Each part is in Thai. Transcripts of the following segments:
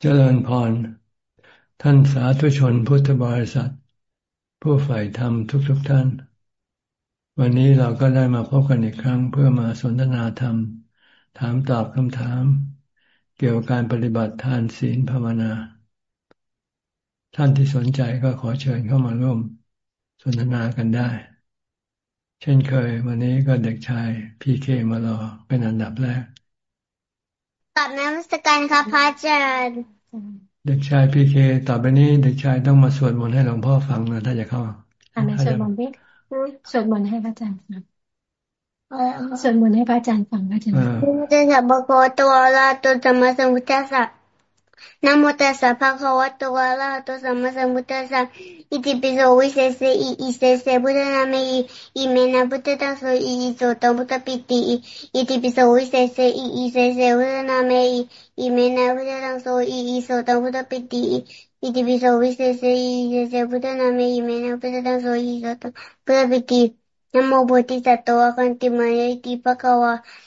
เจริญพร ท่านสาธุชนพุทธบริษัท ผู้ใฝ่ธรรมทุกๆทท่าน วันนี้เราก็ได้มาพบกันอีกครั้งเพื่อมาสนทนาธรรม ถามตอบคำถาม เกี่ยวกับการปฏิบัติทานศีลภาวนา ท่านที่สนใจก็ขอเชิญเข้ามาร่วมสนทนากันได้ เช่นเคย วันนี้ก็เด็กชายพีเคมารอเป็นอันดับแรก กับน้ำสการครับพระอาจารย์เด็กชายพีเคต่อไปนี้เด็กชายต้องมาสวดมนต์ให้หลวงพ่อฟังนะถ้าจะเข้าอ่านสวดมนต์พี่สวดมนต์ให้พระอาจารย์ฟังสวดมนต์ให้พระอาจารย์ฟังพระอาจารย์จะสับโกตัวละตัวธรรมสมุทธัสสะ นะโมตัสสะภะคะวะโตอะระหะโตสัมมาสัมพุทธัสสะอิติปิโสวิเศษอิอิเศษพุทธนามิอิเมนะพุทธตังโสอิอิโสตพุทธปิติอิติปิโสวิเศษอิอิเศษพุทธนามิอิเมนะพุทธตังโสอิอิ โสตพุทธปิติอิติปิโสวิเศษ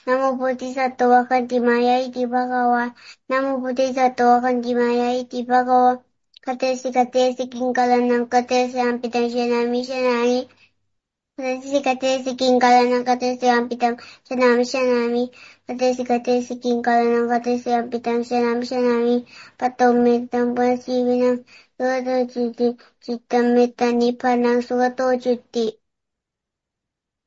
อิอิเศษพุทธนามิอิเมนะพุทธตังโสอิอิโสตพุ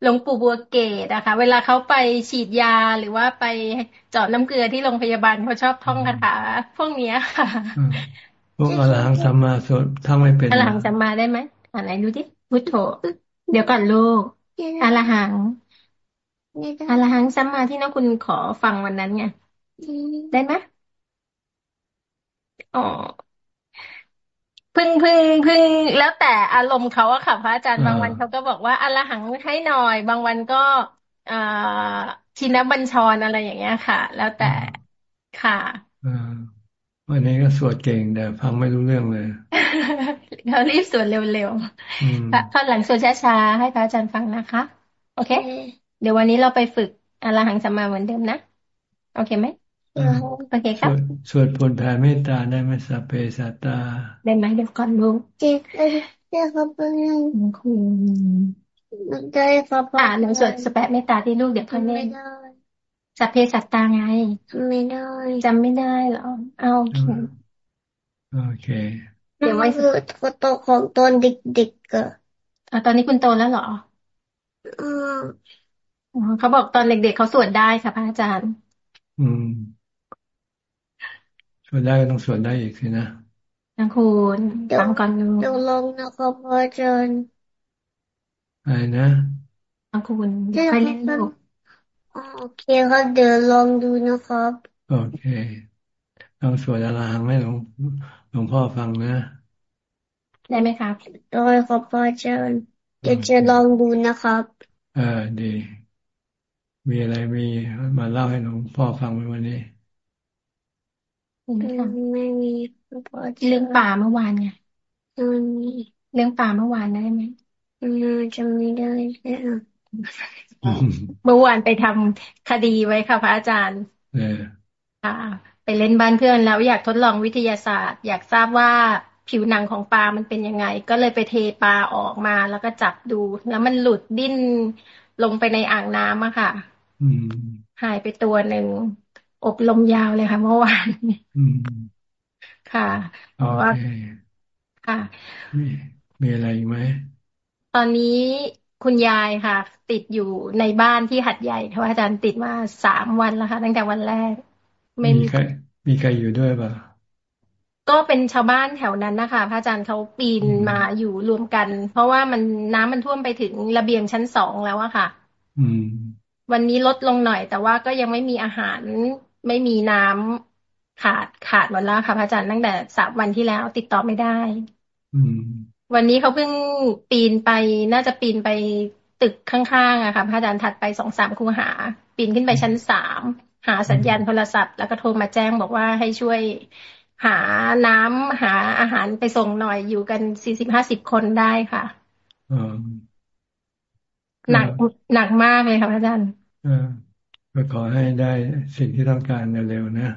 หลวงปู่บัวเกตนะคะเวลาเขาไปฉีดยาหรือว่าไปเจาะน้ำเกลือที่โรงพยาบาลเขาชอบท่องคาถาพวกนี้ค่ะพวกอรหังสัมมาสวดท่องไม่เป็นอรหังสัมมาได้ไหมอ่านไหนดูดิพุทโธเดี๋ยวก่อนลูกอรหังอรหังสัมมาที่น้องคุณขอฟังวันนั้นไงได้ไหมอ๋อ พึ่งพึ่งพึ่งแล้วแต่อารมณ์เขาอะค่ะพระอาจารย์บางวันเขาก็บอกว่าอรหังให้หน่อย บางวันก็อ่าชินบัญชรอะไรอย่างเงี้ยค่ะ แล้วแต่ค่ะวันนี้ก็สวดเก่งแต่ฟังไม่รู้เรื่องเลยเขารีบสวดเร็วๆข้าหลังสวดช้าๆให้พระอาจารย์ฟังนะคะ โอเค เดี๋ยววันนี้เราไปฝึกอรหังสัมมาเหมือนเดิมนะ โอเคไหม โอเคครับ สวดผลแผ่เมตตาได้ไหมสัพเพสัตตา ได้ไหมเดี๋ยวก่อนลูกเจ๊เจ๊ครับเป็นคุณได้ครับอ่าหนูสวดสเปะเมตตาที่ลูกเดี๋ยวพ่อเล่นสัพเพสัตตาไง ไม่ได้จำไม่ได้หรอเอาโอเคโอเคเดี๋ยวไว้คือโตของตอนเด็กๆก็อ่าตอนนี้คุณโตแล้วเหรออืมเขาบอกตอนเด็กๆเขาสวดได้ค่ะพระอาจารย์ อืม สวดได้ก็ต้องสวดได้อีกสินะนะคุณฟังก่อนเดี๋ยวลงนะครับอาจารย์อะไรนะนะคุณไปเล่นลูกโอเคครับเดี๋ยวลองดูนะครับ โอเคลองสวดอะไรให้หลวงหลวงพ่อฟังนะ ได้ไหมครับได้ครับอาจารย์เดี๋ยวจะลองดูนะครับ เออดี มีอะไรมีมาเล่าให้หลวงพ่อฟังวันนี้ ไม่มีเรื่องป่าเมื่อวานไงเรื่องป่าเมื่อวานได้ไหมจำไม่ได้เมื่อวานไปทำคดีไว้ค่ะ พระอาจารย์ค่ะไปเล่นบ้านเพื่อนแล้วอยากทดลองวิทยาศาสตร์ อยากทราบว่าผิวหนังของปลามันเป็นยังไง ก็เลยไปเทปลาออกมาแล้วก็จับดู แล้วมันหลุดดิ้นลงไปในอ่างน้ำอะค่ะหายไปตัวหนึ่ง อบลมยาวเลยค่ะเมื่อวานค่ะว่าค่ะ มีมีอะไรไหม ตอนนี้คุณยายค่ะ ติดอยู่ในบ้านที่หัดใหญ่ทว่าอาจารย์ติดมาสามวันแล้วค่ะ ตั้งแต่วันแรก ไม่มีใครมีใครอยู่ด้วยป่ะก็เป็นชาวบ้านแถวนั้นนะคะพระอาจารย์เขาปีนมาอยู่รวมกัน เพราะว่ามันน้ำมันท่วมไปถึงระเบียงชั้นสองแล้วอะค่ะ อืม วันนี้ลดลงหน่อย แต่ว่าก็ยังไม่มีอาหาร ไม่มีน้ำขาดขาดหมดแล้วค่ะพระอาจารย์ตั้งแต่สามวันที่แล้วติดต่อไม่ได้ อืมวันนี้เขาเพิ่งปีนไปน่าจะปีนไปตึกข้างๆอะค่ะพระอาจารย์ถัดไปสองสามคูหา ปีนขึ้นไปชั้นสามหาสัญญาณโทรศัพท์ แล้วก็โทรมาแจ้งบอกว่าให้ช่วยหาน้ำหาอาหารไปส่งหน่อยอยู่กันสี่สิบห้าสิบคนได้ค่ะหนักหนักมากเลยค่ะพระอาจารย์ ก็ขอให้ได้สิ่งที่ต้องการเร็วๆนะ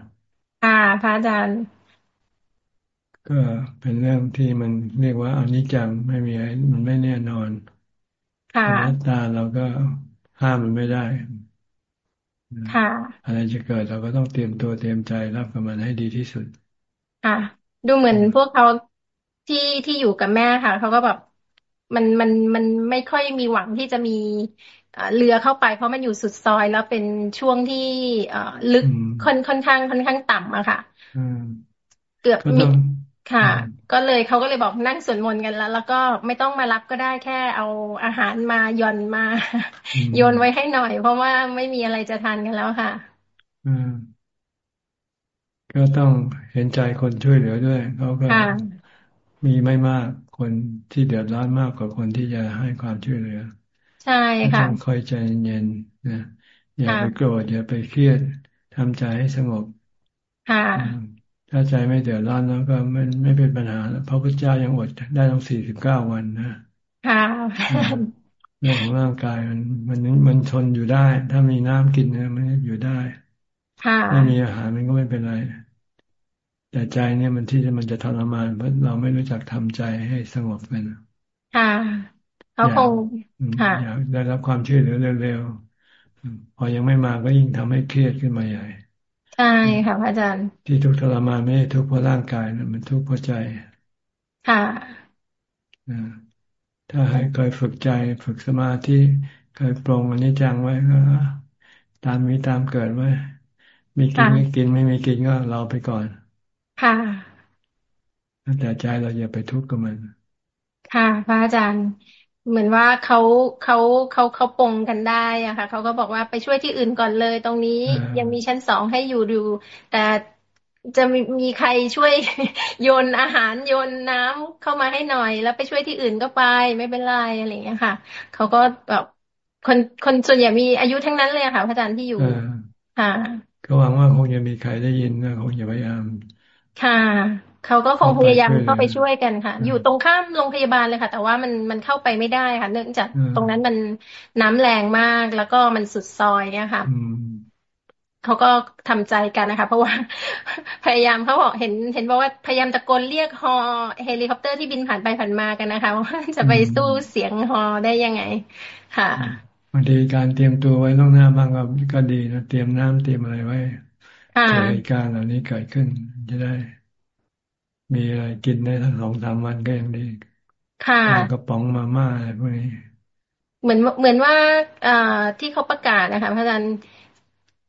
ค่ะพระอาจารย์ ก็เป็นเรื่องที่มันเรียกว่าอนิจจังไม่มีอะไรมันไม่แน่นอน ค่ะนัตตาเราก็ห้ามมันไม่ได้ ค่ะ อะไรจะเกิดเราก็ต้องเตรียมตัวเตรียมใจรับกับมันให้ดีที่สุด ค่ะ ดูเหมือนพวกเขาที่ที่อยู่กับแม่ค่ะ เขาก็แบบมันมันมันไม่ค่อยมีหวังที่จะมี เรือเข้าไป เพราะมันอยู่สุดซอยแล้วเป็นช่วงที่ลึกค่อนค่อนข้างค่อนข้างต่ำอะค่ะเกือบมิดค่ะ ก็เลยเขาก็เลยบอกนั่งสวดมนต์กันแล้ว แล้วก็ไม่ต้องมารับก็ได้แค่เอาอาหารมาย่อนมาโยนไว้ให้หน่อย เพราะว่าไม่มีอะไรจะทานกันแล้วค่ะ อืมก็ต้องเห็นใจคนช่วยเหลือด้วยเขาก็มีไม่มากคนที่เดือดร้อนมากกว่าคนที่จะให้ความช่วยเหลือ ใช่ค่ะต้องคอยใจเย็นนะอย่าไปโกรธอย่าไปเครียดทำใจให้สงบค่ะถ้าใจไม่เดือดร้อนแล้วก็มันไม่เป็นปัญหาพระพุทธเจ้ายังอดได้ตั้งสี่สิบเก้าวันนะค่ะเรื่องของร่างกายมันมันมันทนอยู่ได้ ถ้ามีน้ำกินเนี่ยมันอยู่ได้ไม่มีอาหารมันก็ไม่เป็นไรแต่ใจเนี่ยมันที่มันจะทรมานเพราะเราไม่รู้จักทำใจให้สงบกันค่ะ เขาคงค่ะอยากได้รับความช่วยเหลือเร็วๆพอยังไม่มาก็ยิ่งทำให้เครียดขึ้นมาใหญ่ใช่ค่ะพระอาจารย์ ที่ทุกทรมานไม่ได้ทุกเพราะร่างกายนะมันทุกเพราะใจ ค่ะถ้าให้เคยฝึกใจฝึกสมาธิเคยปรงอันนี้จังไว้ก็ตามมีตามเกิดไว้ มีกินไม่กินไม่มีกินก็รอไปก่อน ค่ะแต่ใจเราอย่าไปทุกข์กับมัน ค่ะ พระอาจารย์ เหมือนว่าเขาเขาเขาเขาปงกันได้อะค่ะเขาก็บอกว่าไปช่วยที่อื่นก่อนเลย ตรงนี้ยังมีชั้นสองให้อยู่ดู แต่จะมีมีใครช่วยโยนอาหารโยนน้ำเข้ามาให้หน่อย แล้วไปช่วยที่อื่นก็ไปไม่เป็นไรอะไรอย่างเงี้ยค่ะเขาก็แบบคนคนส่วนใหญ่มีอายุทั้งนั้นเลยค่ะพระอาจารย์ที่อยู่ค่ะก็หวังว่าคงจะมีใครได้ยินนะคงจะพยายาม ค่ะ เขาก็คงพยายามเข้าไปช่วยกันค่ะ อยู่ตรงข้ามโรงพยาบาลเลยค่ะ แต่ว่ามันมันเข้าไปไม่ได้ค่ะ เนื่องจากตรงนั้นมันน้ำแรงมากแล้วก็มันสุดซอยเนี่ยค่ะเขาก็ทำใจกันนะคะ เพราะว่าพยายามเขาบอกเห็น เห็นบอกว่าพยายามตะโกนเรียกฮอเฮลิคอปเตอร์ที่บินผ่านไปผ่านมากันนะคะว่าจะไปสู้เสียงฮอได้ยังไง ค่ะบางทีการเตรียมตัวไว้ล่วงหน้าบ้างก็ก็ดีนะเตรียมน้ำเตรียมอะไรไว้ เกิดเหตุการณ์เหล่านี้เกิดขึ้นจะได้ มีอะไรกินได้ทั้งสองสามวันก็ยังดีค่ะกระป๋องมาม่าอะไรพวกนี้ เหมือนเหมือนว่าเอ่อที่เขาประกาศนะคะพระอาจารย์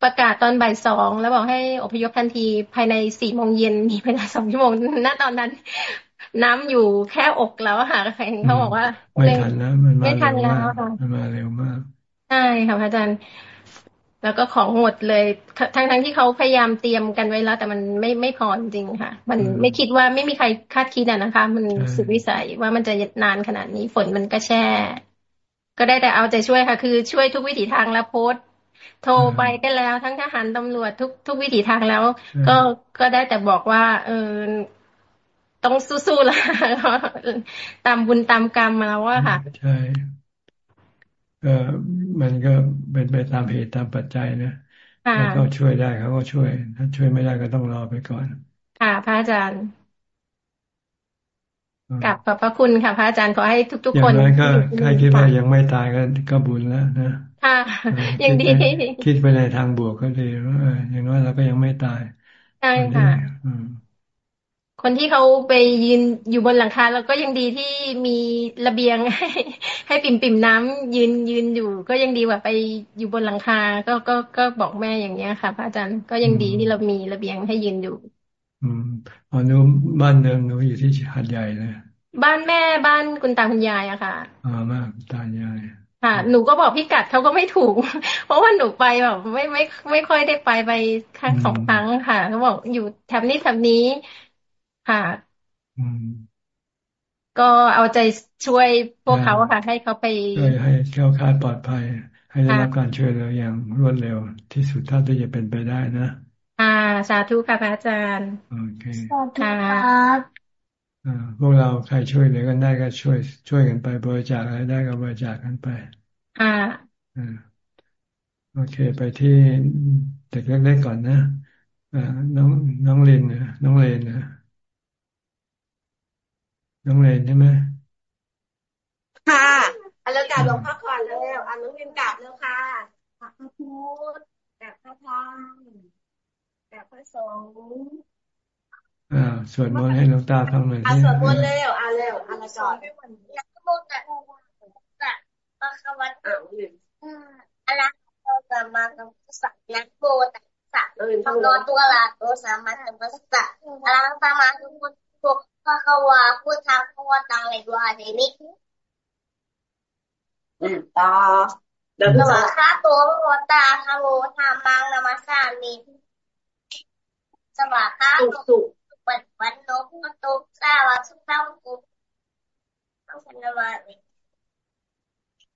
ประกาศตอนบ่ายสองแล้วบอกให้อพยพทันทีภายในสี่โมงเย็นมีเวลาสองชั่วโมงณตอนนั้น น้ำอยู่แค่อกแล้วค่ะเห็นเขาบอกว่า ไม่ทันแล้วมันมาเร็วมากมันมาเร็วมากใช่ค่ะพระอาจารย์ แล้วก็ของหมดเลยทั้งทั้งที่เขาพยายามเตรียมกันไว้แล้ว แต่มันไม่ไม่พอจริงค่ะ มันไม่คิดว่าไม่มีใครคาดคิดอะนะคะ มันสุดวิสัยว่ามันจะนานขนาดนี้ฝนมันก็แช่ ก็ได้แต่เอาใจช่วยค่ะ คือช่วยทุกวิถีทางแล้วโพสโทรไปก็แล้วทั้งทหารตำรวจทุกทุกวิถีทางแล้ว ก็ก็ได้แต่บอกว่า เออต้องสู้ๆละตามบุญตามกรรมมาแล้วว่าค่ะใช่ ก็มันก็เป็นไปตามเหตุตามปัจจัยนะถ้าเขาช่วยได้เขาก็ช่วย ถ้าช่วยไม่ได้ก็ต้องรอไปก่อน ค่ะ พระอาจารย์กลับขอบพระคุณค่ะ พระอาจารย์ขอให้ทุก ๆ คนอย่างนั้นก็ใครคิดว่ายังไม่ตายก็ก็บุญแล้วนะค่ะยังดีคิดไปในทางบวกก็ดีว่าอย่างน้อยเราก็ยังไม่ตายใช่ค่ะ คนที่เขาไปยืนอยู่บนหลังคา แล้วก็ยังดีที่มีระเบียงให้ให้ปิ่มปิ่มน้ำยืนยืนอยู่ ก็ยังดีกว่าไปอยู่บนหลังคา ก็ก็ก็บอกแม่อย่างเนี้ยค่ะพระอาจารย์ก็ยังดีที่เรามีระเบียงให้ยืนอยู่ อืมอ๋อนุบ้านเดิมหนูอยู่ที่หัดใหญ่เลยบ้านแม่บ้านคุณตาคุณยายอะค่ะอ๋อมากตายายค่ะหนูก็บอกพี่กัดเขาก็ไม่ถูก เพราะว่าหนูไปแบบไม่ไม่ไม่ค่อยได้ไปไปครั้งสองครั้งค่ะเขาบอกอยู่แถบนี้แถบนี้ ค่ะ อืม ก็เอาใจช่วยพวกเขาค่ะ ให้เขาไปให้เขาคาดปลอดภัย ให้ได้รับการช่วยเหลืออย่างรวดเร็วที่สุดเท่าที่จะเป็นไปได้นะอ่า สาธุค่ะพระอาจารย์โอเคครับพวกเราใครช่วยเหลือกันได้ก็ช่วย ช่วยกันไปบริจาคอะไรได้ก็บริจาคกันไปอ่าโอเค ไปที่เด็กเล็กๆก่อนนะอ่าน้องน้องเลนนะน้องเลนนะ น้องเลนใช่ไหมค่ะอันแล้วกาบหลวงพ่อก่อนแล้วอันน้องเลนกาบแล้วค่ะพระพุทธกาบพระธรรมกาบพระสงฆ์อ่าสวดมนต์ให้หลวงตาฟังหน่อยอ่าสวดมนต์เร็วอ่าเร็วอ่าละจอดนักโมตัสสะปะคะวะโตอะระโตสัมมาสัมพุทธัสสะนักโมตัสสะภะคะวะโตอะระโตสัมมาสัมพุทธัสสะอะระสัมมาสัมพุทธโธ ภะคะวะพุทธังภะคะวะตังเลวะเทมิอืมต่อเดี๋ยวจะข้าตัวพระวตาคาโวธรรมังนามาสามีสวัสดีสุปัจจุนโนพุทโตสาวาสุขาวุต้องเป็นอะไร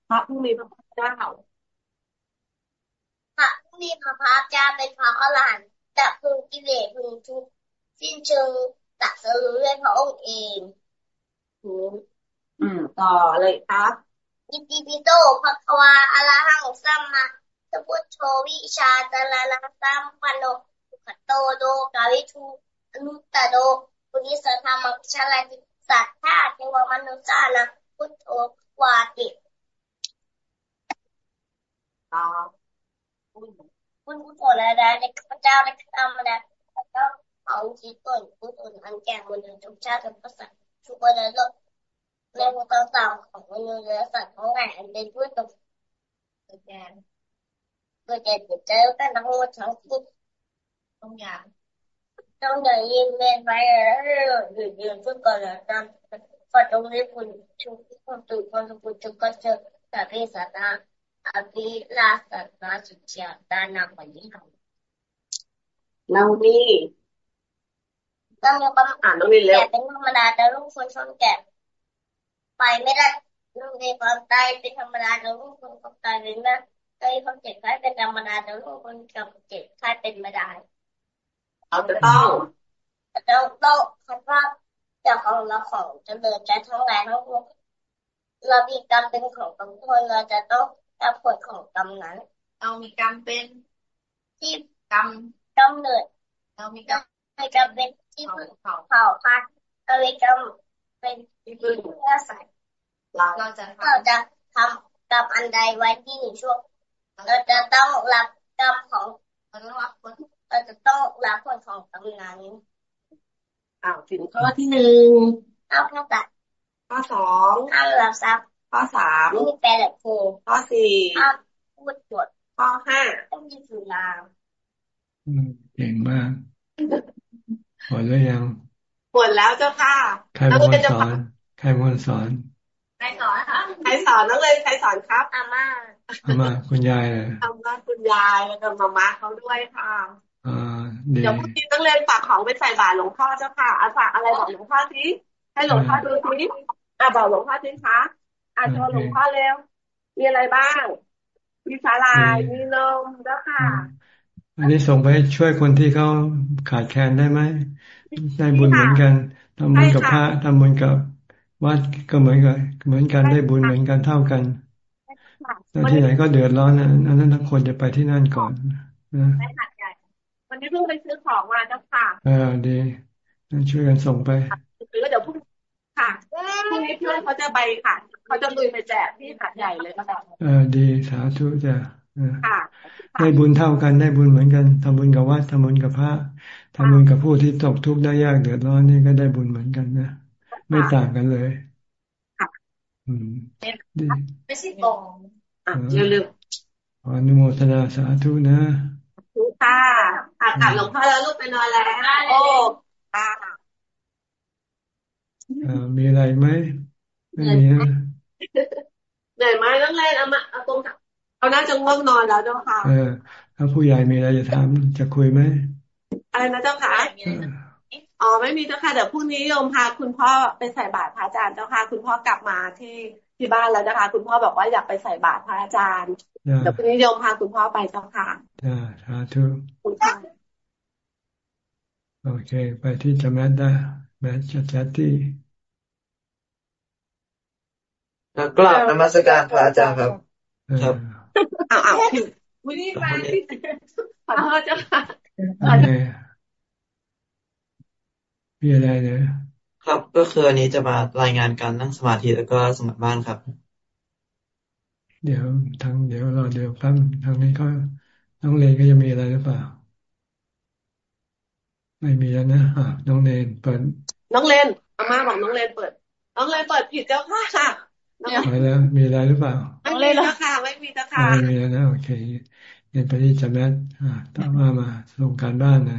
พระผู้มีพระภาคเจ้าพระผู้มีพระภาคเจ้าเป็นพระอรหันต์ดับพึงกิเลสพึงทุกสิ้นเชิง ตัดสรู้ด้วยพระองค์เองอืมต่อเลยครับอิติปิโตภะคะวาอะระหังสัมมาสัมพุทโธวิชาตระระสัมปันโนขโตโดกาวิทูอนุตตโดปุริสธรรมชาลาจิสัทธาเทวมนุษานะพุทโธวาติอ่าคุณพุทโธและได้ในข้าพเจ้าในธรรมดาแล้วก็ ของที่ตนผู้ตนอันแก่มนุษย์ทุกชาติทุกภาษาทุกประเทศในวงต่างๆของมนุษย์และสัตว์ทั้งหลายเป็นผู้ตกเกิดแก่เกิดแก่เกิดเจอกันทั้งหมดทั้งสิ้นต้องอย่างต้องได้ยินเมนไปหรือยืนซึ่งก่อนแล้วนำก็ต้องรีบคุณชุกคนตื่นคนสุขจุกก็เจอแต่ที่สัตว์อาภิลาสัตว์สุจาตานำไปยิ่งเขาเรา นี่ต้องมีความอ่านต้องมีแล้วเป็นธรรมดาแต่ลูกคนชนแก่ไปไม่ได้ลูกในความตายเป็นธรรมดาแต่ลูกคนความตายเป็นนะเคยความเจ็บไข้เป็นธรรมดาแต่ลูกคนกับเจ็บไข้เป็นไม่ได้เอาจะต้องต้องต้องคัดว่าจากของเราของจะเดินใจทั้งหลายทั้งปวงเรามีกรรมเป็นของกรรมคนเราจะต้องรับผลของกรรมนั้น เรามีกรรมเป็นที่กรรมกำเนิดเรามีกรรมมีกรรมเป็น ที่พึ่งเผ่าพันธุ์เรามีกรรมเป็นที่พึ่งเพื่อใส่เราจะเราจะทำกรรมอันใดไว้ที่หนึ่งช่วงเราจะต้องรับกรรมของเราต้องรับผลเราจะต้องรับผลของกำนันอ้าวถึงข้อที่หนึ่งเอาข้อตัดข้อสองเอารับทรัพย์ข้อสามมีแปลแบบโคข้อสี่ข้อพูดจดข้อห้าต้องมีสุรามเก่งมาก หมดแล้วยังหมดแล้วเจ้าค่ะใครเป็นคนสอนใครเป็นคนสอนใครสอนคะใครสอนน้องเลยใครสอนครับอาม่าอาม่าคุณยายเลยอาม่าคุณยายแล้วก็มาม่าเขาด้วยค่ะเดี๋ยวพรุ่งนี้ต้องเรียนฝากของไปใส่บาตรหลวงพ่อเจ้าค่ะอาฝากอะไรบอกหลวงพ่อสิให้หลวงพ่อดูสิอะบอกหลวงพ่อสิคะอะโชว์หลวงพ่อเร็วมีอะไรบ้างมีสาลายมีนมเจ้าค่ะ อันนี้ส่งไปช่วยคนที่เขาขาดแคลนได้ไหมได้บุญเหมือนกันทำบุญกับพระทำบุญกับวัดก็เหมือนกันเหมือนกันได้บุญเหมือนกันเท่ากันแต่ที่ไหนก็เดือดร้อนนะอันนั้นทุกคนจะไปที่นั่นก่อนนะวันนี้เพิ่งไปซื้อของมาเจ้าค่ะเออดีนั่นช่วยกันส่งไปหรือเดี๋ยวพรุ่งค่ะพรุ่งนี้เพื่อนเขาจะไปค่ะ เขาจะลุยไปแจกที่หาดใหญ่เลยก็ได้เออดีสาธุจ้ะ ได้บุญเท่ากันได้บุญเหมือนกันทำบุญกับวัดทำบุญกับพระทำบุญกับผู้ที่ตกทุกข์ได้ยากเดือดร้อนนี่ก็ได้บุญเหมือนกันนะไม่ต่างกันเลยอืมดีไม่ใช่ตรงอะเร็วๆขออนุโมทนาสาธุนะค่ะอ่านหลวงพ่อแล้วลูกไปนอนแล้วโอ้ค่ะมีอะไรไหมไม่มีนะเหนื่อยไหมต้องเล่นเอามาเอาตรง เอาน่าจะง่วงนอนแล้วเจ้าค่ะ เออถ้าผู้ใหญ่มีอะไรจะถามจะคุยไหมอะไรนะเจ้าค่ะอ๋อไม่มีเจ้าค่ะเดี๋ยวพรุ่งนี้โยมพาคุณพ่อไปใส่บาตรพระอาจารย์เจ้าค่ะ คุณพ่อกลับมาที่ที่บ้านแล้วนะคะ คุณพ่อบอกว่าอยากไปใส่บาตรพระอาจารย์เดี๋ยวพรุ่งนี้โยมพาคุณพ่อไปเจ้าค่ะจ้าสาธุโอเค ไปที่จมัดได้แมทจัดจัดที่กราบนมัสการพระอาจารย์ครับ ครับ อ้าวอ้าววันนี้มาขอโทษเจ้าค่ะมีอะไรเนี่ยครับก็คืออันนี้จะมารายงานการนั่งสมาธิแล้วก็สมัครบ้านครับ เดี๋ยวทางเดี๋ยวรอเดี๋ยวแป๊บทางนี้ก็น้องเลนก็จะมีอะไรหรือเปล่า ไม่มีแล้วนะอะน้องเลนเปิด น้องเลนอาม่าบอกน้องเลนเปิด น้องเลนเปิดผิดเจ้าค่ะค่ะ ไปแล้วมีอะไรหรือเปล่าไม่มีเจ้าค่ะไม่มีเจ้าค่ะไม่มีแล้วนะโอเคเรียนไปที่จำแนกอ่าต่อมามาลงการบ้านนะ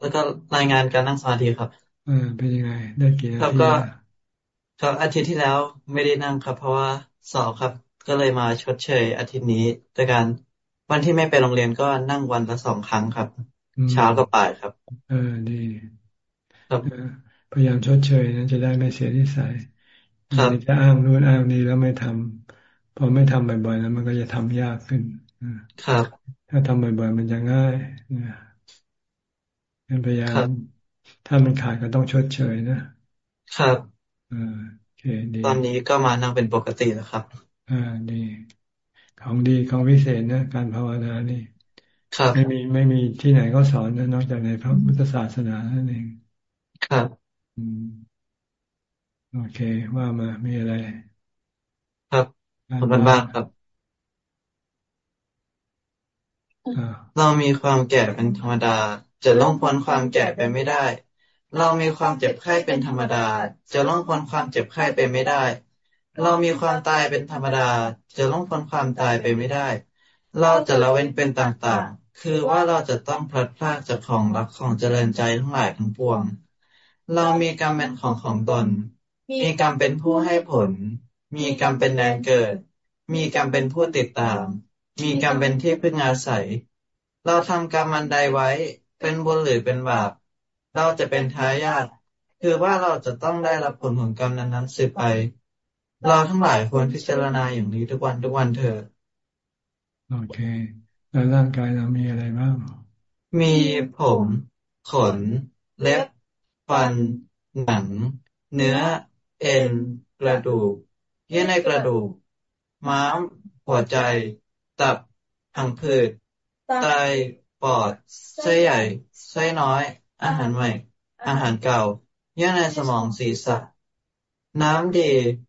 แล้วก็รายงานการนั่งสมาธิครับอ่าเป็นยังไง ได้กี่นาทีก็ครับอาทิตย์ที่แล้วไม่ได้นั่งครับ เพราะว่าสอบครับ ก็เลยมาชดเชย อาทิตย์นี้ด้วยการวันที่ไม่ไปโรงเรียนก็นั่งวันละสองครั้งครับ เช้ากับบ่ายครับ เออดีครับพยายามชดเชยนั้นจะได้ไม่เสียนิสัยครับ จะอ้างนู่นอ้างนี้แล้วไม่ทำพอไม่ทำบ่อยๆแล้วมันก็จะทำยากขึ้นครับ ถ้าทำบ่อยๆมันจะง่ายนะพยายามถ้ามันขาดก็ต้องชดเชยนะครับอ่าโอเคดีตอนนี้ก็มานั่งเป็นปกติแล้วครับ อ่าดีของดีของวิเศษนะการภาวนานี่ครับไม่มีไม่มีที่ไหนก็สอนนะนอกจากในพระพุทธศาสนานั่นเองครับ อืม โอเค ว่ามามีอะไร ครับขอบคุณมากครับ เรามีความแก่เป็นธรรมดา จะล่องพ้นความแก่ไปไม่ได้ เรามีความเจ็บไข้เป็นธรรมดา จะล่องพ้นความเจ็บไข้ไปไม่ได้ เรามีความตายเป็นธรรมดา จะล่องพ้นความตายไปไม่ได้ เราจะละเว้นเป็นต่างๆ คือว่าเราจะต้องพลัดพรากจากของรักของเจริญใจทั้งหลายทั้งปวง เรามีกรรมเป็นของของตน มีกรรมเป็นผู้ให้ผล มีกรรมเป็นแดนเกิด มีกรรมเป็นผู้ติดตาม มีกรรมเป็นที่พึ่งอาศัย เราทำกรรมอันใดไว้ เป็นบุญหรือเป็นบาป เราจะเป็นทายาท คือว่าเราจะต้องได้รับผลของกรรมนั้นๆสืบไป เราทั้งหลายควรพิจารณาอย่างนี้ทุกวันทุกวันเถอโอเค แล้วร่างกายเรามีอะไรบ้าง มีผม ขน เล็บ ฟัน หนัง เนื้อ เอ็นกระดูก เยื่อในกระดูก ม้าม หัวใจ ตับพังผืดไตปอดไส้ใหญ่ไส้น้อย อาหารใหม่ อาหารเก่า เยื่อในสมองศีรษะ น้ำดี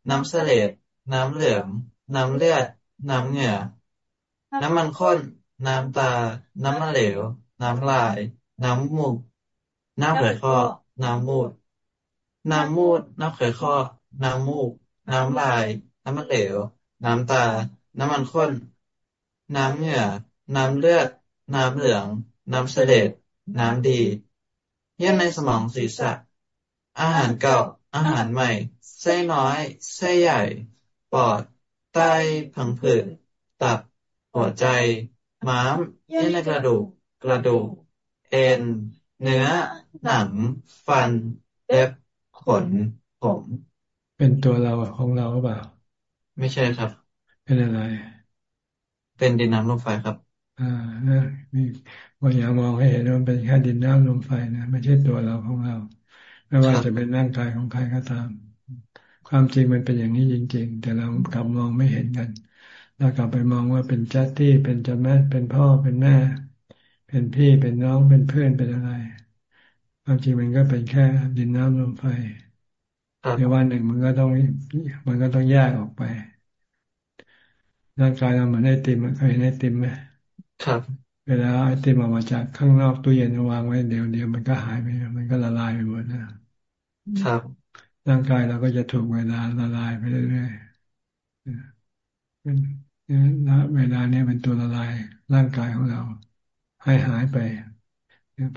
น้ำเสลดน้ำเหลือง น้ำเลือด น้ำเหงื่อ น้ำมันข้น น้ำตา น้ำมันเหลว น้ำลาย น้ำมูก น้ำเขือข้อน้ำมูด น้ำมูด น้ำเขือข้อ น้ำมูก น้ำลาย น้ำมันเหลว น้ำตา น้ำมันข้น น้ำเหงื่อ น้ำเลือด น้ำเหลือง น้ำเสลดน้ำดีเยื่อในสมองศีรษะ อาหารเก่า อาหารใหม่ ไส้น้อย ไส้ใหญ่ ปอด ไต ผังผืด ตับ หัวใจ ม้าม เยื่อในกระดูก กระดูก เอ็น เนื้อ หนัง ฟัน เล็บ ขนผม เป็นตัวเราของเราหรือเปล่า ไม่ใช่ครับ เป็นอะไร เป็นดินน้ำลมไฟครับ อ่านะมีบางอย่างมองให้เห็นว่ามันเป็นแค่ดินน้ำลมไฟนะไม่ใช่ตัวเราของเรา ไม่ว่าจะเป็นร่างกายของใครก็ตาม ความจริงมันเป็นอย่างนี้จริง ๆ แต่เรากลับมองไม่เห็นกันเรากลับไปมองว่าเป็นจัตตี้เป็นจแม่เป็นพ่อเป็นแม่ เป็นพี่เป็นน้องเป็นเพื่อนเป็นอะไร ความจริงมันก็เป็นแค่ดินน้ำลมไฟในวันหนึ่งมันก็ต้องมันก็ต้องแยกออกไป ร่างกายเราเหมือนไอติมเคยเห็นไอติมไหมครับ เวลาไอติมออกมาจากข้างนอกตู้เย็นวางไว้เดี๋ยวเดียวมันก็หายไปมันก็ละลายไปหมดนะครับ ร่างกายเราก็จะถูกเวลาละลายไปเรื่อยๆเป็นเวลาเนี้ยเป็นตัวละลายร่างกายของเรา ให้หายไป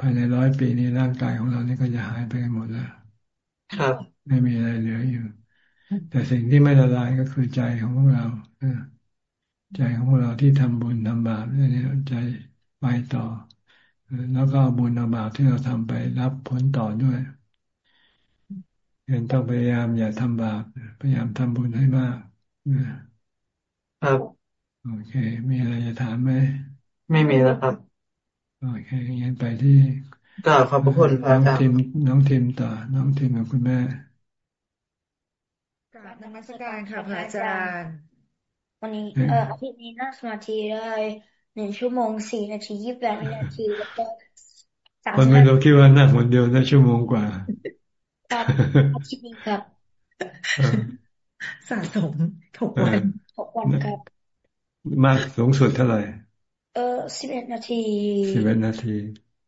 ภายในร้อยปีนี้ร่างกายของเรานี่ก็จะหายไปหมดแล้วครับ ไม่มีอะไรเหลืออยู่ แต่สิ่งที่ไม่ละลายก็คือใจของพวกเราใจของเราที่ทำบุญทำบาปเนี่ยใจไปต่อ แล้วก็บุญบาปที่เราทำไปรับผลต่อด้วยเห็นต้องพยายามอย่าทำบาปพยายามทำบุญให้มากครับโอเค มีอะไรจะถามไหมไม่มีแล้วครับ โอเคงั้นไปที่กล่าวขอบพระคุณพระอาจารย์น้องทิมต่อ น้องทิมกับคุณแม่กราบนมัสการค่ะพระอาจารย์ วันนี้เอออาทิตย์นี้นั่งสมาธิได้หนึ่งชั่วโมงสี่นาทียี่สิบแปดวินาทีแล้วก็คนไม่รู้คิดว่านั่งคนเดียวได้ชั่วโมงกว่าครับอาทิตย์นี้ครับสะสมหกวันหกวันครับ มากสูงสุดเท่าไหร่เออสิบเอ็ดนาทีสิบเอ็ดนาที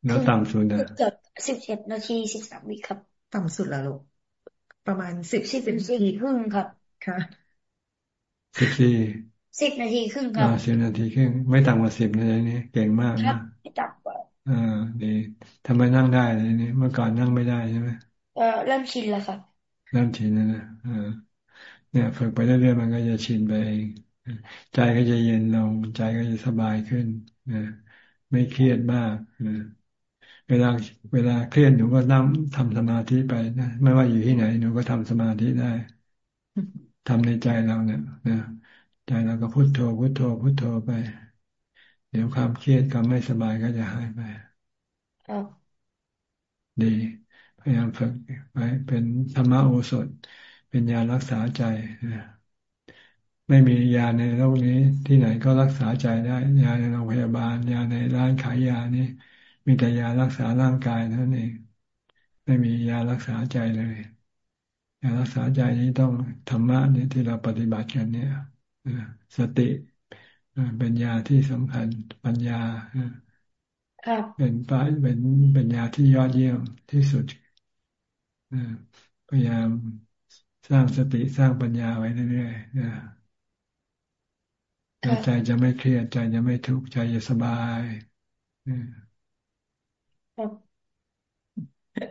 แล้วต่ำสุดอะเกิดสิบเอ็ดนาทีสิบสามวิครับ ต่ำสุดแล้วลูกประมาณสิบสิบสี่ครึ่งครับ ค่ะสิบสี่สิบนาทีครึ่งครับสิบนาทีครึ่งไม่ต่ำกว่าสิบนาทีนี้เก่งมากนะไม่ต่ำกว่าอ่าดีทำไมนั่งได้เลยนี่เมื่อก่อนนั่งไม่ได้ใช่ไหมเออเริ่มชินแล้วครับเริ่มชินแล้วนะอ่าเนี่ยฝึกไปเรื่อยๆมันก็จะชินไปเอง ใจก็จะเย็นลง ใจก็จะสบายขึ้นนะไม่เครียดมากนะเวลาเวลาเครียดหนูก็นั่งทำสมาธิไปนะไม่ว่าอยู่ที่ไหน หนูก็ทำสมาธิได้ทำในใจเราเนี่ยนะใจเราก็พุโทโธพุโทโธพุโทโธไป เดี๋ยวความเครียดความไม่สบายก็จะหายไปดี พยายามฝึกไว้เป็นธรรมโอสถ เป็นยารักษาใจนะ ไม่มียาในโลกนี้ ที่ไหนก็รักษาใจได้ ยาในโรงพยาบาล ยาในร้านขายยานี่มีแต่ยารักษาร่างกายนั่นเองไม่มียารักษาใจเลยยารักษาใจนี้ต้องธรรมะเนี่ยที่เราปฏิบัติกันเนี่ยสติเป็นยาที่สำคัญปัญญาเป็นปเป็นเป็นยาที่ยอดเยี่ยมที่สุดพยายามสร้างสติสร้างปัญญาไว้เรื่อยๆ ใจจะไม่เครียดใจจะไม่ทุกข์ใจจะสบาย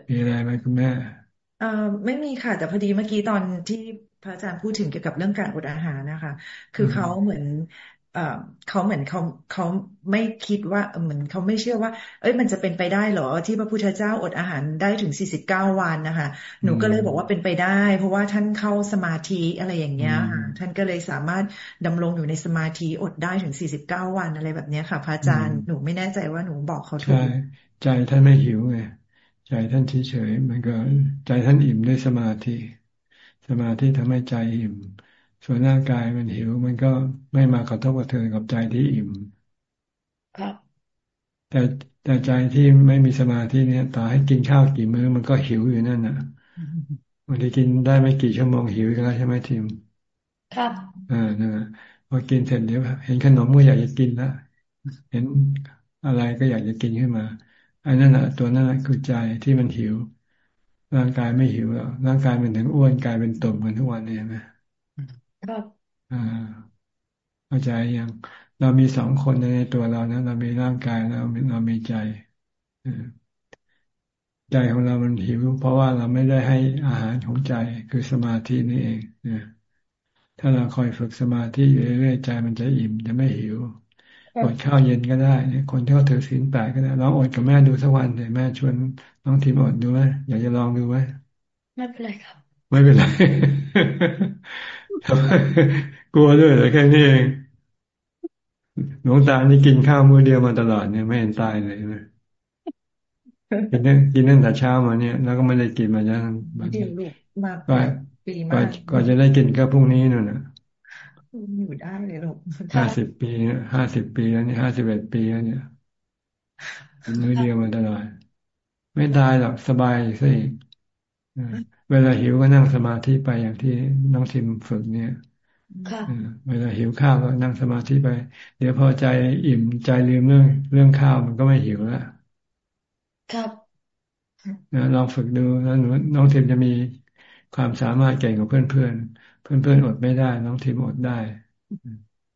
มีอะไรไหมคุณแม่เอ่อไม่มีค่ะ แต่พอดีเมื่อกี้ตอนที่พระอาจารย์พูดถึงเกี่ยวกับเรื่องการอดอาหารนะคะ คือเขาเหมือน เอ่อเขาเหมือนเขาเขาไม่คิดว่าเหมือนเขาไม่เชื่อว่า เอ้ยมันจะเป็นไปได้หรอ ที่พระพุทธเจ้าอดอาหารได้ถึงสี่สิบเก้าวันนะคะ หนูก็เลยบอกว่าเป็นไปได้ เพราะว่าท่านเข้าสมาธิอะไรอย่างเงี้ยค่ะท่านก็เลยสามารถดำรงอยู่ในสมาธิอดได้ถึงสี่สิบเก้าวันอะไรแบบนี้ค่ะพระอาจารย์หนูไม่แน่ใจว่าหนูบอกเขาถูกใจท่านไม่หิวไงใจท่านเฉยๆมันก็ใจท่านอิ่มด้วยสมาธิ สมาธิทำให้ใจอิ่ม ส่วนร่างกายมันหิว มันก็ไม่มากระทบกระเทือนกับใจที่อิ่ม ครับ แต่แต่ใจที่ไม่มีสมาธิเนี่ย ต่อให้กินข้าวกี่มื้อมันก็หิวอยู่นั่นน่ะบางทีกินได้ไม่กี่ชั่วโมงหิวกันแล้วใช่ไหมทีม ครับอ่านะพอกินเสร็จเดี๋ยวเห็นขนมก็อยากจะกินละเห็นอะไรก็อยากจะกินขึ้นมาอันนั้นแหะตัวนั้นคือใจที่มันหิว ร่างกายไม่หิวแล้วร่างกายมันถึงอ้วนกลายเป็นตุ่มกันทุกวันเนี่ยนะ ครับอ่าเข้าใจยังเรามีสองคนในตัวเรานะเรามีร่างกายแล้วเรามีใจใจของเรามันหิว เพราะว่าเราไม่ได้ให้อาหารของใจคือสมาธินี่เองถ้าเราคอยฝึกสมาธิอยู่เรื่อยๆใจมันจะอิ่มจะไม่หิวอดข้าวเย็นก็ได้เนี่ยคนที่เขาถือศีลแปดก็ได้ลองอดกับแม่ดูสักวันเดี๋ยวแม่ชวนน้องทีมอดดูไหมอยากจะลองดูไหมไม่เป็นไรครับ ไม่เป็นไร กลัวด้วยแต่แค่นี้เองหลวงตานี่กินข้าวมื้อเดียวมาตลอดเนี่ยไม่เห็นตายเลยนะกินกินตั้งแต่เช้ามาเนี่ย แล้วก็ไม่ได้กินมาจนแบบมากก็ก็จะได้กินก็พรุ่งนี้นู่นน่ะอยู่ได้เลยหรอกห้าสิบปีห้าสิบปีแล้วเนี่ยห้าสิบเอ็ดปีแล้วเนี่ยมื้อเดียวมาตลอดไม่ตายหรอกสบายซะอีก เวลาหิวก็นั่งสมาธิไปอย่างที่น้องทิมฝึกเนี่ยเวลาหิวข้าวก็นั่งสมาธิไป เดี๋ยวพอใจอิ่มใจลืมเรื่องเรื่องข้าวมันก็ไม่หิวแล้วครับนะลองฝึกดูแล้วน้องทิมจะมีความสามารถเก่งกว่าเพื่อนเพื่อนเพื่อนเพื่อนอดไม่ได้ น้องทิมอดได้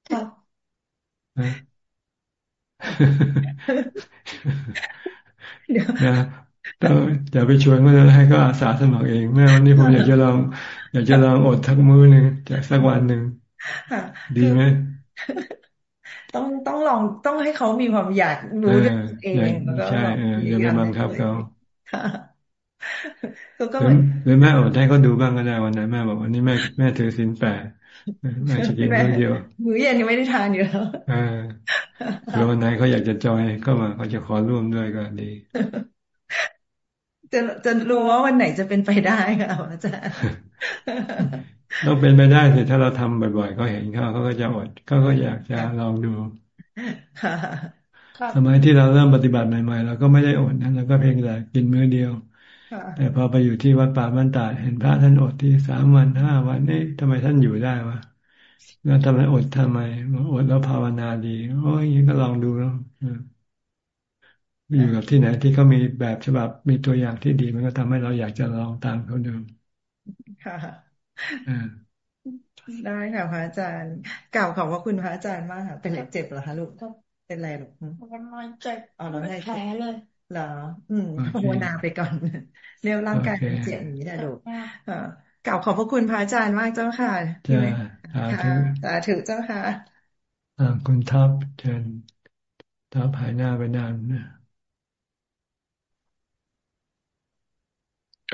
ครับนะ ต้องอย่าไปชวนเมื่อให้ก็อาสาสมัครเองแม่วันนี้ผมอยากจะลอง อยากจะลองอดทักมื้อหนึ่งจากสักวันหนึ่งดีไหมต้องต้องลองต้องให้เขามีความอยากรู้ด้วยเองแล้วก็ใช่อย่าไปบังคับเขาเขาก็หรือแม่อดให้เขาดูบ้างก็ได้วันไหนแม่บอกวันนี้แม่แม่ถือสินแปดแม่จะกินมื้อเดียวมื้อเย็นยังไม่ได้ทานอยู่แล้วอ่าแล้ววันไหนเขาอยากจะจอยก็มาเขาจะขอร่วมด้วยก็ดี จะจะรู้ว่าวันไหนจะเป็นไปได้ค่ะอาจารย์ต้องเป็นไปได้สิถ้าเราทำบ่อยๆก็เห็นเขาเขาก็จะอดเขาก็อยากจะลองดูสมัยที่เราเริ่มปฏิบัติใหม่ๆเราก็ไม่ได้อดนะเราก็เพียงแต่กินมื้อเดียวแต่พอไปอยู่ที่วัดป่าบ้านตาเห็นพระท่านอดที่สามวันห้าวันนี่ทำไมท่านอยู่ได้วะแล้วทำไมอดทำไมอดแล้วภาวนาดีโอ้ยก็ลองดูแล้ว อยู่กับที่ไหนที่เขามีแบบฉบับมีตัวอย่างที่ดี มันก็ทำให้เราอยากจะลองตามเขาดูค่ะได้ค่ะพระอาจารย์กล่าวขอบพระคุณพระอาจารย์มากค่ะเป็นเล็บเจ็บเหรอคะลูกเป็นไรลูกมันนอนเจ็บอ๋อเราแผลเลยเหรอ อืมภาวนาไปก่อน เรียวร่างกายเป็นเจ็บอย่างนี้นะลูกกล่าวขอบพระคุณพระอาจารย์มากเจ้าค่ะจ้าสาธุเจ้าค่ะคุณท็อปเชิญท็อปหายหน้าไปนานนะ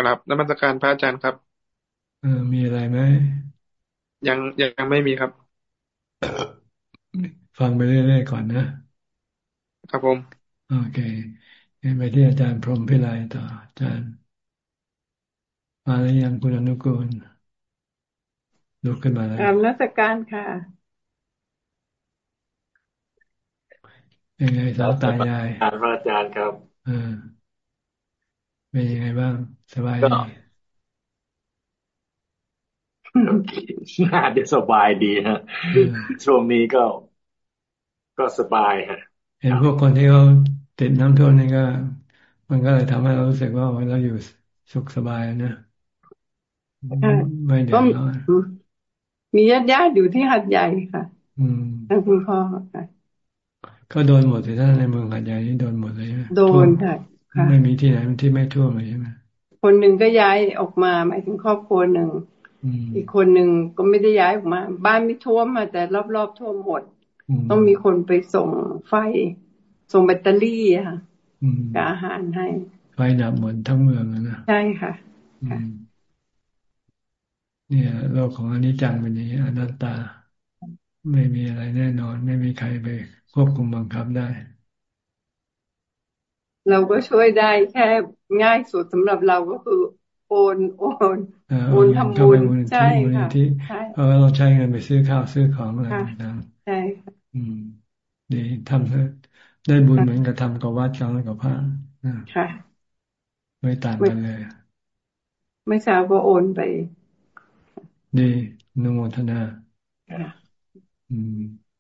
ครับนมัสการพระอาจารย์ครับ เออมีอะไรไหมยังยังไม่มีครับ ฟังไปเรื่อยๆก่อนนะ ครับผม โอเคไปที่อาจารย์พรหมพิไลต่ออาจารย์ มาแล้วยังคุณอนุกูลลุกขึ้นมาแล้วกรรมนักการค่ะยังไงสาวตายายพระอาจารย์ครับเออ เป็นยังไงบ้าง สบายดีน่าจะสบายดีฮะช่วงนี้ก็ ก็สบายฮะ เห็นพวกคนที่เขาติดน้ำท่วมนี่ก็ มันก็เลยทำให้เรารู้สึกว่าเราอยู่สุขสบายนะไม่เดือดร้อนมีญาติญาติอยู่ที่หัดใหญ่ค่ะ อืมทางคุณพ่อค่ะก็โดนหมดสิท่านในเมืองหัดใหญ่นี่โดนหมดเลยใช่ไหมโดนค่ะ ไม่มีที่ไหนที่ไม่ท่วมเลยใช่ไหมคนหนึ่งก็ย้ายออกมาหมายถึงครอบครัวหนึ่งอีกคนหนึ่งก็ไม่ได้ย้ายออกมา บ้านไม่ท่วมมาแต่รอบๆท่วมหมด ต้องมีคนไปส่งไฟ ส่งแบตเตอรี่ค่ะกับอาหารให้ ไฟดับหมดทั้งเมืองนะใช่ค่ะเนี่ยโลกของอนิจจังเป็นอย่างนี้อนัตตา ไม่มีอะไรแน่นอน ไม่มีใครไปควบคุมบังคับได้ เราก็ช่วยได้แค่ง่ายสุดสำหรับเราก็คือโอนโอนโอนทำบุญใช่ค่ะเพราะเราใช้เงินไปซื้อข้าวซื้อของอะไรต่างๆใช่ค่ะอืมดีทำเถอะได้บุญเหมือนกับทำกับวัดจังกับพระค่ะไม่ต่างกันเลยไม่ทราบว่าโอนไป ดีนโมทนาอืม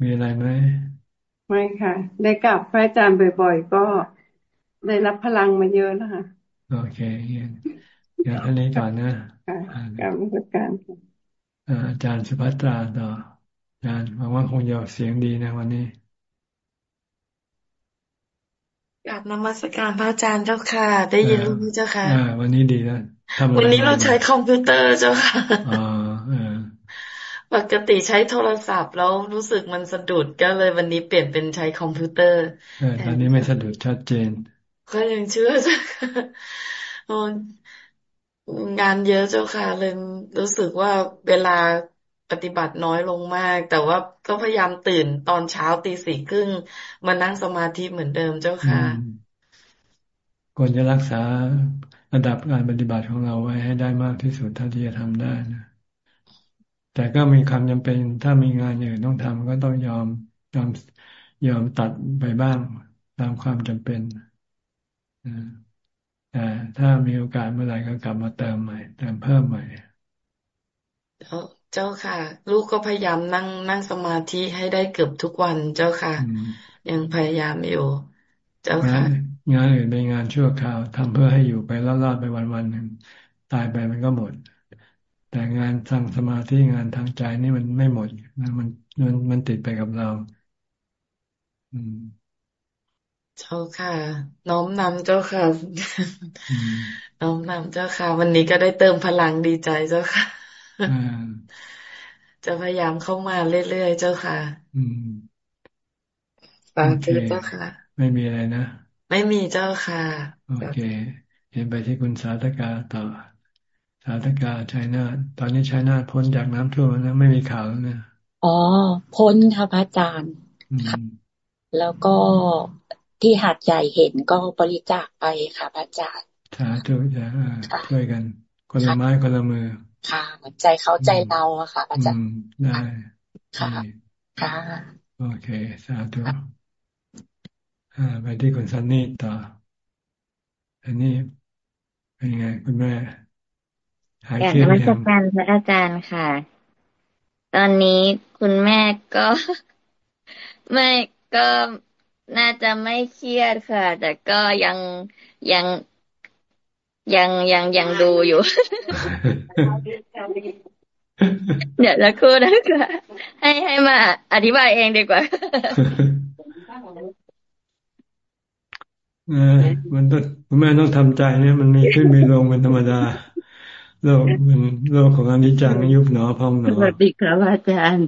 มีอะไรไหม ไม่ค่ะ ได้กลับพระอาจารย์บ่อย ๆ ก็ได้รับพลังมาเยอะแล้วค่ะ โอเคอย่างท่านนี้ก่อนนะการราชการอาจารย์สุภัตราต่ออาจารย์หวังว่าคงจะเสียงดีนะวันนี้กราบนมัสการพระอาจารย์เจ้าค่ะ ได้ยินอยู่เจ้าค่ะวันนี้ดีนะวันนี้เราใช้คอมพิวเตอร์เจ้าค่ะ ปกติใช้โทรศัพท์แล้วรู้สึกมันสะดุดก็เลยวันนี้เปลี่ยนเป็นใช้คอมพิวเตอร์ตอนนี้ไม่สะดุดชัดเจน ก็ยังเจ้าค่ะงานเยอะเจ้าค่ะเลยรู้สึกว่าเวลาปฏิบัติน้อยลงมาก แต่ว่าก็พยายามตื่นตอนเช้าตีสี่ครึ่งมานั่งสมาธิเหมือนเดิมเจ้าค่ะควรจะรักษาระดับการปฏิบัติของเราไว้ให้ได้มากที่สุดเท่าที่จะทำได้นะ แต่ก็มีความจำเป็นถ้ามีงานอื่นต้องทำก็ต้องยอมยอมยอมตัดไปบ้างตามความจำเป็นแต่ถ้ามีโอกาสเมื่อไหร่ก็กลับมาเติมใหม่เติมเพิ่มใหม่เจ้าค่ะ ลูกก็พยายามนั่งนั่งสมาธิให้ได้เกือบทุกวันเจ้าค่ะ ยังพยายามอยู่ เจ้าค่ะ งานอื่นเป็นงานชั่วคราวทำเพื่อให้อยู่ไปรอดๆไปวันวันหนึ่งตายไปมันก็หมด แต่งานทางสมาธิงานทางใจนี่มันไม่หมดมันมันมันติดไปกับเรา อืมเจ้าค่ะ น้อมนำเจ้าค่ะ น้อมนำเจ้าค่ะ วันนี้ก็ได้เติมพลังดีใจเจ้าค่ะจะพยายามเข้ามาเรื่อยๆเจ้าค่ะอืมาธุเจ้าค่ะ ไม่มีอะไรนะ ไม่มีเจ้าค่ะ โอเค เห็นไปที่คุณสาธกาต่อ สาธกาชัยนาทตอนนี้ชัยนาทพ้นจากน้ำท่วมแล้วไม่มีข่าวแล้วนะอ๋อ พ้นค่ะพระอาจารย์แล้วก็ที่หาดใหญ่เห็นก็บริจาคไปค่ะพระอาจารย์สาธุจะช่วยกัน คนละไม้คนละมือ ค่ะเหมือนใจเขาใจเราอะค่ะพระอาจารย์ได้ค่ะค่ะโอเค สาธุอ่าไปที่คุณซันนี่ต่ออันนี้เป็นไงคุณแม่ หายเครียดยังการพระอาจารย์ค่ะ ตอนนี้คุณแม่ก็ไม่ก็น่าจะไม่เครียดค่ะ แต่ก็ยังยังยังยังยังดูอยู่ เดี๋ยวจะคู่นะคะให้ให้มาอธิบายเองดีกว่ามันต้องคุณแม่ต้องทำใจเนี่ยมันมีขึ้นมีลงเป็นธรรมดา โลกมันโลกของอนิจจังยุบหนอพองหนอสวัสดีครับอาจารย์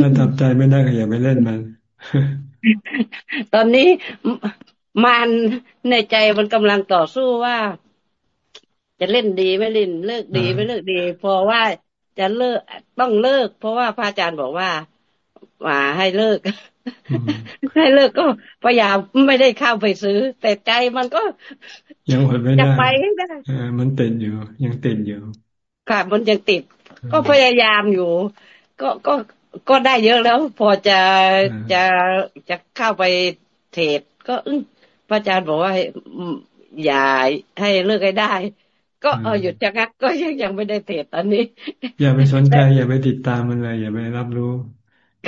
ถ้าทำใจไม่ได้ก็อย่าไปเล่นมัน ตอนนี้มันในใจมันกำลังต่อสู้ว่า จะเล่นดีไม่เล่นเลิกดีไม่เลิกดีเพราะว่าจะเลิกต้องเลิก เพราะว่าพระอาจารย์บอกว่าว่าให้เลิก ให้เลิกก็พยายามไม่ได้เข้าไปซื้อ แต่ใจมันก็ ยังอดไม่ได้จะไปให้ได้มันติดอยู่ ยังติดอยู่ค่ะมันยังติด ก็พยายามอยู่ ก็ก็ก็ได้เยอะแล้ว พอจะจะจะเข้าไปเทรดก็อึ้งพระอาจารย์บอกว่าอย่าให้เลิกให้ได้ ก็เออหยุดจะงักก็ยังยังไม่ได้เทรดตอนนี้ อย่าไปสนใจ อย่าไปติดตามมันเลย อย่าไปรับรู้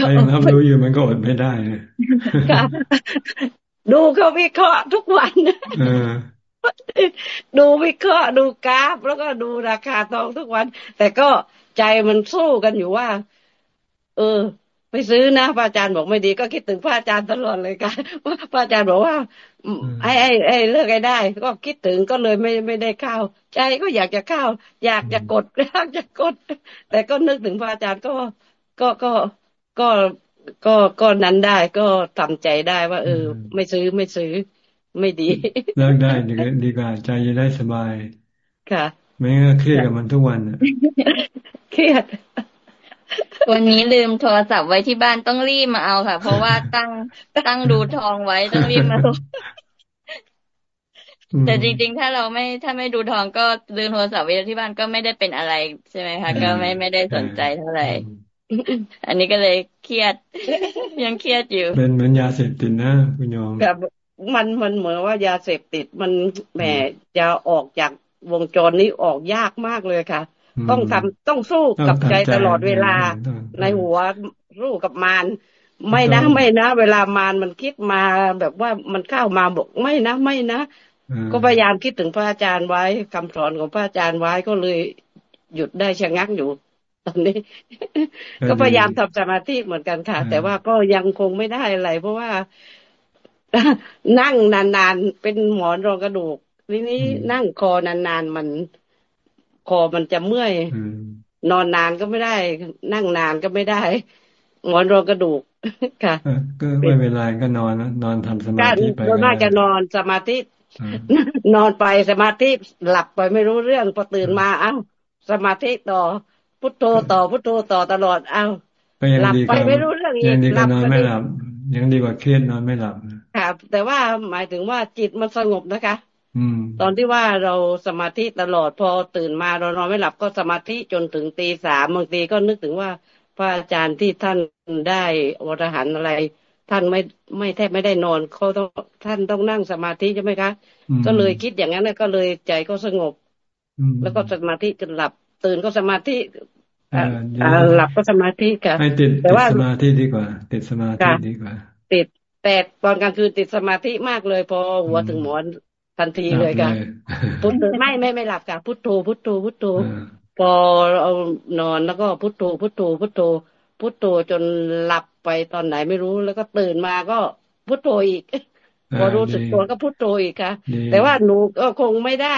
ถ้ายังรับรู้อยู่มันก็อดไม่ได้เลยดูเขาวิเคราะห์ทุกวันดูวิเคราะห์ดูกราฟ แล้วก็ดูราคาทองทุกวัน แต่ก็ใจมันสู้กันอยู่ว่า เออไม่ซื้อนะพระอาจารย์บอกไม่ดีก็คิดถึงพระอาจารย์ตลอดเลยค่ะว่าพระอาจารย์บอกว่าไอ้ไอ้ไอ้เลิกไอ้ได้ ก็คิดถึงก็เลยไม่ไม่ได้เข้า ใจก็อยากจะเข้า อยากจะกดอยากจะกด แต่ก็นึกถึงพระอาจารย์ก็ก็ก็ ก็ก็ก็นั้นได้ก็ทำใจได้ว่า เออ ไม่ซื้อไม่ซื้อ ไม่ดีเลิกได้ดีดีกว่าใจจะได้สบาย ค่ะ ไม่งั้นเครียดกับมันทุกวันเครียดวันนี้ลืมโทรศัพท์ไว้ที่บ้านต้องรีบมาเอาค่ะ เพราะว่าตั้งตั้งดูทองไว้ต้องรีบมาแต่จริง ๆ ถ้าเราไม่ถ้าไม่ดูทองก็ลืมโทรศัพท์ไว้ที่บ้านก็ไม่ได้เป็นอะไรใช่ไหมคะก็ไม่ไม่ได้สนใจเท่าไหร่ อันนี้ก็เลยเครียด ยังเครียดอยู่ เป็นเหมือนยาเสพติดนะคุณโยมแบบมันมันเหมือนว่ายาเสพติดมันแหมจะออกจากวงจรนี้ออกยากมากเลยค่ะ ต้องทำต้องสู้กับใจตลอดเวลา ในหัวสู้กับมารไม่นะไม่นะ เวลามารมันคิดมาแบบว่ามันเข้ามาบอกไม่นะไม่นะก็พยายามคิดถึงพระอาจารย์ไว้คำสอนของพระอาจารย์ไว้ก็เลยหยุดได้ชะงักอยู่ ตอนนี้ ก็พยายามทำสมาธิเหมือนกันค่ะ แต่ว่าก็ยังคงไม่ได้อะไร เพราะว่านั่งนานๆ เป็นหมอนรองกระดูกทีนี้นั่งคอนานๆมันคอมันจะเมื่อยนอนนานก็ไม่ได้ นั่งนานก็ไม่ได้ หมอนรองกระดูกค่ะก็ไม่เป็นไรก็นอนนะนอนทำสมาธิไปก็น่าจะนอนสมาธินอนไปสมาธิหลับไปไม่รู้เรื่องพอตื่นมาเอ้าสมาธิต่อ พุทโธต่อพุทโธต่อตลอดเอาหลับไปไม่รู้เรื่องอีกหลับนอนไม่หลับยังดีกว่าเครียดนอนไม่หลับค่ะแต่ว่าหมายถึงว่าจิตมันสงบนะคะ อืตอนที่ว่าเราสมาธิตลอดพอตื่นมาเรานอนไม่หลับก็สมาธิจนถึงตีสามบางทีก็นึกถึงว่าพระอาจารย์ที่ท่านได้วรหันอะไร ท่านไม่ไม่แทบไม่ได้นอนเขาต้องท่านต้องนั่งสมาธิใช่ไหมคะ ก็เลยคิดอย่างนั้นก็เลยใจก็สงบ แล้วก็สมาธิจนหลับ ตื่นก็สมาธิหลับก็สมาธิค่ะให้ติดแต่ว่าสมาธิดีกว่า ติดสมาธิดีกว่า ติดแต่ตอนกลางคืนติดสมาธิมากเลย พอหัวถึงหมอนทันทีเลยค่ะพุทโธไม่ไม่ไม่หลับค่ะพุทโธพุทโธพุทโธพอเอานอนแล้วก็พุทโธพุทโธพุทโธพุทโธจนหลับไปตอนไหนไม่รู้ แล้วก็ตื่นมาก็พุทโธอีกพอรู้สึกตัวก็พุทโธอีกค่ะ แต่ว่าหนูก็คงไม่ได้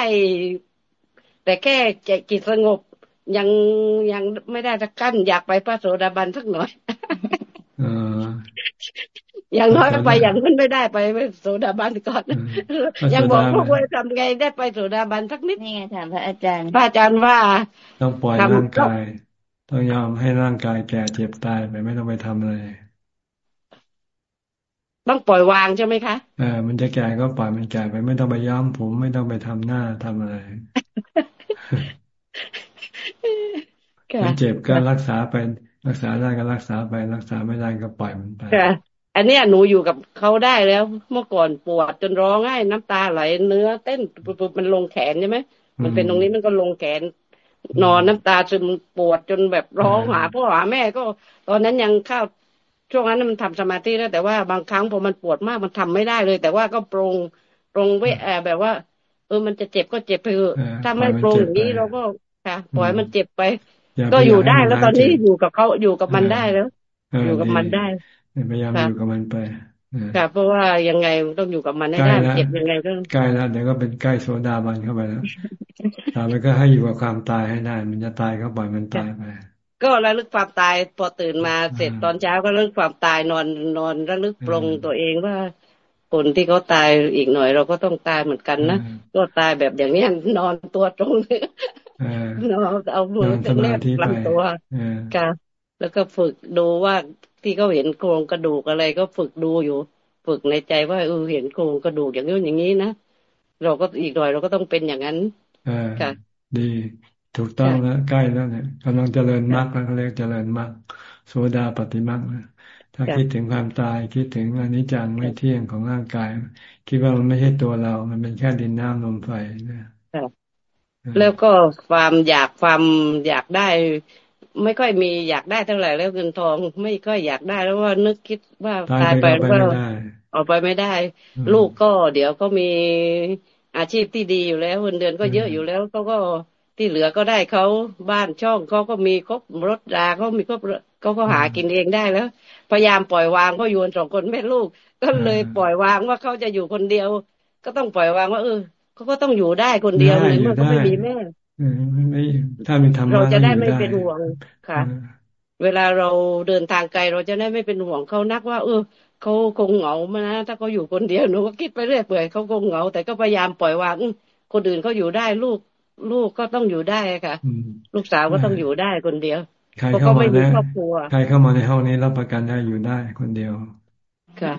แต่แค่ใจจิตสงบ ยังยังไม่ได้จะกั้นอยากไปพระโสดาบันสักหน่อยอย่างน้อยไปอย่างนั้นไม่ได้ไปโสดาบันก่อนยังบอกพวกว่าทำไงได้ไปโสดาบันสักนิดนี่ไงถามพระอาจารย์ พระอาจารย์ว่า ต้องปล่อยร่างกายต้องยอมให้ร่างกายแก่เจ็บตายไปไม่ต้องไปทำอะไรต้องปล่อยวางใช่ไหมคะเออมันจะแก่ก็ปล่อยมันแก่ไปไม่ต้องไปย้อมผม ไม่ต้องไปทำหน้าทำอะไร มันเจ็บก็รักษาไป รักษาได้ก็รักษาไป รักษาไม่ได้ก็ปล่อยมันไปอันนี้หนูอยู่กับเขาได้แล้วเมื่อก่อนปวดจนร้องไห้น้ำตาไหลเนื้อ เต้นปุ๊บมันลงแขนใช่ไหมมันเป็นตรงนี้มันก็ลงแขน นอนน้ำตาซึมปวดจนแบบร้องหาพ่อหาแม่ก็ ตอนนั้นยังเข้าช่วงนั้นมันทำสมาธิแล้วแต่ว่าบางครั้งพอมันปวดมากมันทำไม่ได้เลย แต่ว่าก็ปรงปรงไว้แอบแบบว่า เออมันจะเจ็บก็เจ็บไปเถอะถ้าไม่ปรงอย่างนี้เราก็ ค่ะปล่อยมันเจ็บไป ก็อยู่ได้แล้วตอนนี้อยู่กับเขาอยู่กับมันได้แล้ว อยู่กับมันได้พยายามอยู่กับมันไปค่ะเพราะว่ายังไงต้องอยู่กับมันได้เจ็บยังไงก็ใกล้แล้วเดี๋ยวก็เป็นใกล้โซดาบันเข้าไปแล้วตามไปก็ให้อยู่กับความตายให้ได้มันจะตายก็ปล่อยมันตายไปก็ระลึกความตายพอตื่นมาเสร็จตอนเช้าก็ระลึกความตายนอนนอนระลึกปรงตัวเองว่าคนที่เขาตายอีกหน่อย เราก็ต้องตายเหมือนกันนะก็ตายแบบอย่างนี้นอนตัวตรง นอนเอามือแนบลำตัวค่ะแล้วก็ฝึกดูว่าที่เขาเห็นโครงกระดูกอะไรก็ฝึกดูอยู่ ฝึกในใจว่าเออเห็นโครงกระดูกอย่างนี้อย่างนี้นะเราก็อีกหน่อยเราก็ต้องเป็นอย่างนั้นค่ะดีถูกต้องแล้วใกล้แล้วเนี่ยกำลังเจริญมรรคแล้วเขาเรียกเจริญมรรคโสดาปฏิมรรคถ้าคิดถึงความตายคิดถึงอนิจจังไม่เที่ยงของร่างกาย คิดว่ามันไม่ใช่ตัวเรา มันเป็นแค่ดินน้ำลมไฟนะ แล้วก็ความอยากความอยากได้ ไม่ค่อยมีอยากได้เท่าไหร่แล้วเงินทอง ไม่ค่อยอยากได้แล้วว่านึกคิดว่าตายไปแล้วก็ออกไปไม่ได้ ลูกก็เดี๋ยวก็มีอาชีพที่ดีอยู่แล้วเงินเดือนก็เยอะอยู่แล้วเขาก็ที่เหลือก็ได้เขาบ้านช่องเขาก็มีครบรถราเขามีครบเขาก็หากินเองได้แล้ว พยายามปล่อยวางเขาอยู่สองคนแม่ลูก ก็เลยปล่อยวางว่าเขาจะอยู่คนเดียว ก็ต้องปล่อยวางว่าเออ เขาก็ต้องอยู่ได้คนเดียวหรือมันก็ไม่มีแม่ไม่ถ้ามีธรรมะเราจะได้ไม่เป็นห่วงค่ะ เวลาเราเดินทางไกลเราจะได้ไม่เป็นห่วงเขานักว่า เออเขาคงเหงามานะถ้าเขาอยู่คนเดียวหนูก็คิดไปเรื่อยเปื่อยเขาคงเหงาแต่ก็พยายามปล่อยวางคนอื่นเขาอยู่ได้ลูกลูกก็ต้องอยู่ได้ค่ะ ลูกสาวก็ต้องอยู่ได้คนเดียวเพราะเขาไม่มีครอบครัวใครเข้ามาในห้องนี้รับประกันได้อยู่ได้คนเดียว ค่ะ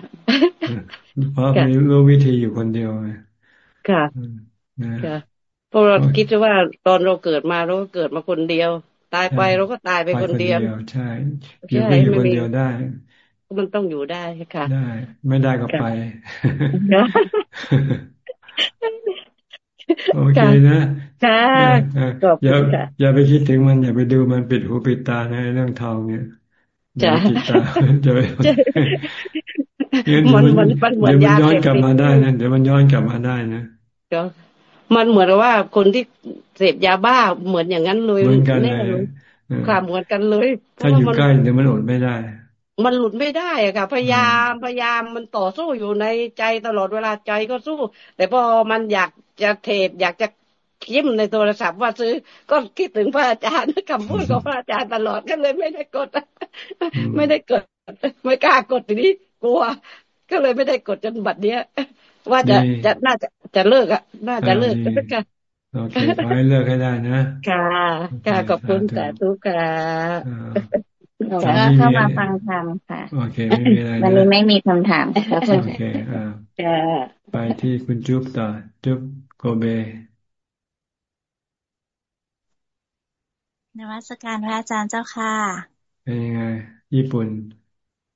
เพราะมีรู้วิธีอยู่คนเดียว ค่ะค่ะเพราะเราคิดว่าตอนเราเกิดมาเราก็เกิดมาคนเดียว ตายไปเราก็ตายไปคนเดียว ใช่อยู่ไอยู่คนเดียวได้มันต้องอยู่ได้ค่ะได้ ไม่ได้ก็ไปโอเคนะค่ะอย่าอย่าไปคิดถึงมันอย่าไปดูมันปิดหูปิดตาในเรื่องทองเนี่ยจะปิดตาจะไปมันมันมันเหมือนยาย้อนกลับมาได้นะเดี๋ยวมันย้อนกลับมาได้นะก็ มันเหมือนว่าคนที่เสพยาบ้าเหมือนอย่างนั้นเลยเหมือนกันเลยความเหมือนกันเลยถ้าอยู่ใกล้เดี๋ยวมันอดไม่ได้ มันหลุดไม่ได้อะค่ะ พยายามพยายามมันต่อสู้อยู่ในใจตลอดเวลาใจก็สู้ แต่พอมันอยากจะเทปอยากจะคิมในโทรศัพท์ว่าซื้อก็คิดถึงพระอาจารย์คำพูดของพระอาจารย์ตลอดก็เลยไม่ได้กด ไม่ได้กด ไม่กล้ากดทีนี้กลัว ก็เลยไม่ได้กดจนบัดเนี้ย ว่าจะจะน่าจะ จะเลิกอะ น่าจะเลิกค่ะโอเคขอให้เลิกให้ได้นะค่ะค่ะขอบคุณสาธุค่ะเข้ามาฟังธรรมค่ะโอเคไม่มีอะไรวันนี้ไม่มีคำถามค่ะโอเคอ่าไปที่คุณจุ๊บต่อจุ๊บโกเบนวัตการพระอาจารย์เจ้าค่ะเป็นยังไง ญี่ปุ่น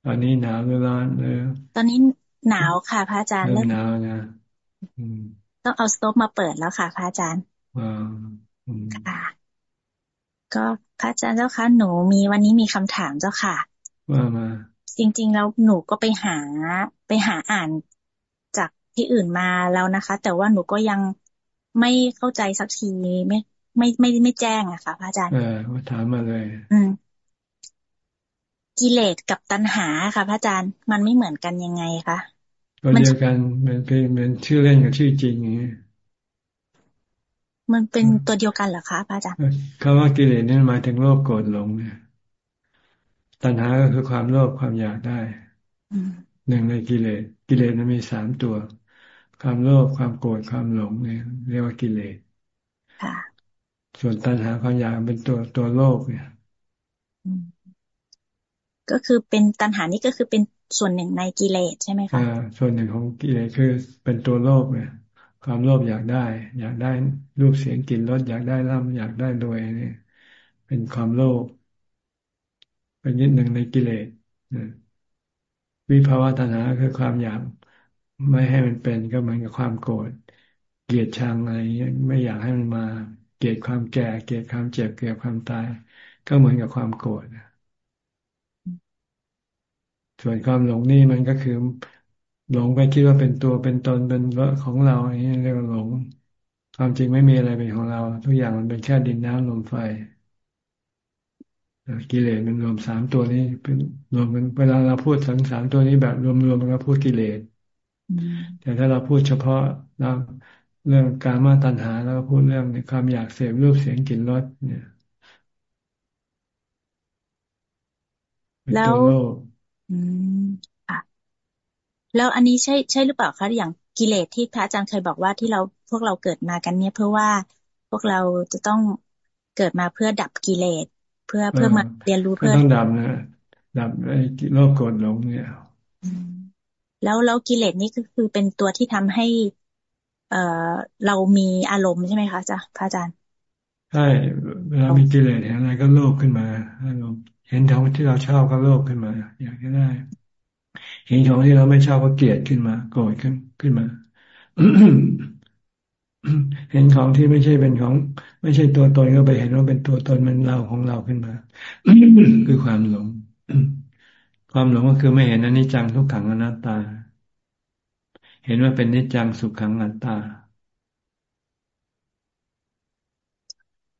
ตอนนี้หนาวหรือร้อนเออตอนนี้หนาวค่ะพระอาจารย์เริ่มหนาวนะ ต้องเอาสโต๊ฟมาเปิดแล้วค่ะพระอาจารย์ค่ะ ก็พระอาจารย์เจ้าค่ะหนูมีวันนี้มีคำถามเจ้าค่ะว่ามาจริง ๆ แล้วหนูก็ไปหาไปหาอ่านจากที่อื่นมาแล้วนะคะ แต่ว่าหนูก็ยังไม่เข้าใจสักทีไม่ไม่ไม่ไม่แจ้งอะค่ะพระอาจารย์เออถามมาเลย อืมกิเลสกับตัณหาค่ะพระอาจารย์มันไม่เหมือนกันยังไงคะ ก็เดียวกันมันเป็นเป็นชื่อเล่นกับชื่อจริงอย่างนี้มันเป็นตัวเดียวกันเหรอคะพระอาจารย์คำว่ากิเลสนี่หมายถึงโลภโกรธหลงเนี่ยตัณหาก็คือความโลภความอยากได้หนึ่งในกิเลสกิเลสมันมีสามตัว ความโลภความโกรธความหลงเนี่ยเรียกว่ากิเลสส่วนตัณหาความอยากเป็นตัวตัวโลภเนี่ยก็คือเป็นตัณหานี่ก็คือเป็น ส่วนหนึ่งในกิเลสใช่ไหมคะอ่าส่วนหนึ่งของกิเลสคือเป็นตัวโลภเนี่ยความโลภอยากได้ อยากได้รูปเสียงกลิ่นรสอยากได้ร่ำอยากได้รวยเนี่ยเป็นความโลภเป็นยิดหนึ่งในกิเลสวิภาวะตัณหาคือความอยากไม่ให้มันเป็นก็เหมือนกับความโกรธเกลียดชังอะไรเงี้ยไม่อยากให้มันมา เกลียดความแก่ เกลียดความเจ็บเกลียดความตาย ก็เหมือนกับความโกรธ ส่วนความหลงนี่มันก็คือหลงไปคิดว่าเป็นตัวเป็นตนเป็นของเราอย่างนี้เรียกว่าหลง ความจริงไม่มีอะไรเป็นของเรา ทุกอย่างมันเป็นแค่ดินน้ำลมไฟกิเลสมันรวมสามตัวนี้ เป็นรวมกันเวลาเราพูดถึงสามตัวนี้แบบรวมๆมันก็พูดกิเลสแต่ถ้าเราพูดเฉพาะเราเรื่องการมาตัณหาแล้วพูดเรื่องความอยากเสพรูปเสียงกลิ่นรสเนี่ยแล้ว อืมค่ะแล้วอันนี้ใช่ใช่หรือเปล่าคะอย่างกิเลสที่พระอาจารย์เคยบอกว่าที่เราพวกเราเกิดมากันเนี่ย เพื่อว่าพวกเราจะต้องเกิดมาเพื่อดับกิเลสเพื่อเพื่อมาเรียนรู้เพื่อต้องดับนะดับไอ้โลภโกรธหลงเนี่ยแล้วแล้วกิเลสนี่ก็คือเป็นตัวที่ทำให้ เอ่อเรามีอารมณ์ใช่ไหมคะจ๊ะพระอาจารย์ใช่เวลามีกิเลสเห็นอะไรก็โลภขึ้นมาอารมณ์ เห็นของที่เราชอบก็โลภขึ้นมา อยากได้ เห็นของที่เราไม่ชอบก็เกลียดขึ้นมา โกรธขึ้นขึ้นมา เห็นของที่ไม่ใช่เป็นของ ไม่ใช่ตัวตนก็ไปเห็นว่าเป็นตัวตนมันเราของเราขึ้นมาคือความหลงความหลงก็คือไม่เห็นอนิจจังทุกขังอนัตตา เห็นว่าเป็นนิจจังสุขขังอนัตตา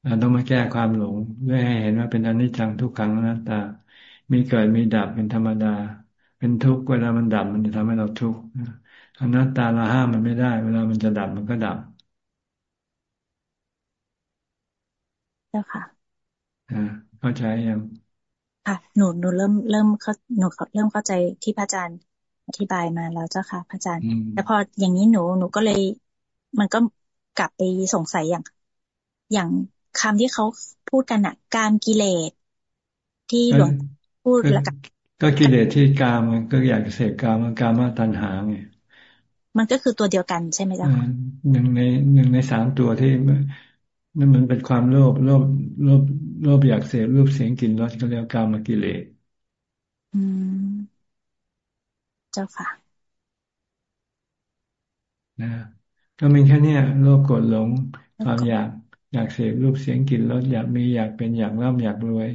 เราต้องมาแก้ความหลงด้วยให้เห็นว่าเป็นอนิจจังทุกขังอนัตตา มีเกิดมีดับเป็นธรรมดา เป็นทุกข์เวลามันดับมันจะทำให้เราทุกข์อนัตตาเราห้ามมันไม่ได้ เวลามันจะดับมันก็ดับเจ้าค่ะอ่าเข้าใจยังค่ะหนูหนูเริ่มเริ่มเขาหนูเริ่มเข้าใจที่พระอาจารย์อธิบายมาแล้วเจ้าค่ะพระอาจารย์แต่พออย่างนี้หนูหนูก็เลย มันก็กลับไปสงสัยอย่างอย่าง คำที่เขาพูดกันอะการกิเลสที่หลวงพูดแล้วกันก็กิเลสที่กามมันก็อยากเสพกามมันกามาตัณหาไงมันก็คือตัวเดียวกันใช่ไหมจ๊ะหนึ่งในหนึ่งในสามตัวที่นั่นมันเป็นความโลภโลภโลภโลภอยากเสพรูปเสียงกลิ่นรสก็เรียกกามกิเลสอืมเจ้าค่ะนะก็มีแค่นี้โลภโกรธหลงความอยาก อยากเสพรูปเสียงกลิ่นรสอยากมีอยากเป็นอยากร่ำอยากรวย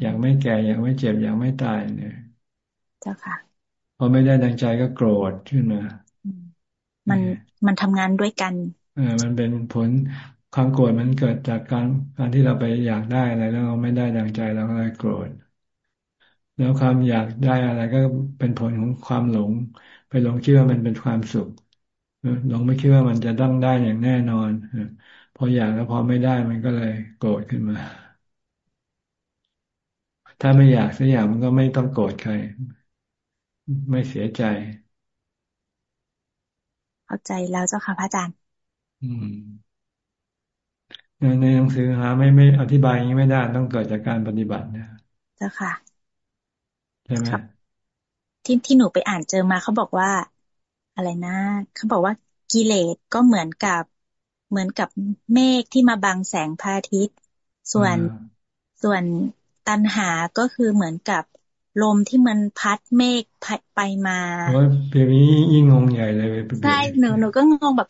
อยากไม่แก่อยากไม่เจ็บอยากไม่ตายเนี่ย เจ้าค่ะพอไม่ได้ดังใจก็โกรธขึ้นมา มันมันทำงานด้วยกัน เออมันเป็นผลความโกรธมันเกิดจากการการที่เราไปอยากได้อะไรแล้วเราไม่ได้ดังใจเราก็เลยโกรธ แล้วความอยากได้อะไรก็เป็นผลของความหลง ไปหลงคิดว่ามันเป็นความสุขหลงไม่คิดว่ามันจะต้องได้อย่างแน่นอน พออยากแล้วพอไม่ได้มันก็เลยโกรธขึ้นมา ถ้าไม่อยากสักอย่างมันก็ไม่ต้องโกรธใคร ไม่เสียใจ เข้าใจแล้วเจ้าค่ะพระอาจารย์ อืมในหนังสือหาไม่ไม่อธิบายอย่างนี้ไม่ได้ต้องเกิดจากการปฏิบัติเนี่ยเจ้าค่ะใช่ไหมที่ที่หนูไปอ่านเจอมาเขาบอกว่า อะไรนะเขาบอกว่ากิเลสก็เหมือนกับ เหมือนกับเมฆที่มาบังแสงพระอาทิตย์ ส่วนส่วนตันหาก็คือเหมือนกับลมที่มันพัดเมฆไปมาโอ้ยเปียนี้ยิ่งงงใหญ่เลยใช่หนูหนูก็งงแบบ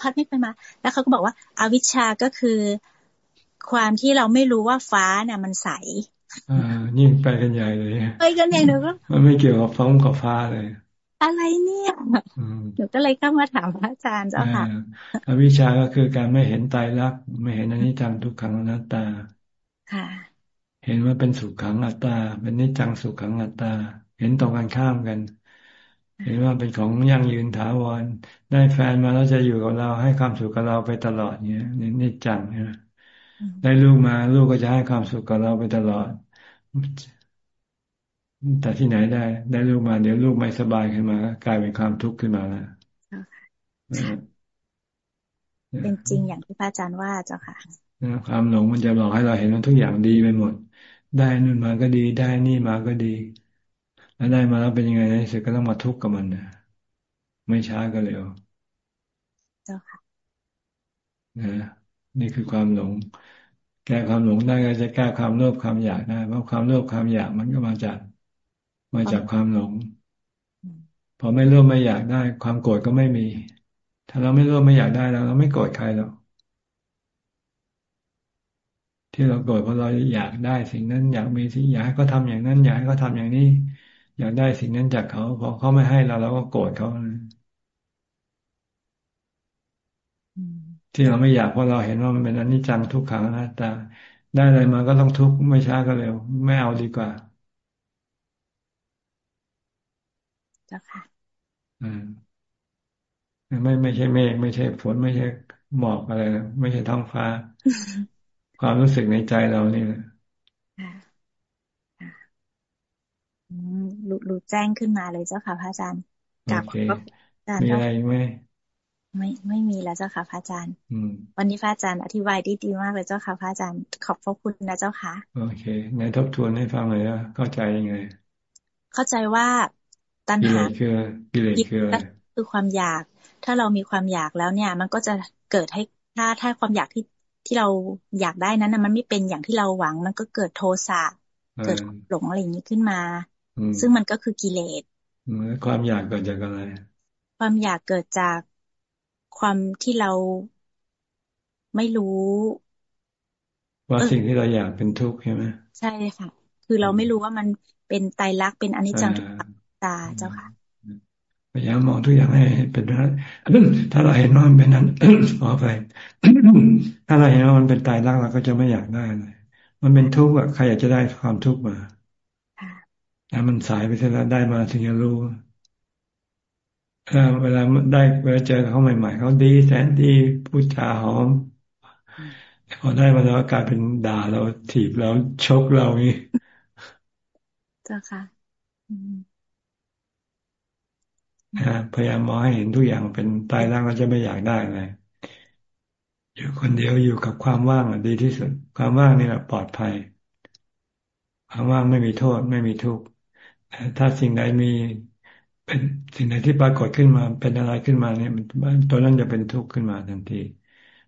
พัดเมฆไปมา แล้วเขาก็บอกว่าอาวิชชาก็คือ ความที่เราไม่รู้ว่าฟ้าเนี่ยมันใสอ่ายิ่งไปกันใหญ่เลยไปกันใหญ่หนูก็มันไม่เกี่ยวกับฟ้ากับฟ้าเลย อะไรเนี่ยหนูก็เลยเข้ามาถามพระอาจารย์เจ้าค่ะอวิชชาก็คือการไม่เห็นตายรัก ไม่เห็นอนิจจังทุกขังอนัตตา ค่ะ เห็นว่าเป็นสุขขังอัตตา เป็นนิจจังสุขขังอัตตา เห็นตรงกันข้ามกัน เห็นว่าเป็นของยั่งยืนถาวร ได้แฟนมาแล้วจะอยู่กับเราให้ความสุขกับเราไปตลอดเนี้ยนี่นิจจังนะได้ลูกมาลูกก็จะให้ความสุขกับเราไปตลอด แต่ที่ไหนได้ ได้ลูกมา เดี๋ยวลูกไม่สบายขึ้นมา กลายเป็นความทุกข์ขึ้นมาแล้วเป็นจริงอย่างที่พระอาจารย์ว่าเจ้าค่ะความหลงมันจะบอกให้เราเห็นว่าทุกอย่างดีไปหมด ได้นู่นมาก็ดี ได้นี่มาก็ดี แล้วได้มาแล้วเป็นยังไงในสุดก็ต้องมาทุกข์กับมันนะไม่ช้าก็เร็วเจ้าค่ะนะนี่คือความหลง แก้ความหลงได้ก็จะแก้ความโลภความอยากได้เพราะความโลภความอยากมันก็มาจาก มาจากความหลง พอไม่โลภไม่อยากได้ ความโกรธก็ไม่มี ถ้าเราไม่โลภไม่อยากได้แล้ว เราไม่โกรธใครหรอกที่เราโกรธเพราะเราอยากได้สิ่งนั้น อยากมีสิ่งอยากให้เขาทาอย่างนั้น อยากให้เขาทาอย่างนี้ อยากได้สิ่งนั้นจากเขาพอเขาไม่ให้เราเราก็โกรธเขาที่เราไม่อยากเพราะเราเห็นว่ามันเป็นอนิจจังทุกขังนะแต่ได้อะไรมาก็ต้องทุกข์ไม่ช้าก็เร็ว ไม่เอาดีกว่า เจ้าค่ะอืมไม่ไม่ใช่เมฆไม่ใช่ฝนไม่ใช่หมอกอะไรนะไม่ใช่ท้องฟ้า ความรู้สึกในใจเรานี่แหละรู้รู้แจ้งขึ้นมาเลยเจ้าค่ะพระอาจารย์กับมีอะไรไหมไม่ไม่มีแล้วเจ้าค่ะพระอาจารย์วันนี้พระอาจารย์อธิบายดีดีมากเลยเจ้าค่ะพระอาจารย์ขอบพระคุณนะเจ้าค่ะ โอเคในทบทวนให้ฟังเลยว่าเข้าใจยังไง เข้าใจว่า ตัณหาคือกิเลสคืออะไรคือความอยาก ถ้าเรามีความอยากแล้วเนี่ย มันก็จะเกิดให้ถ้าถ้าความอยากที่ที่เราอยากได้นั้นมันไม่เป็นอย่างที่เราหวัง มันก็เกิดโทสะเกิดหลงอะไรอย่างนี้ขึ้นมา ซึ่งมันก็คือกิเลสความอยากเกิดจากอะไร ความอยากเกิดจากความที่เราไม่รู้ ว่าสิ่งที่เราอยากเป็นทุกข์ใช่ไหมใช่ค่ะ คือเราไม่รู้ว่ามันเป็นไตรลักษณ์เป็นอนิจจังทุกขัง ตาเจ้าค่ะพยายามมองทุกอย่างให้เป็นนั้นถ้าเราเห็นว่ามันเป็นนั้นออกไปถ้าเราเห็นว่ามันเป็นตายรักเราก็จะไม่อยากได้เลยมันเป็นทุกข์อะใครอยากจะได้ความทุกข์มาแต่มันสายไปเสียแล้วได้มาถึงจะรู้เวลาได้เวลาเจอเขาใหม่ๆเขาดี แสนดีพูดจาหอมพอได้มาแล้วกลายเป็นด่าเราถีบเราชกเรานี่เจ้าค่ะ พยายามมองให้เห็นทุกอย่างเป็นตายร่างเราจะไม่อยากได้อะไรอยู่คนเดียวอยู่กับความว่างดีที่สุด ความว่างนี่แหละปลอดภัย ความว่างไม่มีโทษ ไม่มีทุกข์ถ้าสิ่งใดมีเป็นสิ่งไหนที่ปรากฏขึ้นมา เป็นอะไรขึ้นมาเนี่ยมันตัวนั้นจะเป็นทุกข์ขึ้นมาทันที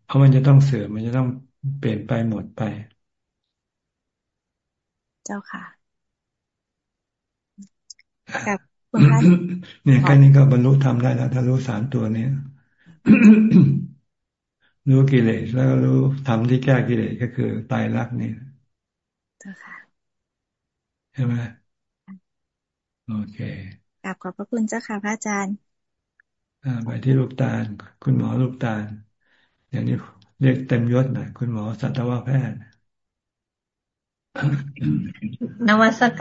เพราะมันจะต้องเสื่อมมันจะต้องเปลี่ยนไปหมดไป เจ้าค่ะกับคุณพระ เนี่ยแค่นี้ก็บรรลุธรรมได้แล้วถ้ารู้สามตัวนี้รู้กิเลสแล้วก็รู้ธรรมที่แก้กิเลสก็คือตายรักนี่เจ้าค่ะใช่ไหมโอเคกลับขอบพระคุณเจ้าค่ะพระอาจารย์ไปที่ลูกตาล คุณหมอลูกตาลอย่างนี้เรียกเต็มยศหน่อยคุณหมอสัตวแพทย์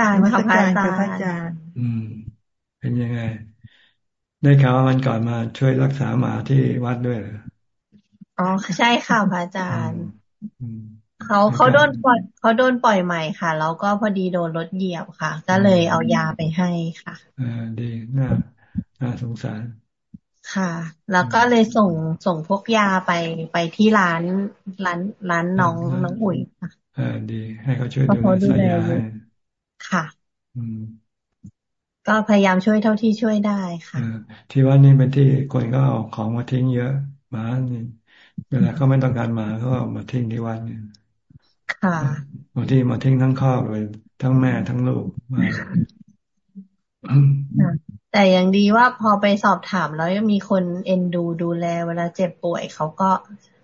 นวัตการค่ะพระอาจารย์อืม เป็นยังไง ได้ข่าวว่ามันก่อนมาช่วยรักษาหมาที่วัดด้วยเหรออ๋อใช่ค่ะพระอาจารย์เขาเขาโดนปล่อยเขาโดนปล่อยใหม่ค่ะ แล้วก็พอดีโดนรถเหยียบค่ะ ก็เลยเอายาไปให้ค่ะอ่าดีน่าน่าสงสารค่ะ แล้วก็เลยส่งส่งพวกยาไปไปที่ร้านร้านร้านน้องน้องอุ๋ยค่ะอ่าดี ให้เขาช่วยดูแลยาให้ค่ะ อืม ก็พยายามช่วยเท่าที่ช่วยได้ค่ะที่ว่านี่เป็นที่คนก็เอาของมาทิ้งเยอะมานี่เวลาเขาไม่ต้องการมาเขาเอามาทิ้งที่วัดเนี่ยค่ะบางทีมาทิ้งทั้งครอบเลยทั้งแม่ทั้งลูกมาแต่อย่างดีว่าพอไปสอบถามแล้วยังมีคนเอ็นดูดูแล เวลาเจ็บป่วยเขาก็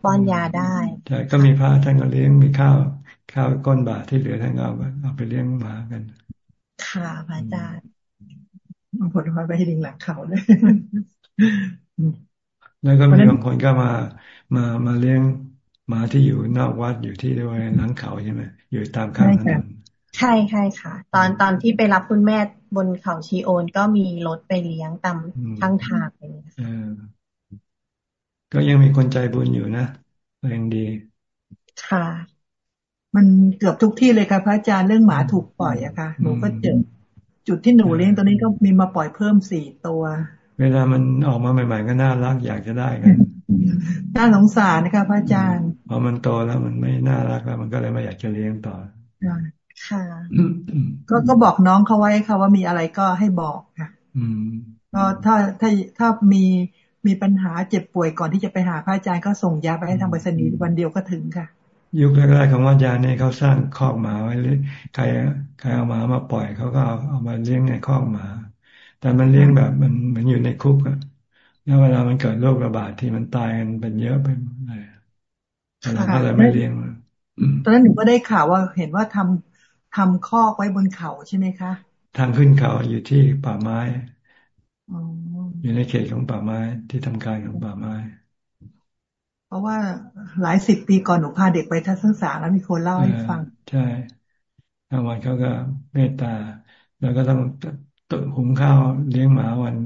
ป้อนยาได้ใช่ก็มีพระท่านก็เลี้ยงมีข้าวข้าวก้นบาทที่เหลือท่านก็เอาเอาไปเลี้ยงหมากัน ค่ะพระอาจารย์ ผลไม้ไปให้ดิงหลังเขาเลยแล้วก็มีบางคนก็มา มามาเลี้ยงหมาที่อยู่นอกวัดอยู่ที่เรียกว่าหลังเขาใช่ไหมอยู่ตามข้างถนนใช่ใช่ค่ะ ตอนตอนที่ไปรับคุณแม่บนเขาชีโอนก็มีรถไปเลี้ยงตามข้างทางเลยก็ยังมีคนใจบุญอยู่นะยังดี ค่ะ มันเกือบทุกที่เลยค่ะพระอาจารย์เรื่องหมาถูกปล่อยอะค่ะหนูก็เจอ จุดที่หนูเลี้ยงตัวนี้ก็มีมาปล่อยเพิ่มสี่ตัว เวลามันออกมาใหม่ ๆ ก็น่ารักอยากจะได้กันน่าสงสารนะคะพระอาจารย์พอมันโตแล้วมันไม่น่ารักแล้วมันก็เลยไม่อยากจะเลี้ยงต่อค่ะก็ก็บอกน้องเขาไว้ค่ะว่ามีอะไรก็ให้บอกค่ะก็ถ้าถ้าถ้ามีมีปัญหาเจ็บป่วยก่อนที่จะไปหาพระอาจารย์ก็ส่งยาไปให้ทางไปรษณีย์วันเดียวก็ถึงค่ะ ยุคแรกๆของอาจารย์เนี่ยเขาสร้างคอกหมาไว้เลยใครใครเอาหมามาปล่อยเขาก็เอาเอามาเลี้ยงในคอกหมา แต่มันเลี้ยงแบบมันเหมือนอยู่ในคุกอะแล้วเวลามันเกิดโรคระบาดที่มันตายกันเป็นเยอะไปหมดเลยเราก็เลยไม่เลี้ยงตอนนั้นหนูก็ได้ข่าวว่าเห็นว่าทำทำคอกไว้บนเขาใช่ไหมคะ ทางขึ้นเขาอยู่ที่ป่าไม้อยู่ในเขตของป่าไม้ที่ทำการของป่าไม้เพ ราะว่าหลายสิบปีก่อนหนูพาเด็กไปทัศนศึกษาแล้วมีคนเล่าให้ฟัง ใช่ทางวันเขาก็เมตตา แล้วก็ต้องตหุงข้าวเลี้ยงหมาวัน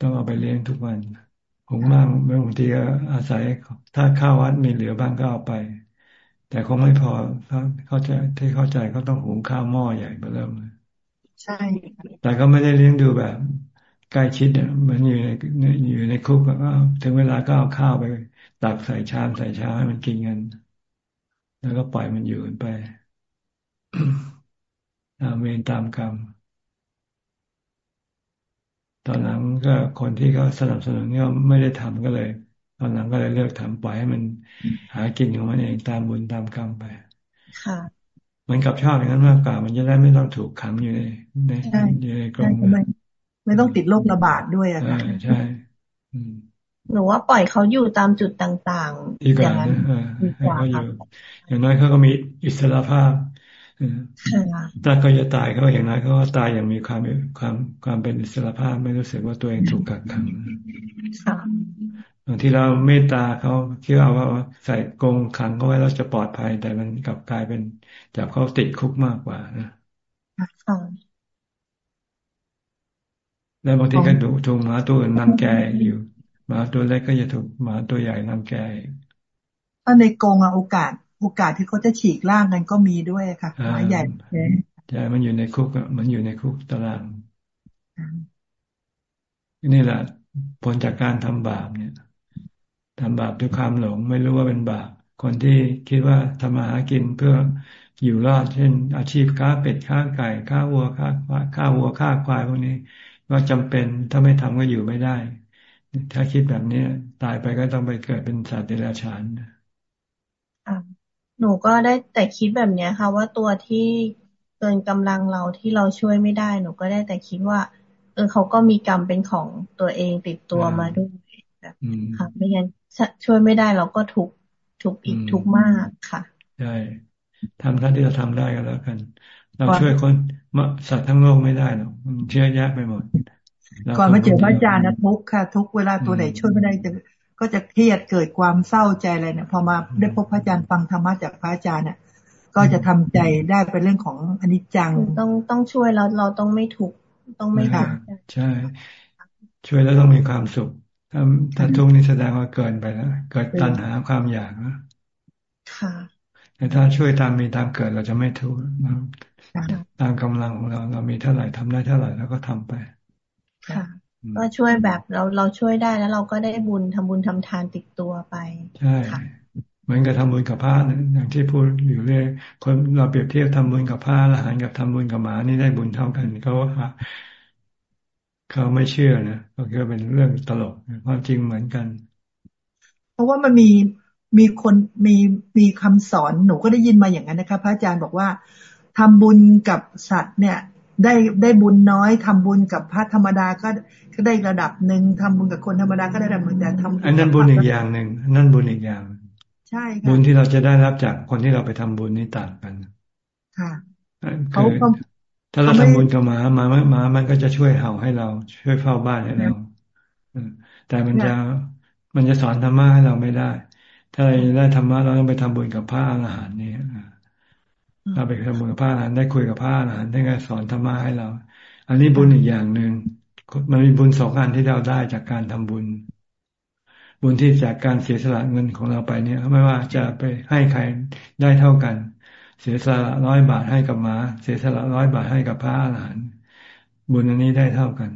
ต้องเอาไปเลี้ยงทุกวันหุงบ้างบางทีก็อาศัย ถ้าข้าววัดมีเหลือบ้างก็เอาไป แต่คงไม่พอเข้าใจที่เข้าใจก็ต้องหุงข้าวหม้อใหญ่ไปเริ่มใช่ แต่ก็ไม่ได้เลี้ยงดูแบบ ใกล้ชิดอะมันอยู่ในอยู่ในคุกก็ถึงเวลาก็เอาข้าวไปตักใส่ชามใส่ชามให้มันกินกัน แล้วก็ปล่อยมันอยู่ไปตามเวรตามกรรม ตอนหลังก็คนที่เขาสนับสนุนก็ไม่ได้ทำก็เลย ตอนหลังก็เลยเลือกทำปล่อยให้มันหากินของมันเองตามบุญตามกรรมไป ค่ะเหมือนกับชอบอย่างนั้นมากกว่า มันจะได้ไม่ต้องถูกขังอยู่ในในอยู่ในกรง ไม่ต้องติดโรคระบาดด้วยอะค่ะใช่หนูว่าปล่อยเขาอยู่ตามจุดต่างๆอย่างนั้นดีกว่าอยู่อย่างน้อยเขาก็มีอิสระภาพถ้าก็จะตายเขาอย่างน้อยเขาก็ตายอย่างมีความความความเป็นอิสระภาพ ไม่รู้สึกว่าตัวเองถูกกักขังบางทีเราเมตตาเขาคิดเอาว่าใส่กรงขังเขาไว้แล้วจะปลอดภัย แต่มันกลับกลายเป็นจับเขาติดคุกมากกว่านะ แล้วบางทีก็ถูกถูกหมาตัวอื่นนำแกอยู่หมาตัวเล็กก็จะถูกหมาตัวใหญ่นำแกถ้าในกรงอะโอกาส โอกาสที่เขาจะฉีกล่างกันก็มีด้วยค่ะหมาใหญ่ใช่มันอยู่ในคุกอะมันอยู่ในคุกตารางนี่แหละผลจากการทำบาปเนี่ยทำบาปด้วยความหลง ไม่รู้ว่าเป็นบาปคนที่คิดว่าทำมาหากินเพื่ออยู่รอดเช่น อาชีพค้าเป็ดค้าไก่ค้าวัวค้าค้าวัวค้าควายพวกนี้ ก็จำเป็นถ้าไม่ทำก็อยู่ไม่ได้ ถ้าคิดแบบนี้ตายไปก็ต้องไปเกิดเป็นสัตว์เดรัจฉานหนูก็ได้แต่คิดแบบเนี้ยค่ะ ว่าตัวที่เกินกำลังเราที่เราช่วยไม่ได้ หนูก็ได้แต่คิดว่า เออเขาก็มีกรรมเป็นของตัวเองติดตัวมาด้วยแบบค่ะไม่งั้นช่วยไม่ได้เราก็ทุกทุกอีกทุกมากค่ะใช่ทำท่านที่เราทำได้ก็แล้วกัน เราช่วยคนสัตว์ทั้งโลกไม่ได้หรอกมันเชื่อแยะไปหมดก่อนมาเจอพระอาจารย์นะทุกค่ะ ทุกเวลาตัวไหนช่วยไม่ได้จะก็จะเครียดเกิดความเศร้าใจอะไรเนี่ยพอมาได้พบพระอาจารย์ฟังธรรมะจากพระอาจารย์เนี่ยก็จะทำใจได้เป็นเรื่องของอนิจจังต้องต้องช่วยแล้วเราต้องไม่ทุกต้องไม่ทุกใช่ ช่วยแล้วต้องมีความสุขถ้าถ้าทุกนี้แสดงว่าเกินไปแล้วเกิดตัณหาความอยากนะค่ะแต่ถ้าช่วยตามมีตามเกิดเราจะไม่ทุกข์ ตามกำลังของเรา เรามีเท่าไหร่ทำได้เท่าไหร่แล้วก็ทำไป ค่ะ ก็ช่วยแบบเราเราช่วยได้แล้วเราก็ได้บุญทำบุญทำทานติดตัวไป ใช่เหมือนกับทำบุญกับพระอย่างที่พูดอยู่เรื่อยคนเราเปรียบเทียบทำบุญกับพระละหารกับทำบุญกับหมานี่ได้บุญเท่ากันเขาว่าเขาไม่เชื่อนะก็คือเป็นเรื่องตลกความจริงเหมือนกัน เพราะว่ามันมีมีคนมีมีคำสอนหนูก็ได้ยินมาอย่างนั้นนะคะพระอาจารย์บอกว่า ทำบุญกับสัตว์เนี่ย ได้ได้บุญน้อยทำบุญกับพระธรรมดาก็ก็ได้ระดับหนึ่งทำบุญกับคนธรรมดาก็ได้ระดับหนึ่งแต่ทำอันนั้นบุญอีกอย่างหนึ่งนั่นบุญอีกอย่างใช่ค่ะบุญที่เราจะได้รับจากคนที่เราไปทำบุญนี่ต่างกันค่ะเขาถ้าเราทำบุญกับหมาหมาหมามันก็จะช่วยเห่าให้เรา ช่วยเฝ้าบ้านให้เราแต่มันจะมันจะสอนธรรมะให้เราไม่ได้ ถ้าเราได้ธรรมะเราต้องไปทำบุญกับพระอรหันต์นี่ เราไปทำบุญกับพระอรหันต์ได้คุยกับพระอรหันต์ได้การสอนธรรมะให้เรา อันนี้บุญอีกอย่างหนึ่งมันมีบุญสองอันที่เราได้จากการทำบุญ บุญที่จากการเสียสละเงินของเราไปเนี่ย ไม่ว่าจะไปให้ใครได้เท่ากัน เสียสละร้อยบาทให้กับหมา เสียสละร้อยบาทให้กับพระอรหันต์บุญอันนี้ได้เท่ากัน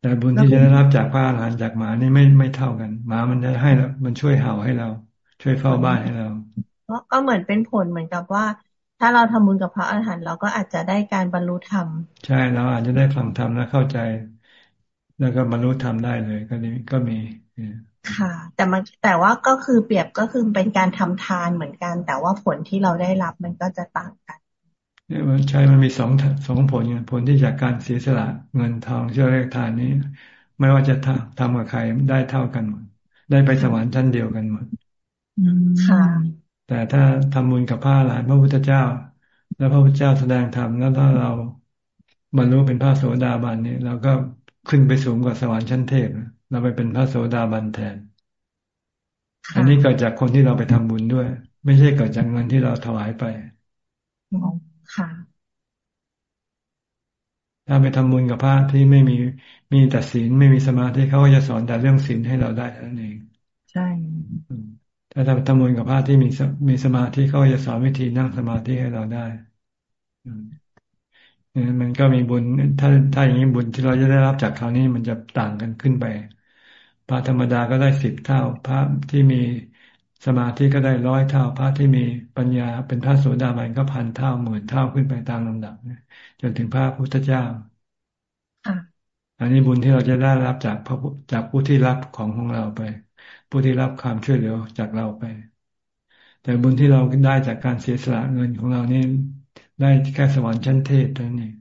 แต่บุญที่จะได้รับจากพระอรหันต์จากหมานี่ไม่ไม่เท่ากันหมามันจะให้มันช่วยเห่าให้เรา ช่วยเฝ้าบ้านให้เรา ก็เหมือนเป็นผลเหมือนกับว่า ถ้าเราทำบุญกับพระอรหันต์เราก็อาจจะได้การบรรลุธรรม ใช่เราอาจจะได้ฟังธรรมและเข้าใจ แล้วก็บรรลุธรรมได้เลย ก็นี้ก็มีค่ะ แต่มันแต่ว่าก็คือเปรียบก็คือเป็นการทำทานเหมือนกัน แต่ว่าผลที่เราได้รับมันก็จะต่างกันเนี่ยมันใช่มันมีสองสองผลอย่างผลที่จากการเสียสละเงินทองเชื่อเรียกทานนี้ ไม่ว่าจะทำทำกับใครได้เท่ากันหมดได้ไปสวรรค์ชั้นเดียวกันหมดค่ะ แต่ถ้าทำบุญกับพระหลานพระพุทธเจ้า แล้วพระพุทธเจ้าแสดงธรรมแล้วถ้าเราบรรลุเป็นพระโสดาบันนี่เราก็ขึ้นไปสูงกว่าสวรรค์ชั้นเทพเราไปเป็นพระโสดาบันแทน อันนี้เกิดจากคนที่เราไปทำบุญด้วย ไม่ใช่เกิดจากเงินที่เราถวายไปค่ะถ้าไปทำบุญกับพระที่ไม่มีมีแต่ศีลไม่มีสมาธิเขาก็จะสอนแต่เรื่องศีลให้เราได้นั่นเอง ใช่ ถ้าทำบุญกับพระที่มีมีสมาธิเขาก็จะสอนวิธีนั่งสมาธิให้เราได้มันก็มีบุญ ถ้าถ้าอย่างนี้บุญที่เราจะได้รับจากคราวนี้มันจะต่างกันขึ้นไป พระธรรมดาก็ได้สิบเท่า พระที่มีสมาธิก็ได้ร้อยเท่า พระที่มีปัญญา เป็นพระโสดาบันก็พันเท่าหมื่นเท่าขึ้นไปตามลำดับจนถึงพระพุทธเจ้าอันนี้บุญที่เราจะได้รับจากพระจากผู้ที่รับของของเราไป ผู้ที่รับความช่วยเหลือจากเราไป แต่บุญที่เราได้จากการเสียสละเงินของเรานี่ได้แค่สวรรค์ชั้นเทพเท่านั้น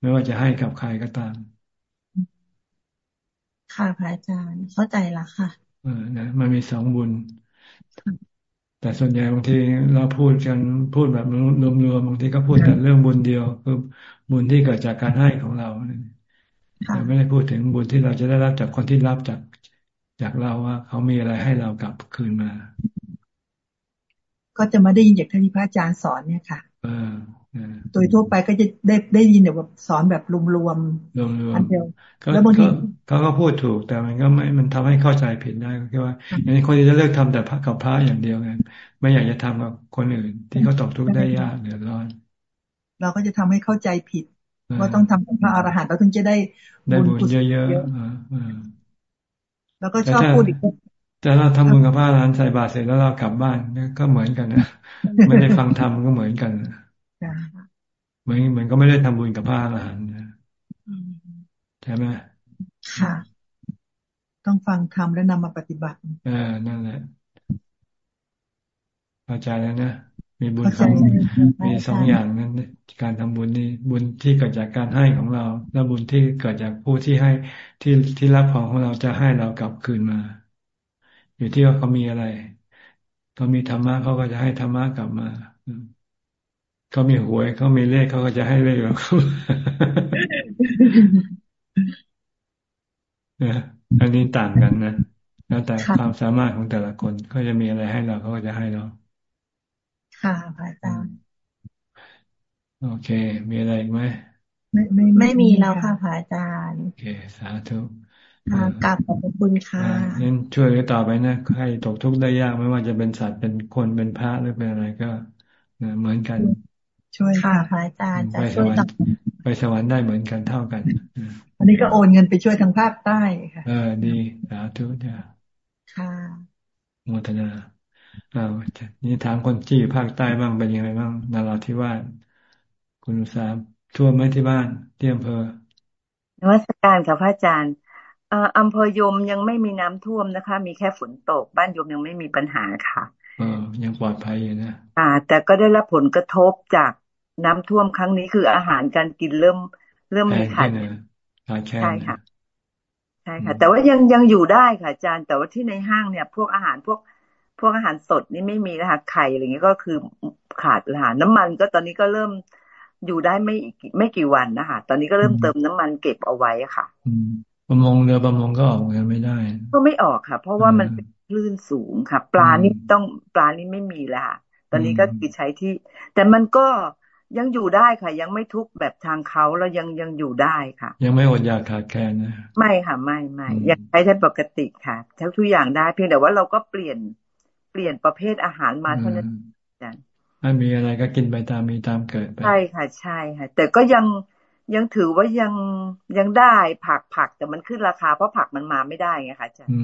ไม่ว่าจะให้กับใครก็ตาม ค่ะพระอาจารย์เข้าใจละค่ะเออนะมันมีสองบุญ แต่ส่วนใหญ่บางทีเราพูดกันพูดแบบรวมๆบางทีก็พูดแต่เรื่องบุญเดียวคือบุญที่เกิดจากการให้ของเราแต่ไม่ได้พูดถึงบุญที่เราจะได้รับจากคนที่รับจาก จากเราว่าเขามีอะไรให้เรากลับคืนมา ก็จะมาได้ยินจากที่พระอาจารย์สอนเนี่ยค่ะโดยทั่วไปก็จะได้ได้ยินแบบสอนแบบรวมรวมรวมรวมแล้วบางทีเขาก็พูดถูกแต่มันก็ไม่มันทำให้เข้าใจผิดได้ก็คือว่าอย่างนี้คนที่จะเลิกทำแต่พระกับพระอย่างเดียวไงไม่อยากจะทำกับคนอื่น ที่เขาตกทุกข์ได้ยากเดือดร้อน เราก็จะทำให้เข้าใจผิดว่าต้องทำกับพระอรหันต์เราถึงจะได้ได้บุญเยอะๆ แล้วก็ชอบพูดอีกแต่เราทำบุญกับพระอรหันต์ใส่บาตรเสร็จแล้วเรากลับบ้านก็เหมือนกันนะไม่ได้ฟังธรรมก็เหมือนกันเหมือนเหมือนก็ไม่ได้ทำบุญกับพระอรหันต์ใช่ไหมค่ะ ต้องฟังธรรมแล้วนำมาปฏิบัติเออนั่นแหละเข้าใจแล้วนะ มีบุญสองมีสองอย่างนั้น การทำบุญนี่บุญที่เกิดจากการให้ของเรา และบุญที่เกิดจากผู้ที่ให้ที่ที่รับของของเราจะให้เรากลับคืนมา อยู่ที่ว่าเขามีอะไรเขามีธรรมะเขาก็จะให้ธรรมะกลับมาเขามีหวยเขามีเลขเขาก็จะให้เลขเราอันนี้ต่างกันนะแล้วแต่ความสามารถของแต่ละคนก็จะมีอะไรให้เราเขาก็จะให้เรา ค่ะพระอาจารย์โอเค มีอะไรอีกไหมไม่ไม่ไม่มีแล้วค่ะพระอาจารย์ โอเค สาธุกลับขอบคุณค่ะงั้นช่วยกันต่อไปนะใครตกทุกข์ได้ยากไม่ว่าจะเป็นสัตว์เป็นคนเป็นพระหรือเป็นอะไรก็เหมือนกัน ช่วยค่ะพระอาจารย์จะช่วยต่อไปสวรรค์ได้เหมือนกันเท่ากันอันนี้ก็โอนเงินไปช่วยทางภาคใต้ค่ะ เออดีสาธุจ้ะค่ะโมทนา อ้าวนี่ถามคนที่ภาคใต้บ้างเป็นยังไงบ้างนาราธิวาสคุณอุสามท่วมไหมที่บ้านที่อำเภอนวัตการค่ะพระอาจารย์อำเภอยมยังไม่มีน้ำท่วมนะคะ มีแค่ฝนตก บ้านยมยังไม่มีปัญหาค่ะเออยังปลอดภัยอยู่นะอ่า แต่ก็ได้รับผลกระทบจากน้ำท่วมครั้งนี้คืออาหารการกินเริ่ม เริ่มไม่ขาดใช่ค่ะใช่ค่ะ แต่ว่ายังยังอยู่ได้ค่ะอาจารย์ แต่ว่าที่ในห้างเนี่ย พวกอาหารพวก พวกอาหารสดนี่ไม่มีนะคะไข่อะไรเงี้ยก็คือขาดอาหารน้ำมันก็ตอนนี้ก็เริ่มอยู่ได้ไม่ไม่กี่วันนะคะตอนนี้ก็เริ่มเติมน้ำมันเก็บเอาไว้ค่ะประมงเรือประมงก็ออกเงินไม่ได้ ก็ไม่ออกค่ะ เพราะว่ามันเป็นคลื่นสูงค่ะ ปลานี่ต้องปลานี่ไม่มีแล้วค่ะ ตอนนี้ก็คือใช้ที่ แต่มันก็ยังอยู่ได้ค่ะ ยังไม่ทุกแบบทางเขาแล้วยังยังอยู่ได้ค่ะ ยังไม่อดอยากขาดแคลนนะไม่ค่ะไม่ไม่ยังใช้ได้ปกติค่ะทุกทุกอย่างได้เพียงแต่ว่าเราก็เปลี่ยน เปลี่ยนประเภทอาหารมาเท่านั้นมันมีอะไรก็กินไปตามมีตามเกิดไปใช่ค่ะใช่ค่ะ แต่ก็ยังยังถือว่ายังยังได้ผักผักแต่มันขึ้นราคาเพราะผักมันมาไม่ได้ไงค่ะอาจารย์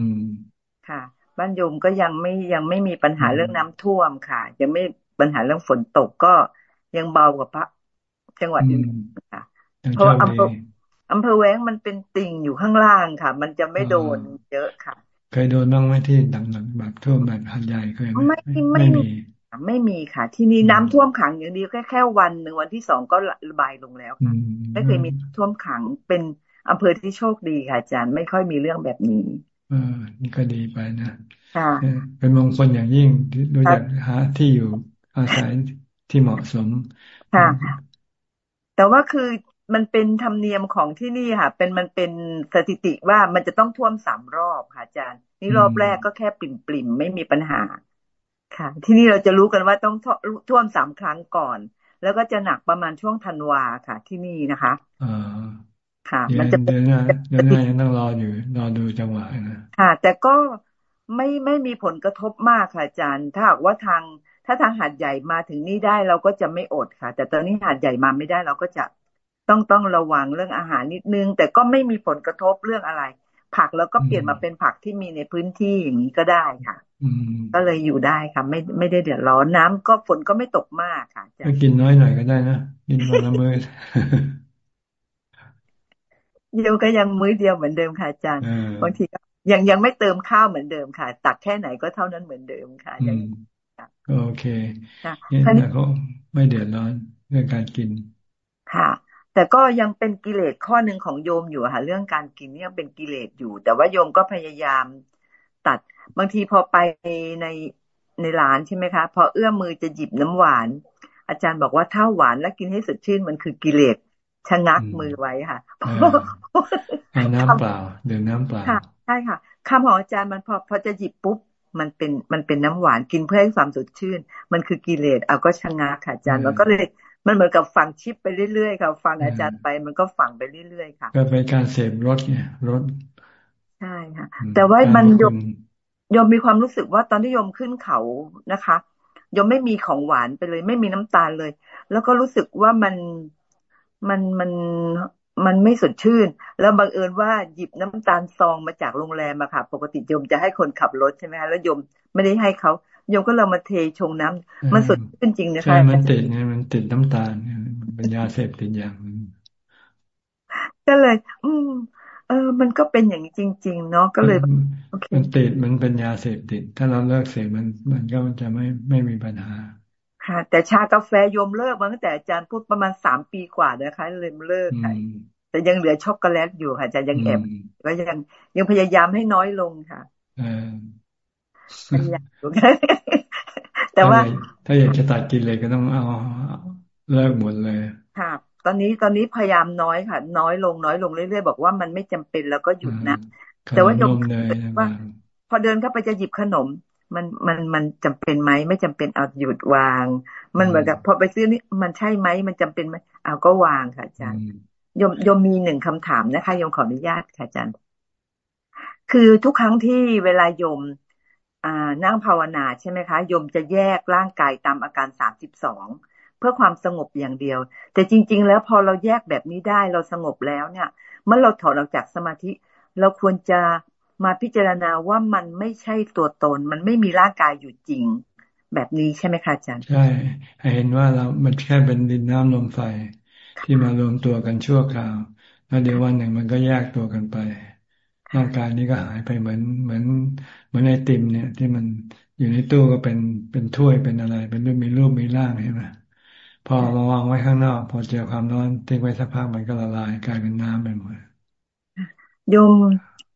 ค่ะ บ้านโยมก็ยังไม่ยังไม่มีปัญหาเรื่องน้ำท่วมค่ะ ยังไม่ปัญหาเรื่องฝนตกก็ยังเบากว่าพระจังหวัดอื่นค่ะเพราะอำเภออำเภอแว้งมันเป็นติ่งอยู่ข้างล่างค่ะ มันจะไม่โดนเยอะค่ะ เคยโดนบ้างไหมที่ดังๆแบบท่วมแบบหันใหญ่เคยไม่ไม่มีไม่มีค่ะ ที่นี่น้ำท่วมขังอย่างเดียวแค่แค่วันหนึ่งวันที่สองก็ระบายลงแล้วค่ะไม่เคยมีท่วมขังเป็นอำเภอที่โชคดีค่ะอาจารย์ไม่ค่อยมีเรื่องแบบนี้เออนี่ก็ดีไปนะค่ะเป็นมงคลอย่างยิ่งโดยอยากหาที่อยู่อาศัยที่เหมาะสมค่ะแต่ว่าคือ มันเป็นธรรมเนียมของที่นี่ค่ะ เป็นมันเป็นสถิติว่ามันจะต้องท่วมสามรอบค่ะอาจารย์ นี่รอบแรกก็แค่ปริ่มๆไม่มีปัญหา ค่ะ ที่นี่เราจะรู้กันว่าต้องท่วมสามครั้งก่อน แล้วก็จะหนักประมาณช่วงธันวาค่ะ ที่นี่นะคะอ่าค่ะ มันจะเดือนหน้าเดือนหน้ายังต้องรออยู่รอดูจังหวะนะค่ะ แต่ก็ไม่ไม่มีผลกระทบมากค่ะอาจารย์ ถ้าหากว่าทางถ้าทางหาดใหญ่มาถึงนี่ได้เราก็จะไม่อดค่ะ แต่ตอนนี้หาดใหญ่มาไม่ได้เราก็จะ ต้องต้องระวังเรื่องอาหารนิดนึง แต่ก็ไม่มีผลกระทบเรื่องอะไร ผักแล้วก็เปลี่ยนมาเป็นผักที่มีในพื้นที่อย่างนี้ก็ได้ค่ะก็เลยอยู่ได้ค่ะ ไม่ไม่ได้เดือดร้อนน้ำก็ฝนก็ไม่ตกมากค่ะจะกินน้อยหน่อยก็ได้นะกินวันละมื้อเดียวก็ยังมื้อเดียวเหมือนเดิมค่ะอาจารย์บางทียังยังไม่เติมข้าวเหมือนเดิมค่ะ ตักแค่ไหนก็เท่านั้นเหมือนเดิมค่ะยังโอเคนี่แต่ก็ไม่เดือดร้อนเรื่องการกิน ค่ะ แต่ก็ยังเป็นกิเลสข้อหนึ่งของโยมอยู่ค่ะเรื่องการกินนี่ยังเป็นกิเลสอยู่ แต่ว่าโยมก็พยายามตัดบางทีพอไปในในร้านใช่ไหมคะ พอเอื้อมมือจะหยิบน้ำหวาน อาจารย์บอกว่าถ้าหวานแล้วกินให้สดชื่นมันคือกิเลสชะงักมือไว้ค่ะน้ำเปล่าดื่มน้ำเปล่าใช่ค่ะคำของอาจารย์มันพอพอจะหยิบปุ๊บมันเป็นมันเป็นน้ำหวานกินเพื่อให้ความสดชื่น มันคือกิเลสเอาก็ชะงักค่ะอาจารย์มันก็เลย มันเหมือนกับฟังชิปไปเรื่อยๆค่ะฟังอาจารย์ไปมันก็ฟังไปเรื่อยๆค่ะก็เป็นการเสพรสเนี่ยรสใช่ค่ะ แต่ว่ามันยมยมมีความรู้สึกว่าตอนที่ยมขึ้นเขานะคะยมไม่มีของหวานไปเลย ไม่มีน้ำตาลเลย แล้วก็รู้สึกว่ามันมันมันมันไม่สดชื่น แล้วบังเอิญว่าหยิบน้ำตาลซองมาจากโรงแรมอะค่ะ ปกติโยมจะให้คนขับรถใช่ไหมคะแล้วโยมไม่ได้ให้เขา โยมก็เรามาเทชงน้ำมันสดชื่นจริงนะคะใช่มันติดไงมันติดน้ำตาลเป็นยาเสพติดอย่างก็เลย อืม เออ มันก็เป็นอย่างนี้จริง ๆ เนาะก็เลยมันติดมันเป็นยาเสพติด ถ้าเราเลิกเสพมัน มันก็จะไม่ไม่มีปัญหาค่ะ แต่ชากาแฟโยมเลิกมาตั้งแต่อาจารย์พูดประมาณสามปีกว่านะคะเลยเลิกค่ะแต่ยังเหลือช็อกโกแลตอยู่ค่ะอาจารย์ยังแอบก็ยังยังพยายามให้น้อยลงค่ะพยายาม แต่ว่า ถ้าอยากจะตัดกินเลยก็ต้องเอาเลิกหมดเลยค่ะตอนนี้ตอนนี้พยายามน้อยค่ะ น้อยลงน้อยลงเรื่อยๆบอกว่ามันไม่จำเป็นแล้วก็หยุดนะแต่ว่าโยมว่า พอเดินเข้าไปจะหยิบขนม มันมันมันจำเป็นไหมไม่จำเป็นเอาหยุดวาง มันเหมือนกับพอไปซื้อนี่มันใช่ไหมมันจำเป็นไหมเอาก็วางค่ะอาจารย์ยมยมมีหนึ่งคำถามนะคะยมขออนุญาตค่ะอาจารย์ คือทุกครั้งที่เวลายมอ่า นั่งภาวนาใช่ไหมคะยมจะแยกร่างกายตามอาการสามสิบสองเพื่อความสงบอย่างเดียว แต่จริง ๆ แล้วพอเราแยกแบบนี้ได้เราสงบแล้วเนี่ยเมื่อเราถอดออกจากสมาธิ เราควรจะมาพิจารณาว่ามันไม่ใช่ตัวตน มันไม่มีร่างกายอยู่จริง แบบนี้ใช่ไหมคะอาจารย์ ใช่เห็นว่าเรามันแค่เป็นดินน้ำลมไฟที่มารวมตัวกันชั่วคราว แล้วเดี๋ยววันหนึ่งมันก็แยกตัวกันไป ร่างกายนี้ก็หายไปเหมือนเหมือน เหมือนไอติมเนี่ย ที่มันอยู่ในตู้ก็เป็นเป็นถ้วยเป็นอะไร เป็นรูปมีรูปมีร่างใช่ไหมพอมาวางไว้ข้างนอก พอเจอความร้อนทิ้งไว้สักพักมันก็ละลายกลายเป็นน้ำไปหมดโยม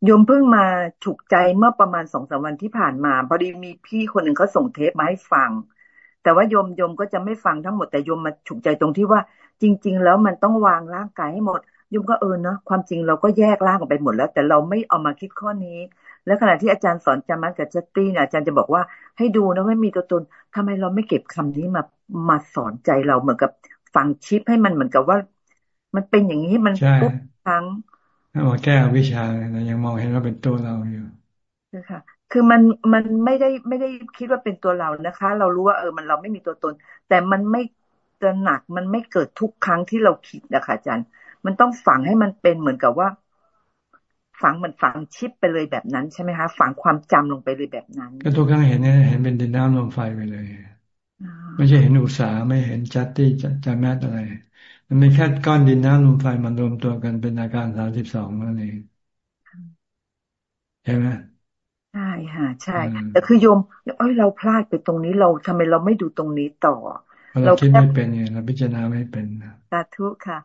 โยมเพิ่งมาฉุกใจเมื่อประมาณสองสามวันที่ผ่านมาพอดีมีพี่คนหนึ่งเขาส่งเทปมาให้ฟัง แต่ว่าโยมโยมก็จะไม่ฟังทั้งหมดแต่โยมมาฉุกใจตรงที่ว่า จริง ๆ แล้วมันต้องวางร่างกายให้หมด ยมก็เออเนาะความจริงเราก็แยกร่างออกไปหมดแล้ว แต่เราไม่เอามาคิดข้อนี้ และขณะที่อาจารย์สอนจามันกับจัตตี้เนี่ยอาจารย์จะบอกว่าให้ดูนะว่ามีตัวตนทำไมเราไม่เก็บคำนี้มามาสอนใจเราเหมือนกับฟังชิปให้มันเหมือนกับว่า มันเป็นอย่างนี้มันปุ๊บครั้งมาแก้วิชาเรายังมองเห็นว่าเป็นตัวเราอยู่ค่ะคือมันมันไม่ได้ไม่ได้คิดว่าเป็นตัวเรานะคะ เรารู้ว่าเออมันเราไม่มีตัวตน แต่มันไม่ตระหนักมันไม่เกิดทุกครั้งที่เราคิดนะคะอาจารย์ มันต้องฝังให้มันเป็นเหมือนกับว่า ฝังเหมือนฝังชิปไปเลยแบบนั้นใช่ไหมคะ ฝังความจำลงไปเลยแบบนั้น ก็ทุกครั้งเห็นเนี่ยเห็นเป็นดินน้ำลมไฟไปเลยไม่ใช่เห็นอุตสาไม่เห็นจัตตี้จัแมทอะไร มันไม่แค่ก้อนดินน้ำลมไฟมันรวมตัวกันเป็นอาการสามสิบสองนั่นเองใช่ไหมใช่ค่ะใช่แต่คือโยมเอ้ยเราพลาดไปตรงนี้เราทำไมเราไม่ดูตรงนี้ต่อ เราคิดไม่เป็นไงเราพิจารณาไม่เป็นสาธุค่ะ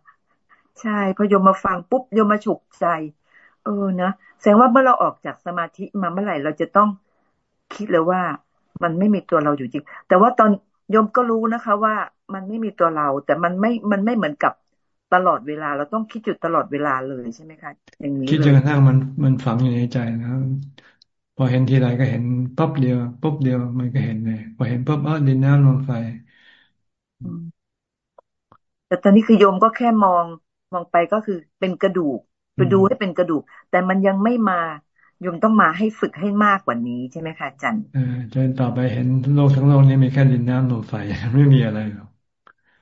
ใช่ พอโยมมาฟังปุ๊บโยมมาฉุกใจ เออนะแสดงว่าเมื่อเราออกจากสมาธิมาเมื่อไหร่เราจะต้องคิดเลยว่า มันไม่มีตัวเราอยู่จริง แต่ว่าตอนโยมก็รู้นะคะ ว่ามันไม่มีตัวเรา แต่มันไม่มันไม่เหมือนกับตลอดเวลา เราต้องคิดอยู่ตลอดเวลาเลยใช่ไหมคะ อย่างนี้คิดจนกระทั่งมันมันฝังอยู่ในใจนะพอเห็นทีไรก็เห็นปุ๊บเดียวปุ๊บเดียวมันก็เห็นเลยพอเห็นปุ๊บอ้อดินน้ำลมไฟแต่ตอนนี้คือโยมก็แค่มอง มองไปก็คือเป็นกระดูกไปดูให้เป็นกระดูก แต่มันยังไม่มาโยมต้องมาให้ฝึกให้มากกว่านี้ใช่ไหมคะจันเออจนต่อไปเห็นโลกทั้งโลกนี้มีแค่ดินน้ำลมไฟไม่มีอะไรหรอก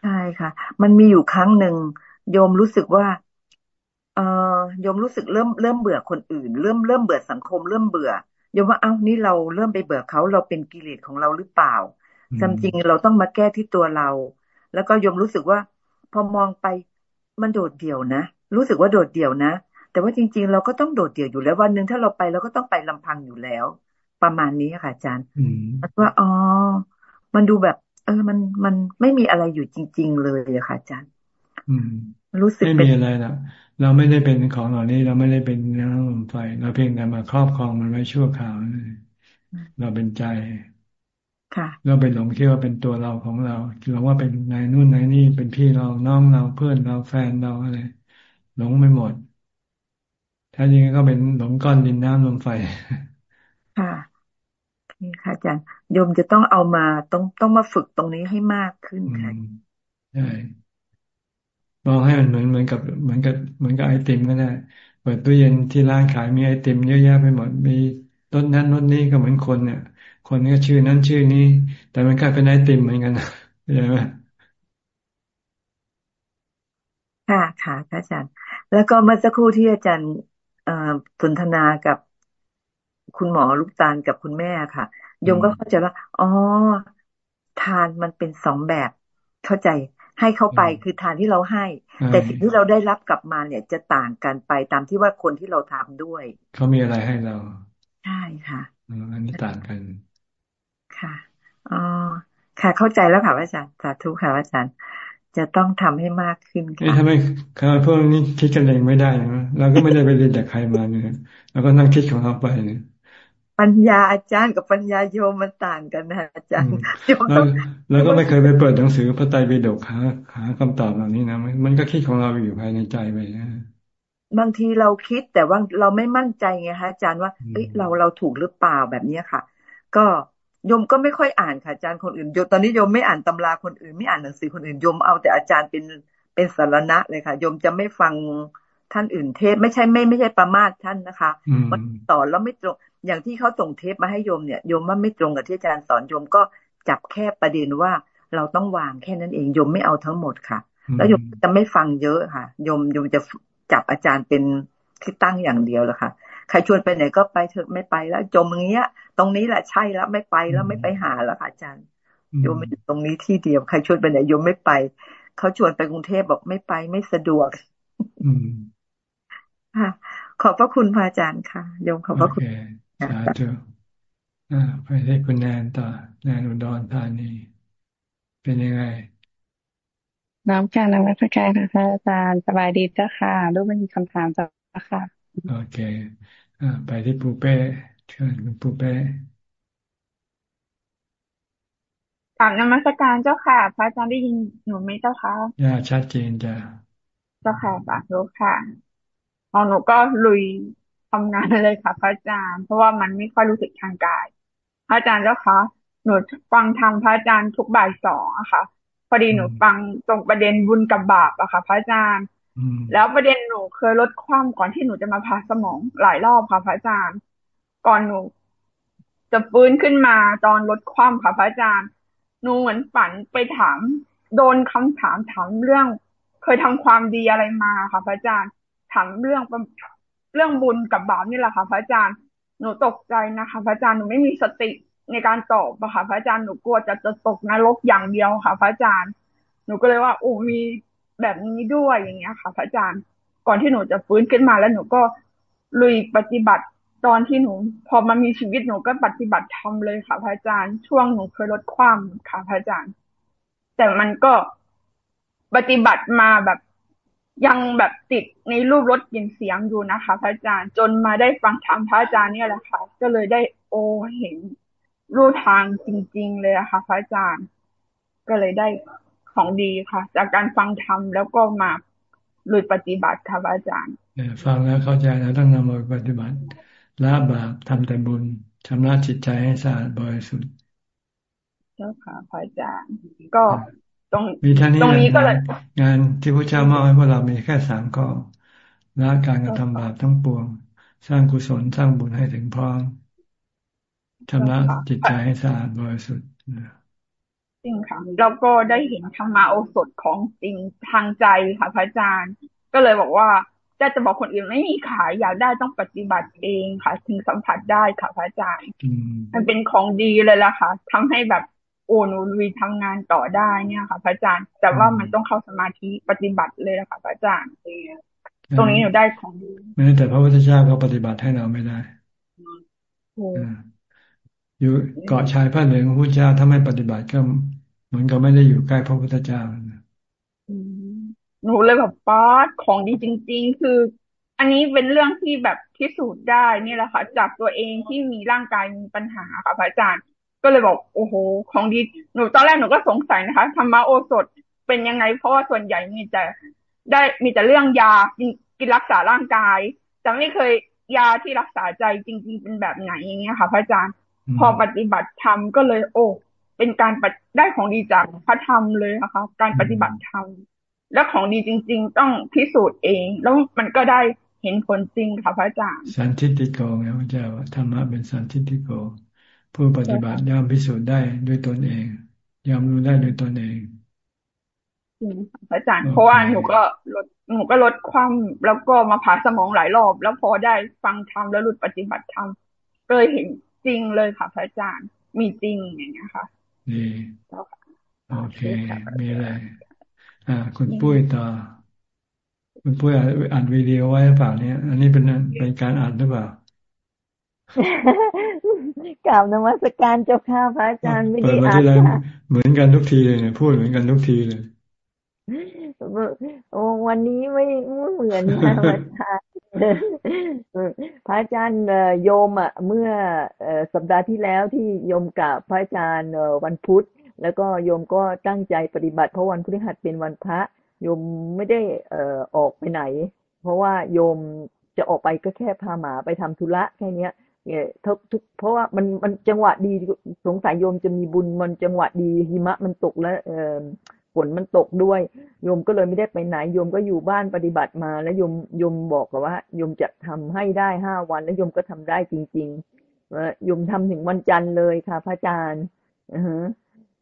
ใช่ค่ะ มันมีอยู่ครั้งหนึ่งโยมรู้สึกว่า เออโยมรู้สึกเริ่มเริ่มเบื่อคนอื่น เริ่มเริ่มเบื่อสังคม เริ่มเบื่อโยมว่าเอ้านี่เราเริ่มไปเบื่อเขาเราเป็นกิเลสของเราหรือเปล่าจำจริงเราต้องมาแก้ที่ตัวเรา แล้วก็โยมรู้สึกว่า พอมองไป มันโดดเดี่ยวนะ รู้สึกว่าโดดเดี่ยวนะ แต่ว่าจริง ๆ เราก็ต้องโดดเดี่ยวอยู่แล้ววันหนึ่งถ้าเราไปเราก็ต้องไปลำพังอยู่แล้ว ประมาณนี้ค่ะอาจารย์ว่าอ๋อมันดูแบบ เออมันมันไม่มีอะไรอยู่จริง ๆ เลยอะค่ะอาจารย์รู้สึกไม่มีอะไรนะเราไม่ได้เป็นของเหล่านี้เราไม่ได้เป็นน้ำลมไฟเราเพียงแต่มาครอบครองมันไว้ชั่วคราวเราเป็นใจ เราไปหลงคิดว่าเป็นตัวเราของเราเราว่าเป็นนายนู่นนายนี่เป็นพี่เราน้องเราเพื่อนเราแฟนเราอะไรหลงไม่หมดแท้จริงก็เป็นหลงก้อนดินน้ำลมไฟค่ะนี่ค่ะอาจารย์โยมจะต้องเอามาต้องต้องมาฝึกตรงนี้ให้มากขึ้นค่ะใช่มองให้มันเหมือนเหมือนกับเหมือนกับเหมือนกับไอติมก็ได้เปิดตู้เย็นที่ร้านขายมีไอติมเยอะแยะไปหมดมี รสนั้นรสนี้ก็เหมือนคนเนี่ย คนก็ชื่อนั้นชื่อนี้ แต่มันกลายเป็นไอติมเหมือนกันใช่ไหมค่ะค่ะอาจารย์ แล้วก็เมื่อสักครู่ที่อาจารย์สนทนากับคุณหมอลูกตาลกับคุณแม่ค่ะโยมก็เข้าใจว่า อ๋อ ทานมันเป็นสองแบบ เข้าใจให้เขาไปคือทานที่เราให้ แต่สิ่งที่เราได้รับกลับมาเนี่ยจะต่างกันไปตามที่ว่าคนที่เราทำด้วย เขามีอะไรให้เรา ใช่ค่ะอันนี้ต่างกัน ค่ะอ๋อค่ะ เข้าใจแล้วค่ะอาจารย์สาธุค่ะอาจารย์ จะต้องทำให้มากขึ้นค่ะทำไมพวกนี้คิดกันเองไม่ได้นะเราก็ไม่ได้ไปเรียนจากใครมาเนี่ยเราก็นั่งคิดของเราไปเนี่ยปัญญาอาจารย์กับปัญญาโยมมันต่างกันนะอาจารย์โยมต้องแล้วก็ไม่เคยไปเปิดหนังสือพระไตรปิฎกหาหาคำตอบเหล่านี้นะมันก็คิดของเราอยู่ภายในใจไปนะ บางทีเราคิดแต่ว่าเราไม่มั่นใจไงคะอาจารย์ว่าเอ้ยเราเราถูกหรือเปล่าแบบนี้ค่ะ ก็โยมก็ไม่ค่อยอ่านค่ะอาจารย์คนอื่นโยมตอนนี้โยมไม่อ่านตำราคนอื่นไม่อ่านหนังสือคนอื่นโยมเอาแต่อาจารย์เป็นเป็นสารณะเลยค่ะโยมจะไม่ฟังท่านอื่นเทศไม่ใช่ไม่ไม่ใช่ประมาทท่านนะคะมันสอนแล้วไม่ตรง อย่างที่เขาส่งเทปมาให้โยมเนี่ยโยมว่าไม่ตรงกับที่อาจารย์สอนโยมก็จับแค่ประเด็นว่าเราต้องวางแค่นั้นเองโยมไม่เอาทั้งหมดค่ะ แล้วโยมจะไม่ฟังเยอะค่ะโยมโยมจะ จับอาจารย์เป็นที่ตั้งอย่างเดียวแหละค่ะ ใครชวนไปไหนก็ไปเถอะไม่ไปแล้ว จมอย่างเงี้ย ตรงนี้แหละใช่แล้วไม่ไปแล้วไม่ไปหาแล้วค่ะอาจารย์โยมอยู่ตรงนี้ที่เดียว ใครชวนไปไหนโยมไม่ไป เขาชวนไปกรุงเทพบอกไม่ไปไม่สะดวกค่ะ ขอบพระคุณพระอาจารย์ค่ะโยมขอบพระคุณสาธุไปได้คุณแนนต่อแนนอุดรธานี เป็นยังไง น้ำการนมัสการค่ะอาจารย์สบายดีเจ้าค่ะรูปไม่มีคำถามจ้าค่ะ โอเคอ่าไปที่ปูเป้เชิญคุณปูเป้ถามนมัสการเจ้าค่ะ พระอาจารย์ได้ยินหนูไหมเจ้าคะย่าชัดเจนจ้ะเจ้าค่ะสาธุค่ะพอหนูก็ลุยทำงานเลยค่ะ พระอาจารย์ เพราะว่ามันไม่ค่อยรู้สึกทางกาย พระอาจารย์เจ้าคะหนูฟังทำพระอาจารย์ทุกบ่ายสองอะค่ะพ อดีหนูฟังตรงประเด็นบุญกับบาปอะค่ะ พระอาจารย์ แล้วประเด็นหนูเคยลดความก่อนที่หนูจะมาผ่าสมองหลายรอบค่ะพระอาจารย์ ก่อนหนู จะฟื้นขึ้นมาตอนลดความค่ะพระอาจารย์ หนูเหมือนฝันไปถาม โดนคำถามถามเรื่อง เคยทำความดีอะไรมาค่ะพระอาจารย์ ถามเรื่องเรื่องบุญกับบาปนี่แหละค่ะพระอาจารย์ หนูตกใจนะคะพระอาจารย์หนูไม่มีสติ ในการตอบอะค่ะ พระอาจารย์หนูกลัวจะจะตกนรกอย่างเดียวค่ะ พระอาจารย์ หนูก็เลยว่าโอ้มีแบบนี้ด้วยอย่างเงี้ยค่ะ พระอาจารย์ก่อนที่หนูจะฟื้นขึ้นมาแล้วหนูก็ลุยปฏิบัติตอนที่หนู พอมามีชีวิตหนูก็ปฏิบัติทำเลยค่ะ พระอาจารย์ ช่วงหนูเคยลดความค่ะ พระอาจารย์ แต่มันก็ปฏิบัติมาแบบยังแบบติดในรูปรถกลิ่นเสียงอยู่นะคะ พระอาจารย์จนมาได้ฟังธรรมพระอาจารย์เนี่ยแหละค่ะ ก็เลยได้โอเห็น รูทางจริง ๆ เลยอะค่ะ พระอาจารย์ ก็เลยได้ของดีค่ะ จากการฟังธรรมแล้วก็มาลุยปฏิบัติค่ะพระอาจารย์ฟังแล้วเข้าใจแล้วต้องนำมาปฏิบัติละบาปทำแต่บุญชำระจิตใจให้สะอาดบริสุทธิ์เจ้าค่ะพระอาจารย์ ก็ตรงมีท่านี้ตรงนี้ก็เลยงานที่พระเจ้ามอบให้พวกเรามีแค่สามข้อละการกระทำบาปทั้งปวง สร้างกุศลสร้างบุญให้ถึงพร้อม ชำระจิตใจให้สะอาดบริสุทธิ์จริงค่ะแล้วก็ได้เห็นธรรมาโอสถของจริงทางใจค่ะพระอาจารย์ ก็เลยบอกว่าจะจะบอกคนอื่นไม่มีขายอยากได้ต้องปฏิบัติเองค่ะ ถึงสัมผัสได้ค่ะพระอาจารย์มันเป็นของดีเลยล่ะค่ะทำให้แบบโอ้หนูลุยทำงานต่อได้เนี่ยค่ะ พระอาจารย์ แต่ว่ามันต้องเข้าสมาธิปฏิบัติเลยละค่ะพระอาจารย์ตรงนี้หนูได้ของดีแม้แต่พระพุทธเจ้าก็ปฏิบัติให้เราไม่ได้ อยู่เกาะชายพระเหลืองพระพุทธเจ้าถ้าไม่ปฏิบัติก็เหมือนกับไม่ได้อยู่ใกล้พระพุทธเจ้าหนูเลยแบบป้าของดีจริง ๆ คือ อันนี้เป็นเรื่องที่แบบพิสูจน์ได้นี่แหละค่ะจากตัวเองที่มีร่างกายมีปัญหาค่ะพระอาจารย์ ก็เลยบอกโอ้โห ของดีหนูตอนแรกหนูก็สงสัยนะคะธรรมโอสถเป็นยังไง เพราะว่าส่วนใหญ่มีแต่ได้มีแต่เรื่องยากินรักษาร่างกาย แต่ไม่เคยยาที่รักษาใจจริง ๆ เป็นแบบไหนอย่างเงี้ยค่ะพระอาจารย์ พอปฏิบัติธรรมก็เลย โอ้เป็นการได้ของดีจากพระธรรมเลยนะคะ การปฏิบัติธรรมแล้วของดีจริง ๆ ต้องพิสูจน์เอง แล้วมันก็ได้เห็นผลจริงค่ะพระอาจารย์สันทิติโกไงพระเจ้าธรรมะเป็นสันทิติโก ผู้ปฏิบัติย่อมพิสูจน์ได้ด้วยตนเองยอมรู้ได้ด้วยตนเองพระอาจารย์เพราะว่าหนูก็ลดหนูก็ลดความแล้วก็มาผ่าสมองหลายรอบ แล้วพอได้ฟังธรรมแล้วหลุดปฏิบัติธรรมก็เลยเห็น จริงเลยค่ะพระอาจารย์ มีจริงอย่างเงี้ยค่ะดีโอเค มีอะไรอ่า คุณปุ้ยต่อ คุณปุ้ยอ่านวิดีโอไว้หรือเปล่าเนี่ย อันนี้เป็นเป็นการอ่านหรือเปล่ากล่าวนมัสการเจ้าค่ะพระอาจารย์ไม่ได้อ่านค่ะเหมือนกันทุกทีเลยเนี่ยพูดเหมือนกันทุกทีเลย วันนี้ไม่เหมือนนะพระอาจารย์พระอาจารย์โยมอะเมื่อสัปดาห์ที่แล้วที่โยมกับพระอาจารย์วันพุธ แล้วก็โยมก็ตั้งใจปฏิบัติเพราะวันพฤหัสเป็นวันพระ โยมไม่ได้เอ่อออกไปไหน เพราะว่าโยมจะออกไปก็แค่พาหมาไปทำธุระแค่เนี้ยเนี่ยทุกเพราะว่ามันมันจังหวะดีสงสัยโยมจะมีบุญมันจังหวะดีหิมะมันตกแล้วเออ ฝนมันตกด้วย โยมก็เลยไม่ได้ไปไหน โยมก็อยู่บ้านปฏิบัติมา แล้วโยมโยมบอกกับว่าโยมจะทำให้ได้ห้าวัน แล้วโยมก็ทำได้จริงๆโยมทำถึงวันจันทร์เลยค่ะ พระอาจารย์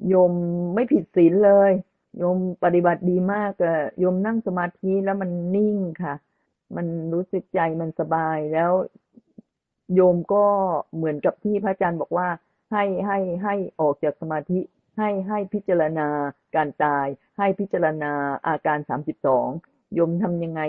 โยมไม่ผิดศีลเลย โยมปฏิบัติดีมากอะโยมนั่งสมาธิแล้วมันนิ่งค่ะ มันรู้สึกใจมันสบายแล้วโยมก็เหมือนกับที่พระอาจารย์บอกว่าให้ให้ให้ออกจากสมาธิ ให้ให้พิจารณาการตาย ให้พิจารณาอาการสามสิบสองโยมทำยังไง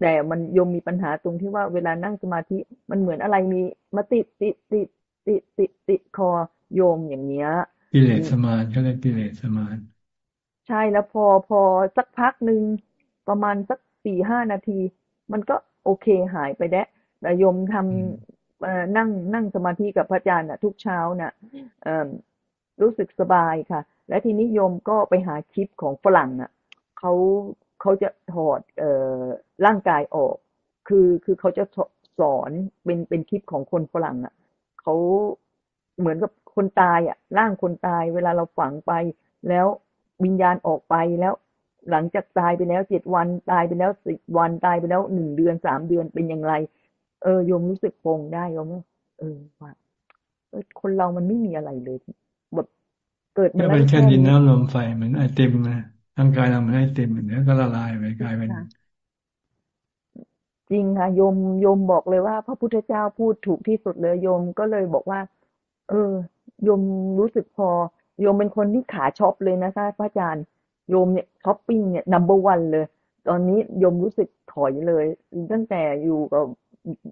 แต่มันโยมมีปัญหาตรงที่ว่าเวลานั่งสมาธิมันเหมือนอะไรมีมาติดติดติดติดติดติดคอโยมอย่างเนี้ยกิเลสสมานเขาเรียกกิเลสสมาน ใช่แล้วพอพอสักพักหนึ่งประมาณสักสี่ห้านาที มันก็โอเคหายไปแล้วแต่โยมทำนั่งนั่งสมาธิกับพระอาจารย์นะทุกเช้านะ่ะ รู้สึกสบายค่ะ และทีนี้โยมก็ไปหาคลิปของฝรั่งอะเขาเขาจะถอดเอ่อร่างกายออก คือคือเขาจะสอนเป็นเป็นคลิปของคนฝรั่งอะเขาเหมือนกับคนตายอะร่างคนตายเวลาเราฝังไป แล้ววิญญาณออกไปแล้ว หลังจากตายไปแล้วเจ็ดวันตายไปแล้วสิบวันตายไปแล้วหนึ่งเดือนสามเดือนเป็นอย่างไร เออโยมรู้สึกปลงได้โยมเออว่าคนเรามันไม่มีอะไรเลย เกิดมาแล้วเป็นแค่ดินน้ำลมไฟเหมือนไอติมนะร่างกายเราเหมือนไอติมเนี้ยก็ละลายไปกลายเป็นจริงค่ะโยมโยมบอกเลยว่า พระพุทธเจ้าพูดถูกที่สุดเลยโยมก็เลยบอกว่า เออโยมรู้สึกพอโยมเป็นคนที่ขาช็อปเลยนะคะพระอาจารย์โยมเนี่ยช้อปปิ้งเนี่ย number one เลย ตอนนี้โยมรู้สึกถอยเลย ตั้งแต่อยู่กับ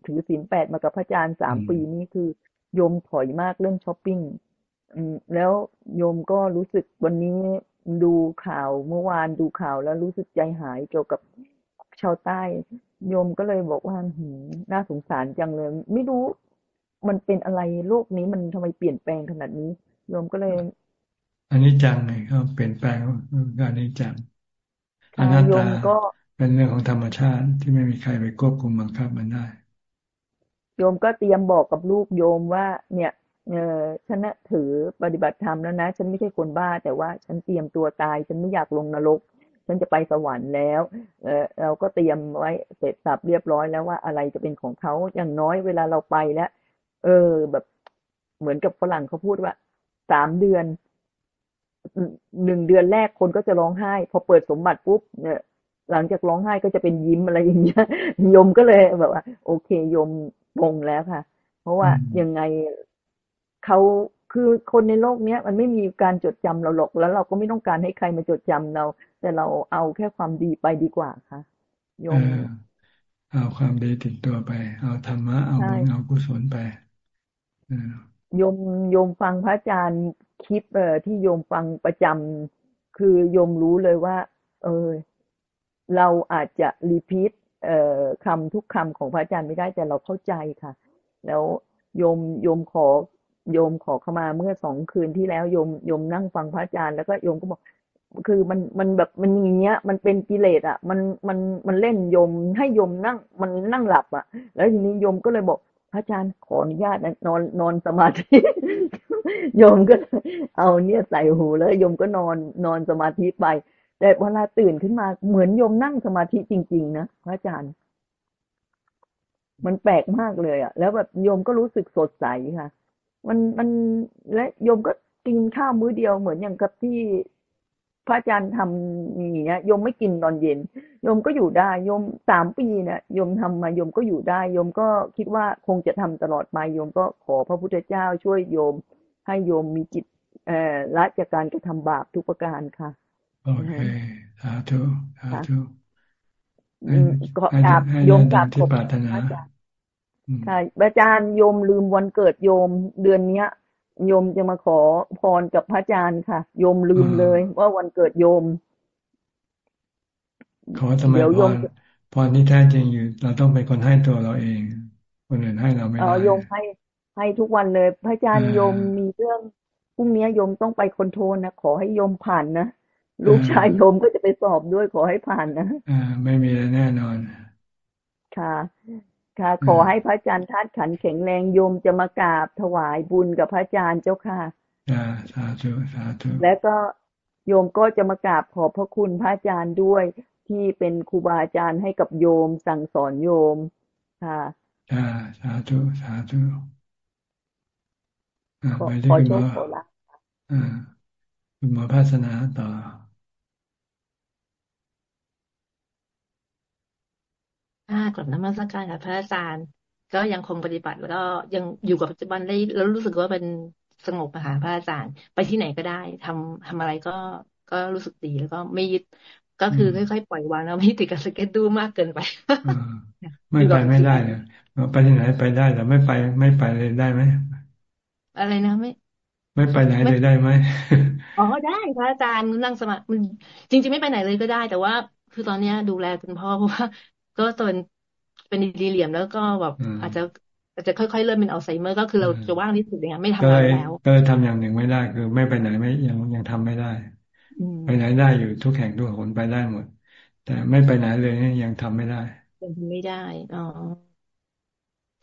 ถือศีลแปดมากับพระอาจารย์สามปีนี้คือโยมถอยมากเรื่องช้อปปิ้ง แล้วโยมก็รู้สึกวันนี้ดูข่าวเมื่อวานดูข่าวแล้วรู้สึกใจหายเกี่ยวกับชาวใต้ โยมก็เลยบอกว่าหืน่าสงสารจังเลย ไม่รู้มันเป็นอะไรโลกนี้มันทำไมเปลี่ยนแปลงขนาดนี้ โยมก็เลย อันนี้จังไงเขาเปลี่ยนแปลงการนี้จังอนัตตาเป็นเรื่องของธรรมชาติที่ไม่มีใครไปควบคุมบังคับมันได้ โยมก็เตรียมบอกกับลูกโยมว่า เนี่ย เออฉันถือปฏิบัติธรรมแล้วนะ ฉันไม่ใช่คนบ้า แต่ว่าฉันเตรียมตัวตาย ฉันไม่อยากลงนรก ฉันจะไปสวรรค์แล้ว เออเราก็เตรียมไว้เสร็จสับเรียบร้อยแล้วว่าอะไรจะเป็นของเขาอย่างน้อยเวลาเราไปแล้ว เออ แบบเหมือนกับฝรั่งเขาพูดว่าสามเดือนหนึ่งเดือนแรกคนก็จะร้องไห้ พอเปิดสมบัติปุ๊บเนี่ยหลังจากร้องไห้ก็จะเป็นยิ้มอะไรอย่างเงี้ยยมก็เลยแบบว่า โอเคยมปงแล้วค่ะ เพราะว่ายังไง เขาคือคนในโลกเนี้ยมันไม่มีการจดจำเราหรอกแล้วเราก็ไม่ต้องการให้ใครมาจดจำเรา แต่เราเอาแค่ความดีไปดีกว่าค่ะโยมเอาความดีติดตัวไป เอาธรรมะเอาบุญเอากุศลไปโยมโยมฟังพระอาจารย์คลิปเอ่อที่โยมฟังประจำคือโยมรู้เลยว่า เออ เราอาจจะรีพีทเอ่อคำทุกคำของพระอาจารย์ไม่ได้แต่เราเข้าใจค่ะ แล้วโยมโยมขอ โยมขอเข้ามาเมื่อสองคืนที่แล้วโยมโยมนั่งฟังพระอาจารย์แล้วก็โยมก็บอก คือมันมันแบบมันอย่างเงี้ย มันเป็นกิเลสอะ มันมันมันเล่นโยมให้โยมนั่งมันนั่งหลับอะ แล้วทีนี้โยมก็เลยบอกพระอาจารย์ขออนุญาตนอนนอนสมาธิโยมก็เอาเนี่ยใส่หูแล้วโยมก็นอนนอนสมาธิไป แต่เวลาตื่นขึ้นมาเหมือนโยมนั่งสมาธิจริง ๆ นะพระอาจารย์ มันแปลกมากเลยอะแล้วแบบโยมก็รู้สึกสดใสค่ะ มันมันและโยมก็กินข้าวมื้อเดียวเหมือนอย่างกับที่พระอาจารย์ทำอย่างเงี้ยโยมไม่กินตอนเย็นโยมก็อยู่ได้โยมสามปีเนี่ยโยมทำมาโยมก็อยู่ได้โยมก็คิดว่าคงจะทำตลอดไปโยมก็ขอพระพุทธเจ้าช่วยโยม ให้โยมมีจิตเอ่อละจากการกระทำบาปทุกประการค่ะโอเคสาธุสาธุก็กราบโยมกราบขอบคุณอาจารย์ ค่ะอาจารย์โยมลืมวันเกิดโยมเดือนเนี้ยโยมจะมาขอพรกับพระอาจารย์ค่ะ โยมลืมเลย ว่าวันเกิดโยม ขอทำไมพรพรที่แท้จริงอยู่ เราต้องเป็นคนให้ตัวเราเอง คนอื่นให้เราไม่ได้โยมให้ให้ทุกวันเลย พระอาจารย์โยมมีเรื่องพรุ่งนี้โยมต้องไปคอนโทรลนะขอให้โยมผ่านนะลูกชายโยมก็จะไปสอบด้วยขอให้ผ่านนะอ่าไม่มีแน่นอน ค่ะ ค่ะ ขอให้พระอาจารย์ทัดขันแข็งแรงโยมจะมากราบถวายบุญกับพระอาจารย์เจ้าค่ะสาธุสาธุและก็โยมก็จะมากราบขอบพระคุณพระอาจารย์ด้วยที่เป็นครูบาอาจารย์ให้กับโยมสั่งสอนโยมค่ะสาธุสาธุไปที่คุณหมอคุณหมอภาสนาต่อ ค่ะกลับนมัสการค่ะพระอาจารย์ ก็ยังคงปฏิบัติแล้วก็ยังอยู่กับปัจจุบันได้แล้วรู้สึกว่าเป็นสงบมาหาพระอาจารย์ ไปที่ไหนก็ได้ทำทำอะไรก็ก็รู้สึกดีแล้วก็ไม่ยึดก็คือค่อยๆปล่อยวางแล้วไม่ติดกับสเก็ตดูมากเกินไปไม่ไปไม่ได้เนี่ยไปที่ไหนไปได้แต่ไม่ไปไม่ไปเลยได้ไหมอะไรนะไม่ไม่ไปไหนเลยได้ไหมอ๋อได้พระอาจารย์นั่งสมาธิจริงๆไม่ไปไหนเลยก็ได้ แต่ว่า คือตอนเนี้ยดูแลคุณพ่อเพราะว่า ก็ตอนเป็นดีเหลี่ยมแล้วก็แบบอาจจะอาจจะค่อยๆเริ่มเป็นอัลไซเมอร์ก็คือเราจะว่างที่สุดอย่างไม่ทำงานแล้ว ก็เลยทำอย่างหนึ่งไม่ได้คือไม่ไปไหนไม่ยังยังทำไม่ได้ไปไหนได้อยู่ทุกแห่งทุกคนไปได้หมด แต่ไม่ไปไหนเลยยังทำไม่ได้ยังทำไม่ได้อ๋อ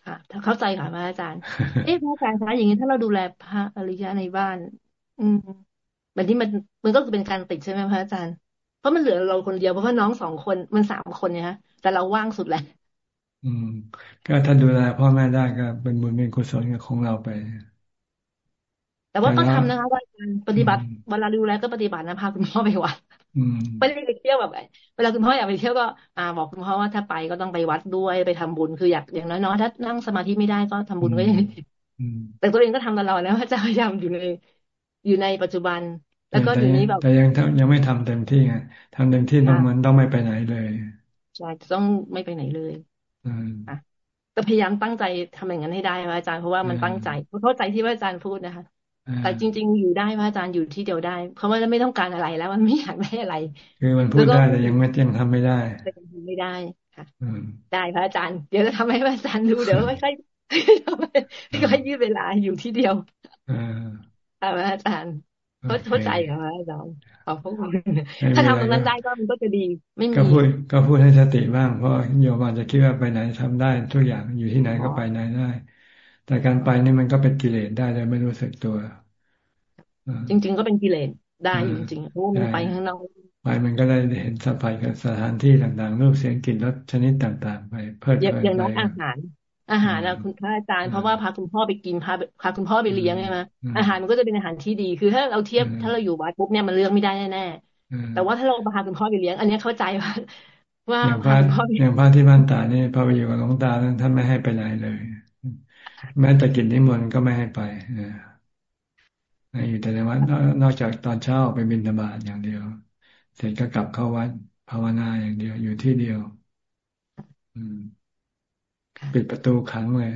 ค่ะถ้าเข้าใจค่ะพระอาจารย์ เอ๊ะพระอาจารย์คะอย่างนี้ถ้าเราดูแลพระอริยะในบ้าน อืมแบบนี้มันมันก็คือเป็นการติดใช่ไหมพระอาจารย์ เพราะมันเหลือเราคนเดียวเพราะว่าน้องสองคนมันสามคนเนี่ยฮะ แต่เราว่างสุดแหละอืม ก็ถ้าดูแลพ่อแม่ได้ก็เป็นบุญเป็นกุศลของเราไป แต่ว่าก็ทำนะคะว่าการปฏิบัติเวลาดูแลก็ปฏิบัตินะพาคุณพ่อไปวัดไม่ได้ไปเที่ยวแบบเวลาคุณพ่ออยากไปเที่ยวก็อ่าบอกคุณพ่อว่าถ้าไปก็ต้องไปวัดด้วยไปทำบุญคืออยากอย่างน้อยๆถ้านั่งสมาธิไม่ได้ก็ทำบุญก็ยังแต่ตัวเองก็ทำตลอดแล้วว่าจะพยายามอยู่ในอยู่ในปัจจุบัน แล้วก็อยู่นี้แบบแต่ยังยังไม่ทำเต็มที่ไงทำเต็มที่ต้องมันต้องไม่ไปไหนเลย ใช่ต้องไม่ไปไหนเลยอะก็พยายามตั้งใจทำอย่างนั้นให้ได้พระอาจารย์เพราะว่ามันตั้งใจเข้าใจที่พระอาจารย์พูดนะคะ แต่จริง ๆ อยู่ได้พระอาจารย์อยู่ที่เดียวได้ เพราะว่าไม่ต้องการอะไรแล้วมันไม่อยากได้อะไร คือมันพูดได้แต่ยังไม่ยังทำไม่ได้แต่ยังทำไม่ได้ค่ะได้พระอาจารย์เดี๋ยวจะทำให้พระอาจารย์ดูเดี๋ยวไม่ค่อยไม่ค่อยยืดเวลาอยู่ที่เดียวค่ะพระอาจารย์ เข้าใจค่ะพระอาจารย์ขอบคุณถ้าทำตรงนั้นได้ก็มันก็จะดีไม่มีก็พูดก็พูดให้สติบ้าง เพราะโยมอาจจะคิดว่าไปไหนทำได้ทุกอย่างอยู่ที่ไหนก็ไปไหนได้ แต่การไปนี่มันก็เป็นกิเลสได้เลยไม่รู้สึกตัว จริง ๆ ก็เป็นกิเลสได้จริงๆเพราะมันไปข้างนอกไปมันก็ได้เห็นสัมผัสกับสถานที่ต่างๆรูปเสียงกลิ่นรสชนิดต่าง ๆ ไป เพิ่มอย่างน้อยอาหาร อาหารนะคุณพระอาจารย์เพราะว่าพาคุณพ่อไปกินพาพาคุณพ่อไปเลี้ยงใช่ไหมอาหารมันก็จะเป็นอาหารที่ดี คือถ้าเราเทียบถ้าเราอยู่วัดปุ๊บเนี่ยมันเลือกไม่ได้แน่ๆแต่ว่าถ้าเราพาคุณพ่อไปเลี้ยง อันนี้เข้าใจว่าว่าพาคุณพ่ออย่างพระที่บ้านตาเนี่ยพอไปอยู่กับหลวงตาท่านไม่ให้ไปไหนเลย แม้แต่กินนิมนต์ก็ไม่ให้ไปอยู่แต่ในวัดนอกจากตอนเช้าไปบิณฑบาตอย่างเดียว เสร็จก็กลับเข้าวัดภาวนาอย่างเดียวอยู่ที่เดียว อืม ปิดประตูขังเลย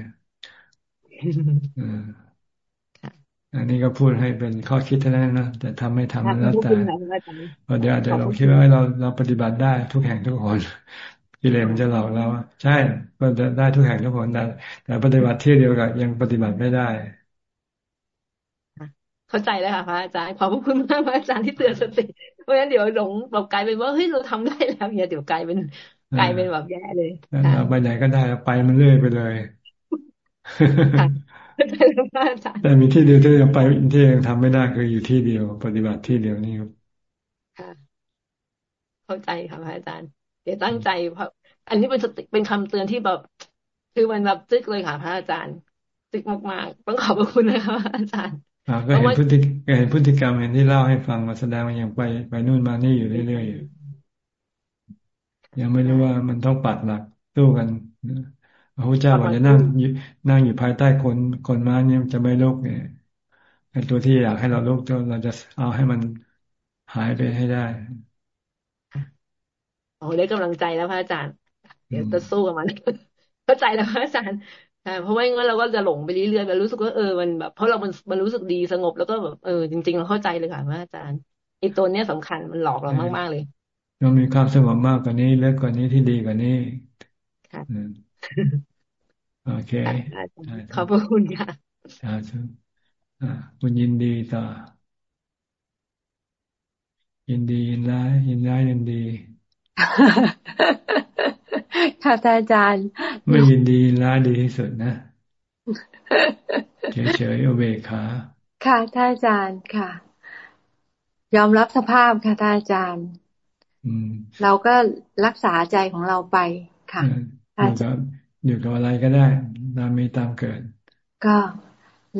อันนี้ก็พูดให้เป็นข้อคิดเท่านั้นนะแต่ทำไม่ทำแล้วแต่พอเดี๋ยวอาจจะเราคิดว่าเราเราปฏิบัติได้ทุกแห่งทุกคนกิเลสมันจะหลอกเราใช่ก็จะได้ทุกแห่งทุกคนแต่แต่ปฏิบัติที่เดียวกับยังปฏิบัติไม่ได้เข้าใจแล้วค่ะพระอาจารย์ขอบคุณมากพระอาจารย์ที่เตือนสติเพราะฉะนั้นเดี๋ยวหลงแบบกลายเป็นว่าเฮ้ยเราทำได้แล้วเนี่ยเดี๋ยวกลายเป็น กลายเป็นแบบแย่เลยเราไปไหนก็ได้ไปมันเรื่อยไปเลยแต่มีที่เดียวที่ยังไปที่ยังทำไม่ได้คืออยู่ที่เดียว ปฏิบัติที่เดียวนี่ครับเข้าใจค่ะพระอาจารย์เดี๋ยวตั้งใจเพราะอันนี้เป็นสติเป็นคำเตือนที่แบบ คือมันแบบจึกเลยค่ะพระอาจารย์จึกมากๆต้องขอบพระคุณนะคะอาจารย์ก็เห็นพฤติเห็นพฤติกรรมเห็นที่เล่าให้ฟังมาแสดงมันยังไปไปนู่นมานี่อยู่เรื่อยๆอยู่ ยังไม่รู้ว่ามันต้องปัดหลักตู้กันพระพุทธเจ้าบอกจะนั่งนั่งอยู่ภายใต้คนคนม้าเนี่ยจะไม่ลุกเนี่ยไอ้ตัวที่อยากให้เราลุกเราจะเอาให้มันหายไปให้ได้โอ้ได้กำลังใจแล้วพระอาจารย์ เดี๋ยวจะสู้กับมันเข้าใจแล้วพระอาจารย์ช่เพราะว่างั้นเราก็จะหลงไปเรื่อยๆแบบรู้สึกว่าเออมันแบบเพราะเรามันมันรู้สึกดีสงบแล้วก็แบบเออจริงๆเราเข้าใจเลยค่ะว่าอาจารย์ไอ้ตัวเนี้ยสำคัญมันหลอกเรามากๆเลย เรามีความสงบมากกว่านี้เล็กกว่านี้ที่ดีกว่านี้ค่ะโอเคขอบคุณค่ะสาธุคุณยินดีต่อ ยินดียินร้ายยินร้ายยินดี ค่ะอาจารย์ ไม่ยินดีร้ายดีที่สุดนะเฉยเฉยเบคขาค่ะท่านอาจารย์ค่ะ ยอมรับสภาพค่ะท่านอาจารย์ เราก็รักษาใจของเราไปค่ะอยู่กับอยู่กับอะไรก็ได้ตามมีตามเกิด ก็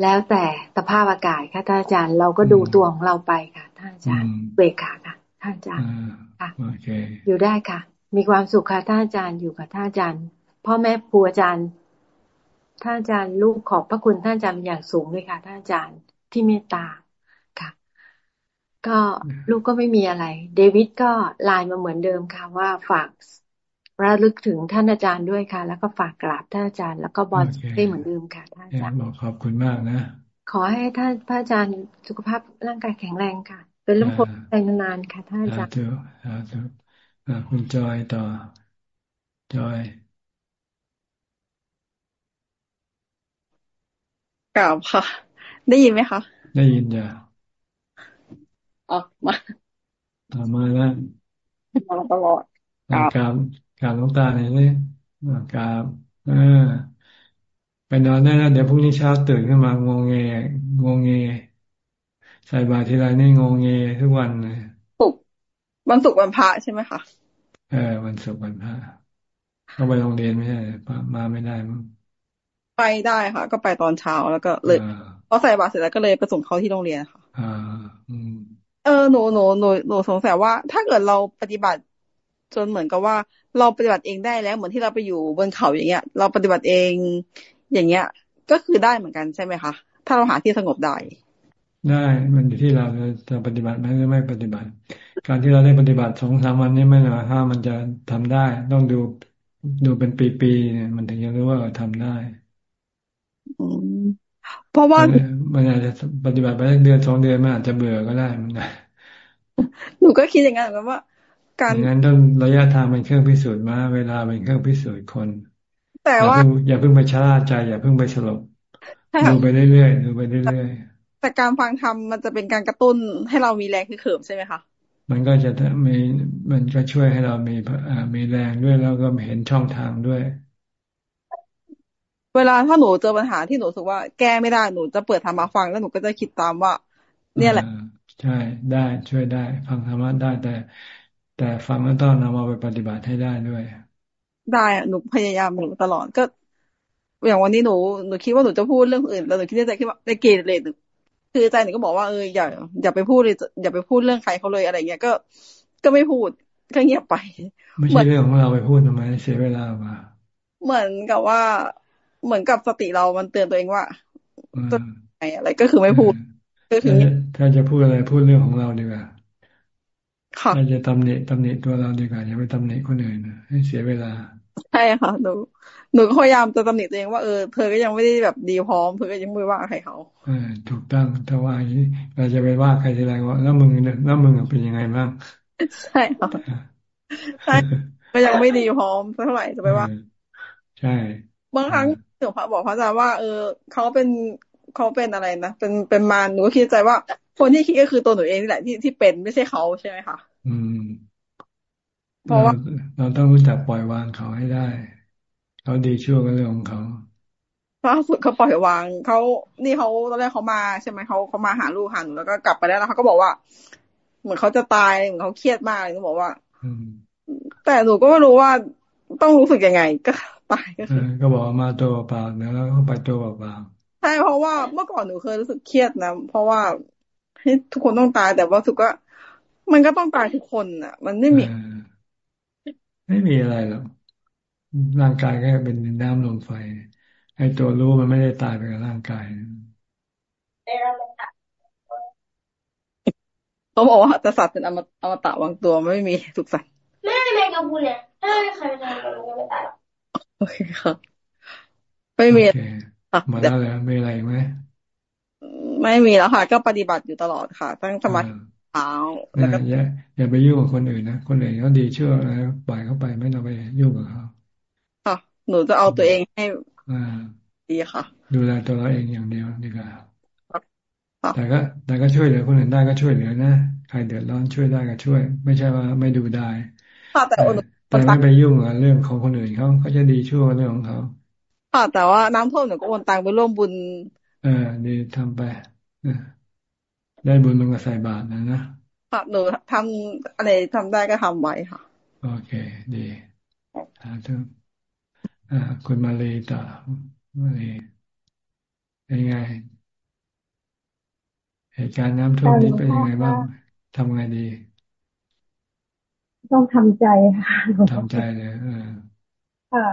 แล้วแต่สภาพอากาศค่ะท่านอาจารย์เราก็ดูตัวของเราไปค่ะท่านอาจารย์เบกขาค่ะท่านอาจารย์ค่ะอยู่ได้ค่ะ มีความสุขค่ะท่านอาจารย์อยู่กับท่านอาจารย์พ่อแม่ครูอาจารย์ท่านอาจารย์ลูกขอบพระคุณท่านอาจารย์อย่างสูงเลยค่ะท่านอาจารย์ที่เมตตาค่ะ ก็ลูกก็ไม่มีอะไร เดวิดก็ไลน์มาเหมือนเดิมค่ะว่าฝากระลึกถึงท่านอาจารย์ด้วยค่ะ แล้วก็ฝากกราบท่านอาจารย์ แล้วก็บอลได้เหมือนเดิมค่ะท่านอาจารย์ขอบคุณมากนะ ขอให้ท่านพระอาจารย์สุขภาพร่างกายแข็งแรงค่ะ เป็นร่มโพไปนานๆค่ะท่านอาจารย์คุณจอยต่อจอยกล่าวค่ะ ได้ยินไหมคะ ได้ยินจ้ะ อ๋อมามาแล้วมาตลอดกราบกราบกราบลูงตาหน่อยเลยกราบเออไปนอนได้แล้ว เดี๋ยวพรุ่งนี้เช้าตื่นขึ้นมางงเงงงเงใส่บาตรทีไรนี่งงเงทุกวันเลยศุกวันศุกร์วันพระใช่ไหมคะเออวันศุกร์วันพระเข้าไปโรงเรียนไม่ใช่มาไม่ได้มั้งไปได้ค่ะ ก็ไปตอนเช้าแล้วก็เลยพอใส่บาตรเสร็จแล้วก็เลยไปส่งเขาที่โรงเรียนค่ะ อ่า อืม เออหนูหนูหนูหนูสงสัยว่า ถ้าเกิดเราปฏิบัติจนเหมือนกับว่า เราปฏิบัติเองได้แล้ว เหมือนที่เราไปอยู่บนเขาอย่างเงี้ย เราปฏิบัติเองอย่างเงี้ย ก็คือได้เหมือนกันใช่ไหมคะถ้าเราหาที่สงบได้ได้มันอยู่ที่เราจะปฏิบัติไหมหรือไม่ปฏิบัติ การที่เราได้ปฏิบัติสองสามวันนี้ไม่หนาห้ามันจะทำได้ ต้องดูดูเป็นปีๆเนี่ย มันถึงจะรู้ว่าเราทำได้ เพราะว่ามันอาจจะปฏิบัติไปเดือนสองเดือนมันอาจจะเบื่อก็ได้มันนะหนูก็คิดอย่างนั้นเหมือนว่า การอย่างนั้นต้องระยะทางเป็นเครื่องพิสูจน์มาเวลาเป็นเครื่องพิสูจน์คน แต่ว่าอย่าเพิ่งไปชะล่าใจ อย่าเพิ่งไปสลบดูไปเรื่อยๆดูไปเรื่อยๆแต่การฟังธรรมมันจะเป็นการกระตุ้นให้เรามีแรงคือเขิมใช่ไหมคะมันก็จะมีมันก็ช่วยให้เรามีมีแรงด้วยแล้วก็เห็นช่องทางด้วย เวลาถ้าหนูเจอปัญหาที่หนูรู้สึกว่าแก้ไม่ได้หนูจะเปิดธรรมะฟังแล้วหนูก็จะคิดตามว่า เนี่ยแหละ ใช่ได้ช่วยได้ ฟังธรรมะได้แต่ แต่ฟังแล้วต้องนำมาไปปฏิบัติให้ได้ด้วย ได้หนูพยายามหนูตลอดก็ อย่างวันนี้หนูหนูคิดว่าหนูจะพูดเรื่องอื่นแล้วหนูคิดในใจคิดว่าในเกณฑ์เลยคือใจหนูก็บอกว่าเอออย่าอย่าไปพูดเลยอย่าไปพูดเรื่องใครเขาเลยอะไรเงี้ยก็ ก็ไม่พูดก็เงียบไปไม่ใช่เรื่องของเราไปพูดทำไมเสียเวลามา เหมือนกับว่า เหมือนกับสติเรามันเตือนตัวเองว่าตัวไหนอะไรก็คือไม่พูดก็คือถ้าจะพูดอะไรพูดเรื่องของเราดีกว่าถ้าจะตำหนิตำหนิตัวเราดีกว่าอย่าไปตำหนิคนอื่นให้เสียเวลาใช่ค่ะหนูหนูก็พยายามจะตำหนิตัวเองว่าเออเธอก็ยังไม่ได้แบบดีพร้อมเธอก็ยังไม่ว่าใครเขาเออถูกต้องถ้าว่าอย่างนี้เราจะไปว่าใครทีไรว่าแล้วมึงเนี่ยแล้วมึงเป็นยังไงบ้างใช่ค่ะใช่ก็ยังไม่ดีพร้อมเท่าไหร่จะไปว่า ใช่ บางครั้ง หลวงพ่อบอกพระอาจารย์ว่า เออเขาเป็นเขาเป็นอะไรนะเป็นเป็นมารหนูก็คิดใจว่า คนที่คิดก็คือตัวหนูเองนี่แหละที่ที่เป็นไม่ใช่เขาใช่ไหมคะอืมเพราะว่าเราต้องรู้จักปล่อยวางเขาให้ได้เขาดีชั่วก็เรื่องของเขาล่าสุดเขาปล่อยวางเขานี่เขาตอนแรกเขามาใช่ไหมเขาเขามาหาลูกหาหนูแล้วก็กลับไปแล้วแล้วเขาก็บอกว่า เหมือนเขาจะตายเหมือนเขาเครียดมากเลยหนูบอกว่าแต่หนูก็ไม่รู้ว่าต้องรู้สึกยังไง ก็ ตายก็คือก็บอกมาตัวเปล่าแล้วก็ไปตัวเปล่าใช่เพราะว่าเมื่อก่อนหนูเคยรู้สึกเครียดนะเพราะว่าให้ทุกคนต้องตายแต่ว่าสุกว่ามันก็ต้องตายทุกคนอะ มันไม่มี ไม่มีอะไรหรอกร่างกายก็เป็นน้ำลมไฟไอ้ตัวรู้มันไม่ได้ตายไปกับร่างกายเขาบอกว่าแต่สัตว์เป็นอมอมตะบางตัวไม่มีทุกสัตว์แม่แม่กับบุเนี่ยถ้าใครไปทำมันก็ไม่ตายหรอก โอเคค่ะ ไม่มีมาแล้วแล้วมีอะไรไหมไม่มีแล้วค่ะ ก็ปฏิบัติอยู่ตลอดค่ะ ตั้งสมาธิเท้าแล้วก็อย่าอย่าไปยุ่งกับคนอื่นนะ คนอื่นเขาดีเชื่อแล้วปล่อยเขาไปไม่ต้องไปยุ่งกับเขาค่ะหนูจะเอาตัวเองให้ดีค่ะ ดูแลตัวเราเองอย่างเดียวดีกว่าแต่ก็แต่ก็ช่วยเหลือคนอื่นได้ก็ช่วยเหลือนะ ใครเดือดร้อนช่วยได้ก็ช่วย ไม่ใช่ว่าไม่ดูได้แต่ แต่ไม่ไปยุ่งกับเรื่องของคนอื่นเขาเขาจะดีชั่วเรื่องของเขาค่ะแต่ว่าน้ำท่วมหนูก็โอนตังไปร่วมบุญ เออดีทำไปได้บุญมันก็ใส่บาตรนะนะค่ะหนูทำอะไรทำได้ก็ทำไว้ค่ะ โอเค ดีสาธุอ่าคุณมาเลยต่อมาเลยเป็นไงเหตุการณ์น้ำท่วมนี้เป็นยังไงบ้างทำไงดี ต้องทำใจค่ะทำใจเลยเออค่ะ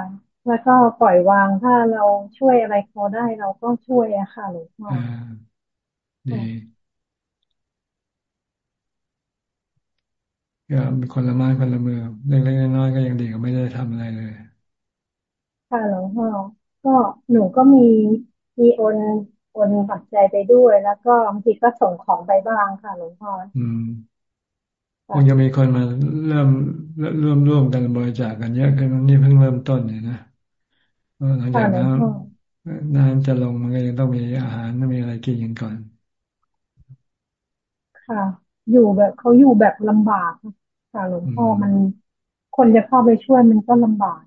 แล้วก็ปล่อยวางถ้าเราช่วยอะไรพอได้เราก็ช่วยอะค่ะหลวงพ่อดีก็มีคนละไม้คนละมือเล็กๆน้อยๆก็ยังดีกว่าไม่ได้ทำอะไรเลย ค่ะหลวงพ่อก็หนูก็มีมีโอนโอนปัจจัยไปด้วย แล้วก็บางทีก็ส่งของไปบ้างค่ะหลวงพ่ออืม คงจะมีคนมาเริ่มร่วมร่วมกันบริจาคกันเยอะขึ้นนี่เพิ่งเริ่มต้นเนี่ยนะหลังจากน้ำน้ำจะลงมันก็ยังต้องมีอาหารต้องมีอะไรกินกันก่อน ค่ะ อยู่แบบเขาอยู่แบบลำบากค่ะหลวงพ่อมันคนจะเข้าไปช่วยมันก็ลำบาก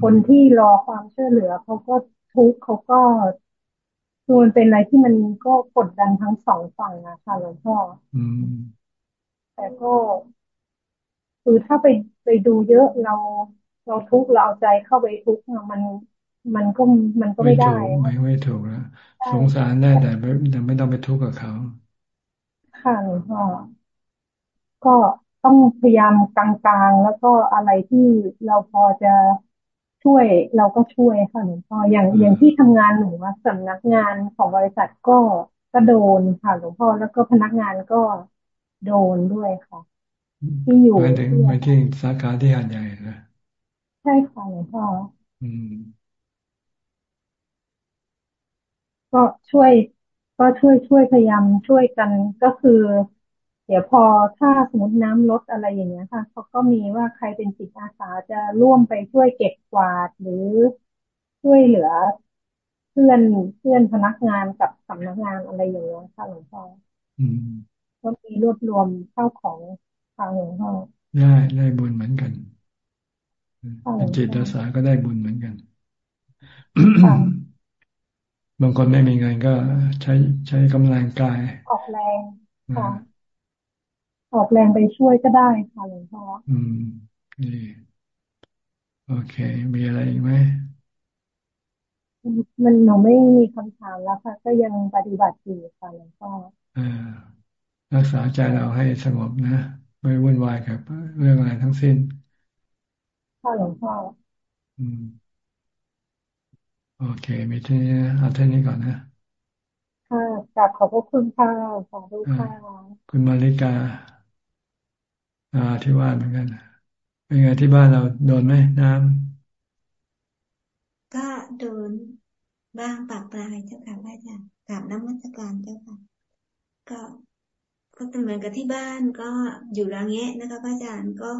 คนที่รอความช่วยเหลือเขาก็ทุกข์เขาก็คือมันเป็นอะไรที่มันก็กดดันทั้งสองฝั่งนะคะหลวงพ่อ แต่ก็ คือถ้าไปไปดูเยอะเราเราทุกข์เราเอาใจเข้าไปทุกข์มันมันก็มันก็ไม่ได้ไม่ไม่ถูกแล้วสงสารได้แต่ยังไม่ต้องไปทุกข์กับเขาค่ะหลวงพ่อก็ต้องพยายามกลางๆ แล้วก็อะไรที่เราพอจะช่วยเราก็ช่วยค่ะหลวงพ่ออย่างอย่างที่ทำงานหนูว่าสำนักงานของบริษัทก็ก็โดนค่ะหลวงพ่อแล้วก็พนักงานก็ โดนด้วยค่ะ ที่อยู่ไม่ถึงไม่ที่สาขาที่หาดใหญ่นะใช่ค่ะหลวงพ่ออืม ก็ช่วย ก็ช่วยช่วยพยายามช่วยกันก็คือ เดี๋ยวพอถ้าสมมติน้ำลดอะไรอย่างเงี้ยค่ะเขาก็มีว่าใครเป็นจิตอาสาจะร่วมไปช่วยเก็บกวาดหรือช่วยเหลือเพื่อนเพื่อนพนักงานกับสำนักงานอะไรอย่างเงี้ยค่ะหลวงพ่อ ก็มีรวบรวมเข้าของทางหลวงพ่อได้ได้บุญเหมือนกันเป็นจิตอาสาก็ได้บุญเหมือนกันบางคนไม่มีเงินก็ใช้ใช้กำลังกาย ออกแรงค่ะออกแรงไปช่วยก็ได้ค่ะหลวงพ่ออืมดีโอเค มีอะไรอีกไหมมันหนูไม่มีคำถามแล้วค่ะ ก็ยังปฏิบัติอยู่ค่ะหลวงพ่อ รักษาใจเราให้สงบนะ ไม่วุ่นวายกับ เรื่องอะไรทั้งสิ้นค่ะหลวงพ่ออืม โอเค มีที่นี้เอาท่านี้ก่อนนะค่ะกราบขอบพระคุณค่ะสาธุค่ะคุณมาริกา อ่าที่ว่าเหมือนกันเป็นไงที่บ้านเราโดนไหมน้ำก็โดนบ้างปากปลายเจ้าค่ะอาจารย์กราบน้ำมัสการเจ้าค่ะ ก็ ก็เหมือนกับที่บ้านก็อยู่ระเงะนะคะพระอาจารย์ก็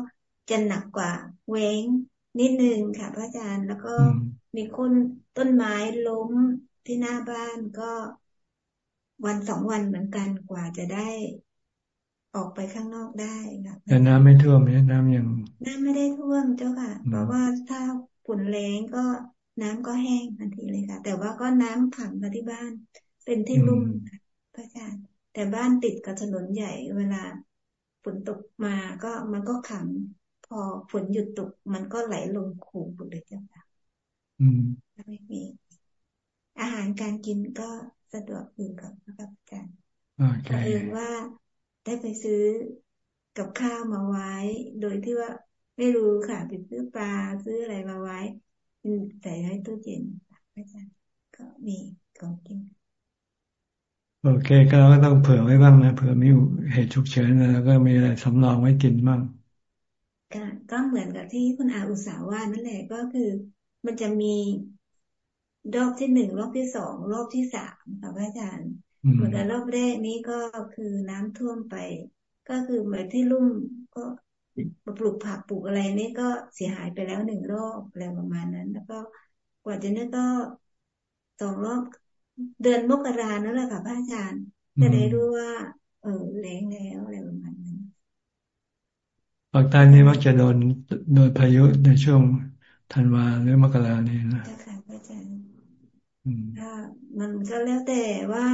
จะหนักกว่าเว้งนิดนึงค่ะ พระอาจารย์แล้วก็มีคนต้นไม้ล้มที่หน้าบ้านก็วันสองวันเหมือนกันกว่าจะได้ออกไปข้างนอกได้ค่ะแต่น้ำไม่ท่วมเนี่ยน้ำยังน้ำไม่ได้ท่วมเจ้าค่ะ เพราะว่าถ้าฝนแรงก็น้ำก็แห้งทันทีเลยค่ะ แต่ว่าก็น้ำขังมาที่บ้าน เป็นที่ลุ่มค่ะพระอาจารย์ แต่บ้านติดกับถนนใหญ่เวลาฝนตกมาก็มันก็ขัง พอฝนหยุดตก มันก็ไหลลงคูหมดเลยเจ้าค่ะไม่มี อาหารการกินก็สะดวกอยู่กับพระอาจารย์ก็เองว่าได้ไปซื้อกับข้าวมาไว้ โดยที่ว่าไม่รู้ค่ะไปซื้อปลาซื้ออะไรมาไว้ใส่ไว้ตู้เย็นพระอาจารย์ก็มีของกิน โอเคก็เราก็ต้องเผื่อไว้บ้างนะเผื่อมีเหตุฉุกเฉินแล้วก็มีอะไรสำรองไว้กินบ้างก็ก็เหมือนกับที่คุณอาอุตสาว่านั่นแหละก็คือมันจะมีรอบที่หนึ่งรอบที่สองรอบที่สามค่ะพระอาจารย์เหมือนกับรอบแรกนี้ก็คือน้ำท่วมไป ก็คือเหมือนที่ลุ่มก็ปลูกผักปลูกอะไรนี่ก็เสียหายไปแล้วหนึ่งรอบอะไรประมาณนั้น แล้วก็กว่าจะนี่ก็สองรอบ เดือนมกรานั่นแหละค่ะพระอาจารย์จะได้รู้ว่า เออแรงแล้วอะไรประมาณนั้นภาคใต้นี่มักจะโดนโดนพายุในช่วงธันวาหรือมกราเนี่ยนะค่ะอาจารย์มันก็แล้วแต่ว่า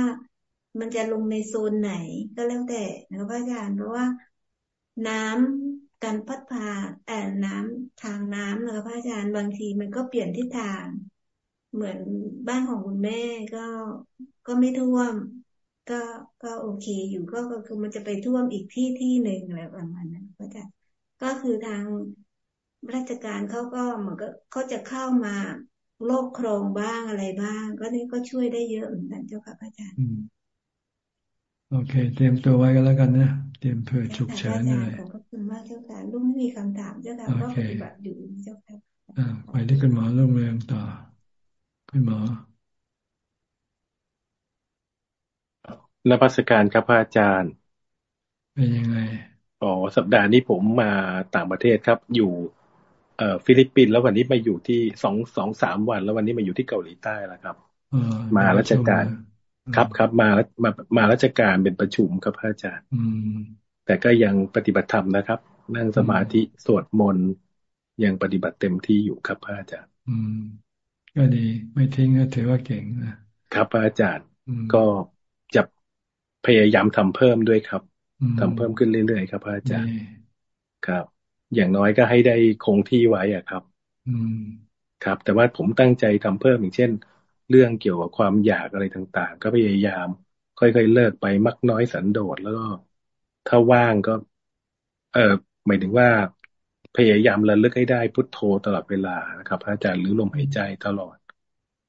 มันจะลงในโซนไหนก็แล้วแต่นะพระอาจารย์เพราะว่าน้ำการพัดพาแอบน้ำทางน้ำนะพระอาจารย์บางทีมันก็เปลี่ยนทิศทาง เหมือนบ้านของคุณแม่ก็ก็ไม่ท่วม ก็ก็โอเคอยู่ก็ก็คือมันจะไปท่วมอีกที่ที่หนึ่งอะไรประมาณนั้นพระอาจารย์ก็คือทางราชการเขาก็เหมือนก็เขาจะเข้ามาโรคโครงบ้างอะไรบ้าง ก็นี่ก็ช่วยได้เยอะเหมือนกันเจ้าค่ะพระอาจารย์โอเค เตรียมตัวไว้ก็แล้วกันนะเตรียมเผื่อฉุกเฉินอะไรขอบคุณมากเจ้าค่ะลูกไม่มีคำถามเจ้าค่ะก็ปฏิบัติอยู่เจ้าค่ะอ่าไปที่คุณหมอรุ่งเรืองต่อ คุณหมอนภัสการครับพระอาจารย์ เป็นยังไง อ๋อ สัปดาห์นี้ผมมาต่างประเทศครับ อยู่เอ่อฟิลิปปินส์แล้ววันนี้มาอยู่ที่สองสองสามวัน แล้ววันนี้มาอยู่ที่เกาหลีใต้แล้วครับมาราชการ ครับครับมามามาราชการเป็นประชุมครับพระอาจารย์แต่ก็ยังปฏิบัติธรรมนะครับ นั่งสมาธิสวดมนต์ยังปฏิบัติเต็มที่อยู่ครับพระอาจารย์อืม ก็ดีไม่ทิ้งก็ถือว่าเก่งนะครับพระอาจารย์ก็จะพยายามทำเพิ่มด้วยครับทำเพิ่มขึ้นเรื่อยๆครับพระอาจารย์ครับ อย่างน้อยก็ให้ได้คงที่ไว้อะครับ อืมครับ แต่ว่าผมตั้งใจทำเพิ่มอย่างเช่น เรื่องเกี่ยวกับความอยากอะไรต่าง ๆ ก็พยายาม ค่อยๆเลิกไปมักน้อยสันโดษแล้วก็ถ้าว่างก็ เออหมายถึงว่า พยายามระลึกให้ได้พุทโธตลอดเวลานะครับอาจารย์หรือลมหายใจตลอด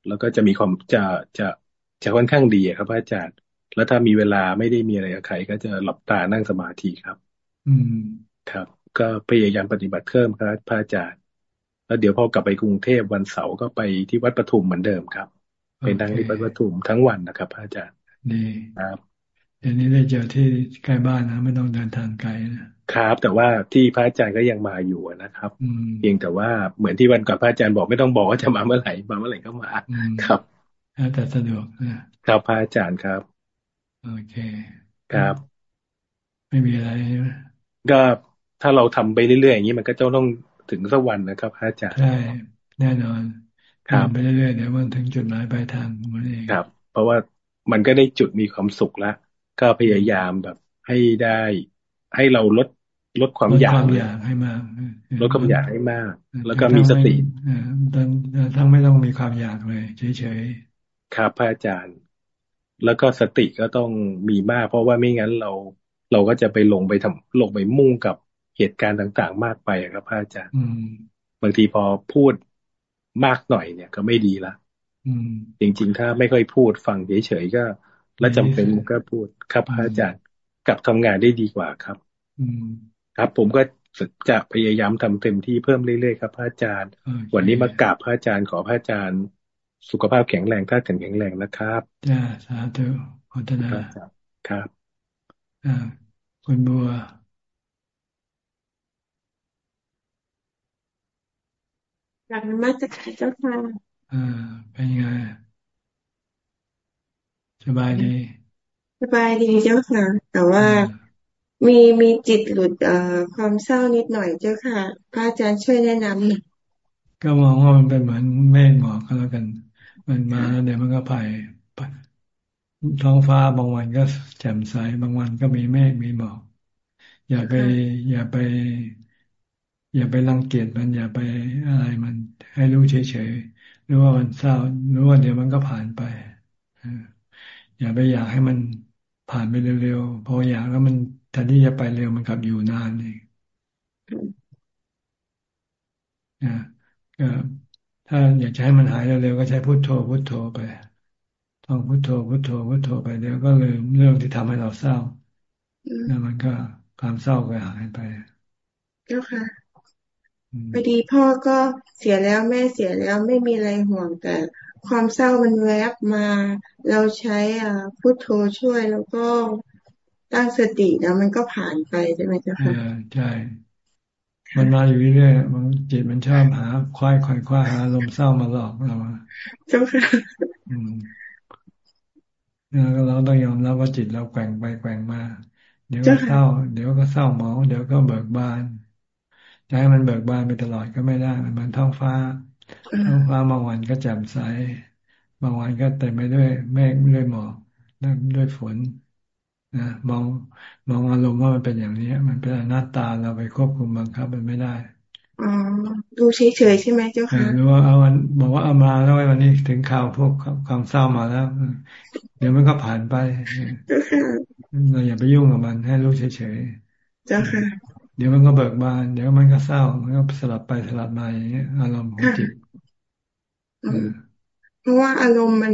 แล้วก็จะมีความจะจะจะค่อนข้างดีครับอาจารย์ แล้วถ้ามีเวลาไม่ได้มีอะไรกับใครก็จะหลับตานั่งสมาธิครับ อืมครับ ก็พยายามปฏิบัติเพิ่มครับพระอาจารย์ แล้วเดี๋ยวพอกลับไปกรุงเทพวันเสาร์ก็ไปที่วัดปทุมเหมือนเดิมครับไปนั่งที่วัดปทุมทั้งวันนะครับพระอาจารย์ดีครับเดี๋ยวนี้ได้เจอที่ใกล้บ้านนะไม่ต้องเดินทางไกลนะครับ แต่ว่าที่พระอาจารย์ก็ยังมาอยู่นะครับเพียงแต่ว่าเหมือนที่วันก่อนพระอาจารย์บอกไม่ต้องบอกว่าจะมาเมื่อไหร่มาเมื่อไหร่ก็มาครับแต่สะดวกนะครับพระอาจารย์ครับโอเค ครับ ไม่มีอะไรก็ถ้าเราทำไปเรื่อยๆอย่างนี้มันก็จะต้องถึงสักวันนะครับพระอาจารย์ใช่แน่นอนทำไปเรื่อยๆเดี๋ยวมันถึงจุดหมายปลายทางมันเองครับ เพราะว่ามันก็ได้จุดมีความสุขแล้ว ก็พยายามแบบให้ได้ ให้เราลดลดความอยากความอยากให้มากลดความอยากให้มาก แล้วก็มีสติทั้งไม่ต้องมีความอยากเลยเฉยๆครับพระอาจารย์ แล้วก็สติก็ต้องมีมาก เพราะว่าไม่งั้นเราเราก็จะไปลงไปทำลงไปมุ่งกับเหตุการณ์ต่าง ๆ มากไปครับพระอาจารย์บางทีพอพูดมากหน่อยเนี่ยก็ไม่ดีละจริง ๆ ถ้าไม่ค่อยพูดฟังเฉยๆก็ และจำเป็นก็พูดครับพระอาจารย์กลับทำงานได้ดีกว่าครับ อืมครับ ผมก็จะพยายามทำเต็มที่เพิ่มเรื่อยๆครับพระอาจารย์ วันนี้มากราบพระอาจารย์ขอพระอาจารย์ สุขภาพแข็งแรงท่าถึงแข็งแรงนะครับจ้าสาธุพัฒนาครับอ่าคุณบัวหลังมาจากเจ้าค่ะอ่าเป็นยังไง สบายดี สบายดีเจ้าค่ะ แต่ว่ามีมีจิตหลุดเอ่อความเศร้านิดหน่อยเจ้าค่ะ พระอาจารย์ช่วยแนะนำหน่อยก็มองว่ามันเป็นเหมือนเมฆหมอกก็แล้วกัน มันมาแล้วเดี๋ยวมันก็ไปท้องฟ้าบางวันก็แจ่มใสบางวันก็มีเมฆมีหมอก อย่าไป อย่าไป อย่าไปรังเกียจมันอย่าไปอะไรมัน ให้รู้เฉยๆรู้ว่ามันเศร้ารู้ว่าเดี๋ยวมันก็ผ่านไปอ ย่าไปอยากให้มันผ่านไปเร็วๆพออยากแล้วมันแทนที่จะไปเร็วมันกลับอยู่นานเองนะก็ถ้าอยากจะให้มันหายเร็วๆก็ใช้พุทโธพุทโธไปท่องพุทโธพุทโธพุทโธไปเดี๋ยวก็ลืมเรื่องที่ทำให้เราเศร้าแล้วมันก็ความเศร้าก็หายไปเจ้าค่ะพอดีพ่อก็เสียแล้วแม่เสียแล้วไม่มีอะไรห่วงแต่ ความเศร้ามันแวบมา เราใช้อ่าพุทโธช่วยแล้วก็ตั้งสติแล้วมันก็ผ่านไปใช่ไหมเจ้าค่ะใช่ มันมาอยู่เรื่อยๆมันจิตมันชอบหาควายควายควายหาลมเศร้ามาหลอกเราเจ้าค่ะอืมเราต้องยอมรับว่าจิตเราแกว่งไปแกว่งมา เดี๋ยวก็เศร้า เดี๋ยวก็เศร้าหมองเดี๋ยวก็เบิกบานจะให้มันเบิกบานไปตลอดก็ไม่ได้มันเหมือนท้องฟ้า ท้องฟ้าบางวันก็แจ่มใส บางวันก็เต็มไปด้วยเมฆด้วยหมอกด้วยฝนนะมองมองอารมณ์ว่ามันเป็นอย่างนี้ มันเป็นหน้าตาเราไปควบคุมบังคับมันไม่ได้อ๋อดูเฉยๆใช่ไหมเจ้าค่ะหรือว่าเอาวันบอกว่าเอามาแล้ววันนี้ถึงข่าวพวกความเศร้ามาแล้ว เดี๋ยวมันก็ผ่านไปเราอย่าไปยุ่งกับมันให้รู้เฉยๆเจ้าค่ะ เดี๋ยวมันก็เบิกบาน เดี๋ยวมันก็เศร้า มันก็สลับไปสลับมาอย่างเงี้ยอารมณ์ของจิตเพราะว่าอารมณ์มัน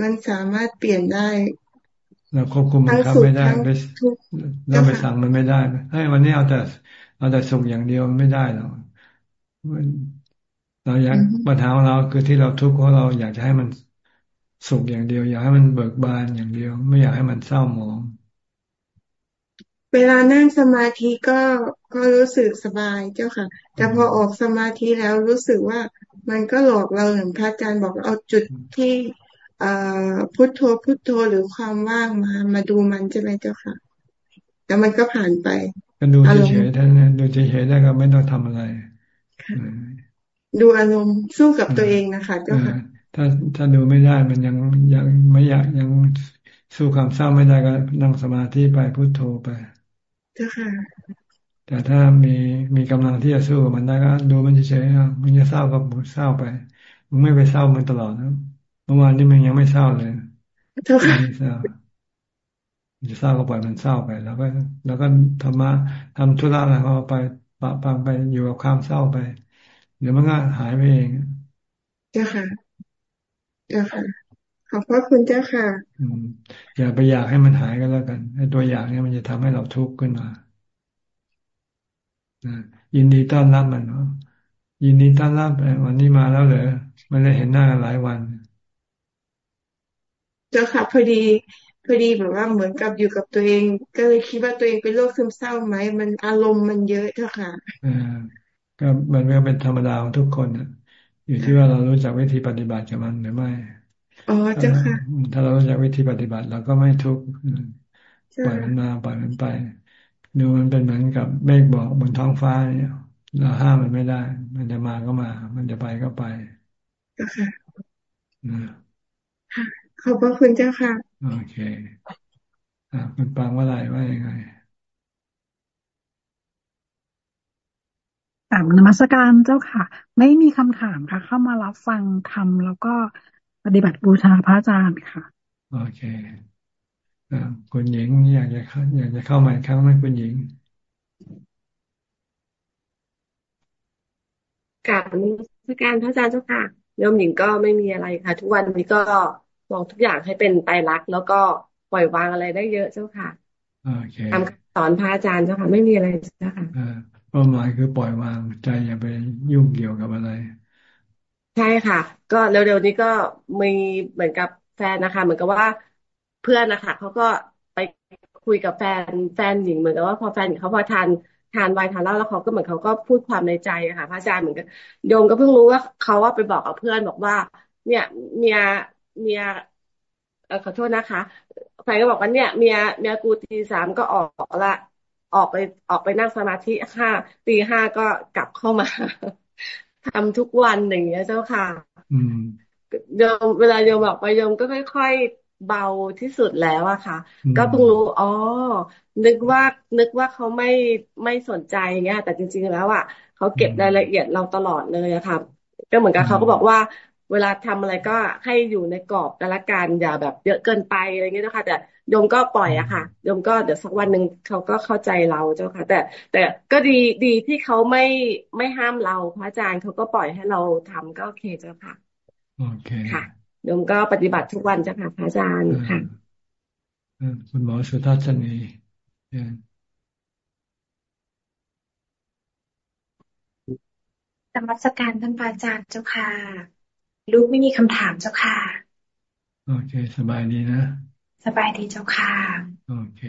มันสามารถเปลี่ยนได้เราควบคุมมันครับไม่ได้เราไปสั่งมันไม่ได้ให้วันนี้เอาแต่เอาแต่สุขอย่างเดียวไม่ได้หรอกเราอยากปัญหาของเราคือที่เราทุกข์เพราะเราอยากจะให้มันสุขอย่างเดียว อยากให้มันเบิกบานอย่างเดียว ไม่อยากให้มันเศร้าหมอง เวลานั่งสมาธิก็ก็รู้สึกสบายเจ้าค่ะ แต่พอออกสมาธิแล้วรู้สึกว่ามันก็หลอกเราเหมือนพระอาจารย์บอกเอาจุดที่พุทโธพุทโธหรือความว่างมามาดูมันใช่ไหมเจ้าค่ะแล้วมันก็ผ่านไปก็ดูเฉยๆท่านดูเฉยๆได้ก็ไม่ต้องทำอะไรดูอารมณ์สู้กับตัวเองนะคะเจ้าค่ะถ้าถ้าดูไม่ได้มันยังยังไม่อยากยังสู้ความเศร้าไม่ได้ก็นั่งสมาธิไปพุทโธไปเจ้าค่ะ แต่ถ้ามีมีกำลังที่จะสู้กับมันได้ก็ดูมันเฉยๆมันจะเศร้าก็เศร้าไปมึงไม่ไปเศร้ามันตลอดนะเมื่อวานนี้มันยังไม่เศร้าเลยไม่เศร้าจะเศร้าก็ปล่อยมันเศร้าไปแล้วก็ แล้วก็ทำมาทำธุระอะไรก็ไปปะปังไปอยู่กับความเศร้าไป เดี๋ยวมันก็หายไปเอง เจ้าค่ะ เจ้าค่ะ ขอบพระคุณเจ้าค่ะ อืมอย่าไปอยากให้มันหายก็แล้วกันไอ้ตัวอยากเนี่ยมันจะทำให้เราทุกข์ขึ้นมายินดีต้อนรับมันเนาะยินดีต้อนรับวันนี้มาแล้วเหรอไม่ได้เห็นหน้าหลายวัน เจ้าค่ะพอดีพอดีแบบว่าเหมือนกับอยู่กับตัวเอง ก็เลยคิดว่าตัวเองเป็นโรคซึมเศร้าไหมมันอารมณ์มันเยอะเจ้าค่ะอ่าก็มันก็เป็นธรรมดาของทุกคนอะอยู่ที่ว่าเรารู้จักวิธีปฏิบัติกับมันหรือไม่ อ๋อเจ้าค่ะ ถ้าเรารู้จักวิธีปฏิบัติเราก็ไม่ทุกข์ปล่อยมันมาปล่อยมันไป ดูมันเป็นเหมือนกับเมฆบอกบนท้องฟ้าเนี่ยเราห้ามมันไม่ได้ มันจะมาก็มา มันจะไปก็ไปค่ะขอบพระคุณเจ้าค่ะ โอเคอ่าคุณปังว่าอะไรว่ายังไงตามนมัสการเจ้าค่ะ ไม่มีคำถามค่ะ เข้ามารับฟังธรรมแล้วก็ ปฏิบัติบูชาพระอาจารย์ค่ะ โอเคคุณหญิงอยากจะเข้าอยากจะเข้ามาอีกครั้งไหมคุณหญิงกราบนมัสการพระอาจารย์เจ้าค่ะโยมหญิงก็ไม่มีอะไรค่ะ ทุกวันนี้ก็มองทุกอย่างให้เป็นไตรลักษณ์แล้วก็ปล่อยวางอะไรได้เยอะเจ้าค่ะทำสอนพระอาจารย์เจ้าค่ะ ไม่มีอะไรเจ้าค่ะเป้าหมายคือปล่อยวางใจอย่าไปยุ่งเกี่ยวกับอะไรใช่ค่ะ ก็เร็วๆนี้ก็มีเหมือนกับแฟนนะคะ เหมือนกับว่าเพื่อนนะคะเขาก็ไปคุยกับแฟนแฟนหญิงเหมือนกับว่าพอแฟนเขาพอทานทานไวน์ทานเหล้าแล้วเขาก็เหมือนเขาก็พูดความในใจค่ะพระอาจารย์เหมือนกันโยมก็เพิ่งรู้ว่าเขาว่าไปบอกกับเพื่อนบอกว่า เนี่ยเมียเมียเขอโทษนะคะแฟนก็บอกว่าเนี่ยเมียเมียกูตีสามก็ออกละออกไปออกไปนั่งสมาธิห้าตีห้าก็กลับเข้ามา ทำทุกวันอย่างเงี้ยเจ้าค่ะโยมเวลาโยมบอกไปโยมก็ค่อยๆเบาที่สุดแล้วอะค่ะ ก็เพิ่งรู้อ๋อนึกว่านึกว่าเขาไม่ไม่สนใจเงี้ย แต่จริง ๆแล้วอะเขาเก็บรายละเอียดเราตลอดเลยอะค่ะ ก็เหมือนกับเขาก็บอกว่าเวลาทำอะไรก็ให้อยู่ในกรอบแต่ละการอย่าแบบเยอะเกินไปอะไรเงี้ยนะคะแต่ โยมก็ปล่อยอะค่ะโยมก็เดี๋ยวสักวันหนึ่งเขาก็เข้าใจเราเจ้าค่ะ แต่ แต่ก็ดีดีที่เขาไม่ไม่ห้ามเราพระอาจารย์เขาก็ปล่อยให้เราทำก็โอเคเจ้าค่ะโอเคค่ะโยมก็ปฏิบัติทุกวันเจ้าค่ะพระอาจารย์ค่ะคุณหมอสุทัศนีธรรมสการท่านอาจารย์เจ้าค่ะ ลูกไม่มีคำถามเจ้าค่ะ โอเค สบายดีนะ สบายดีเจ้าค่ะโอเค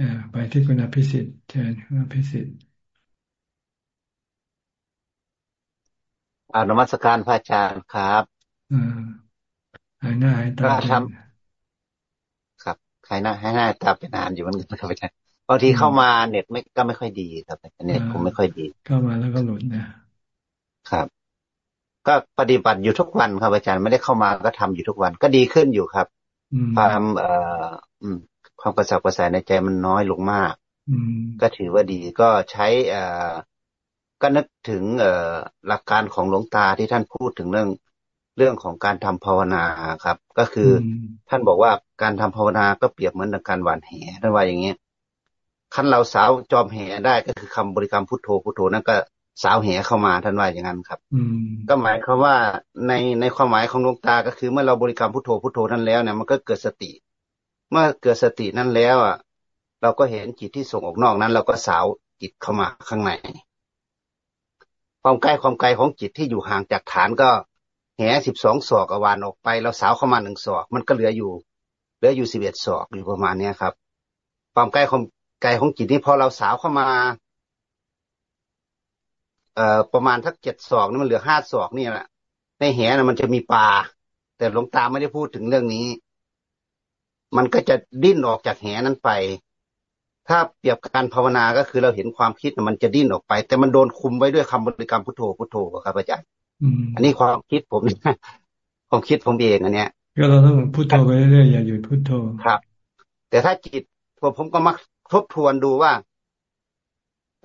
อไปที่คุณอภิสิทธิ์เชิญคุณอภิสิทธิ์อานมัสการพระอาจารย์ครับอ่าหายหน้าหายตาทำครับหายหน้าหายหน้าตาเป็นนานอยู่มันก็ไม่ใช่บางทีเข้ามาเน็ตไม่ก็ไม่ค่อยดีครับเน็ตผมไม่ค่อยดี เข้ามาแล้วก็หลุดนะครับ ก็ปฏิบัติอยู่ทุกวันครับอาจารย์ไม่ได้เข้ามาก็ทำอยู่ทุกวัน ก็ดีขึ้นอยู่ครับ ความเอ่อความกระสับกระส่ายในใจมันน้อยลงมากก็ถือว่าดีก็ใช้เอ่อก็นึกถึงเอ่อหลักการของหลวงตาที่ท่านพูดถึงเรื่องเรื่องของการทำภาวนาครับ ก็คือท่านบอกว่าการทำภาวนาก็เปรียบเหมือนการหว่านแหท่านว่าอย่างเงี้ยขั้นเราสาวจอมแหได้ก็คือคำบริกรรมพุทโธพุทโธนั่นก็ สาวแหเข้ามาท่านว่าอย่างนั้นครับก็หมายความว่าในในความหมายของดวงตาก็คือเมื่อเราบริกรรมพุทโธพุทโธนั้นแล้วเนี่ยมันก็เกิดสติ เมื่อเกิดสตินั้นแล้วอะ เราก็เห็นจิตที่ส่งออกนอกนั้น เราก็สาวจิตเข้ามาข้างในความใกล้ความไกลของจิตที่อยู่ห่างจากฐานก็แหสิบสองศอกอวานออกไป เราสาวเข้ามาหนึ่งศอก มันก็เหลืออยู่ เหลืออยู่สิบเอ็ดศอกอยู่ประมาณเนี้ยครับ ความใกล้ความไกลของจิตนี่พอเราสาวเข้ามา เอ่อประมาณทักเจ็ดศอกนี่มันเหลือห้าศอกนี่แหละในแหนะมันจะมีปลาแต่หลวงตาไม่ได้พูดถึงเรื่องนี้ มันก็จะดิ้นออกจากแหนั้นไป ถ้าเปรียบการภาวนาก็คือเราเห็นความคิดมันจะดิ้นออกไป แต่มันโดนคุมไว้ด้วยคำบริกรรมพุทโธพุทโธครับอาจารย์อันนี้ความคิดผมความคิดผมเองอันเนี้ยก็เราต้องพุทโธไปเรื่อยๆอย่าหยุดพุทโธครับ แต่ถ้าจิตผมก็มักทบทวนดูว่า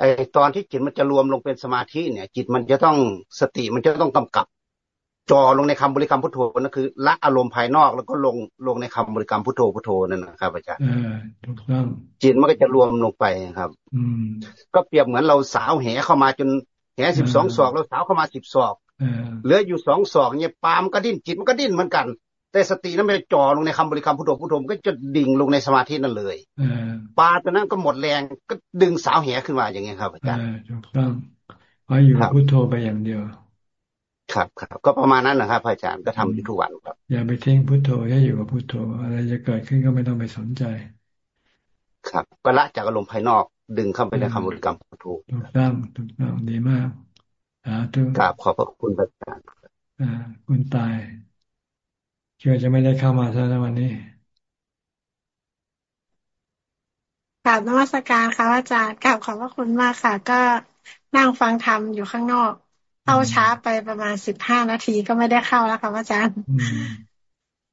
ไอตอนที่จิตมันจะรวมลงเป็นสมาธิเนี่ย จิตมันจะต้องสติมันจะต้องกำกับจอลงในคำบริกรรมพุทโธนั่นคือละอารมณ์ภายนอกแล้วก็ลงลงในคำบริกรรมพุทโธพุทโธนั่นนะครับอาจารย์ถูกต้องจิตมันก็จะรวมลงไปครับ อืมก็เปรียบเหมือนเราสาวแหเข้ามาจนแหสิบสองศอกเราสาวเข้ามาสิบศอกเหลืออยู่สองศอกเนี่ยปามก็ดิ้นจิตมันก็ดิ้นเหมือนกัน แต่สตินั้นไม่จ่อลงในคำบริกรรมพุทโธพุทโธก็จะดิ่งลงในสมาธินั่นเลยปลาตัวนั้นก็หมดแรงก็ดึงสาวแหขึ้นมาอย่างเงี้ยครับอาจารย์ถูกต้องเพราะอยู่พุทโธไปอย่างเดียว ครับครับก็ประมาณนั้นแหละครับอาจารย์ก็ทำอยู่ทุกวันครับ อย่าไปทิ้งพุทโธให้อยู่กับพุทโธ อะไรจะเกิดขึ้นก็ไม่ต้องไปสนใจ ครับก็ละจากอารมณ์ภายนอกดึงเข้าไปในคำบริกรรมพุทโธถูกต้องถูกต้องดีมากอ่าทุกกราบขอบพระคุณอาจารย์อ่าคุณตาย เชื่อจะไม่ได้เข้ามาซะในวันนี้กราบนมัสการค่ะอาจารย์กราบขอบพระคุณมากค่ะ ก็นั่งฟังธรรมอยู่ข้างนอกเข้าช้าไปประมาณสิบห้านาทีก็ไม่ได้เข้าแล้วค่ะอาจารย์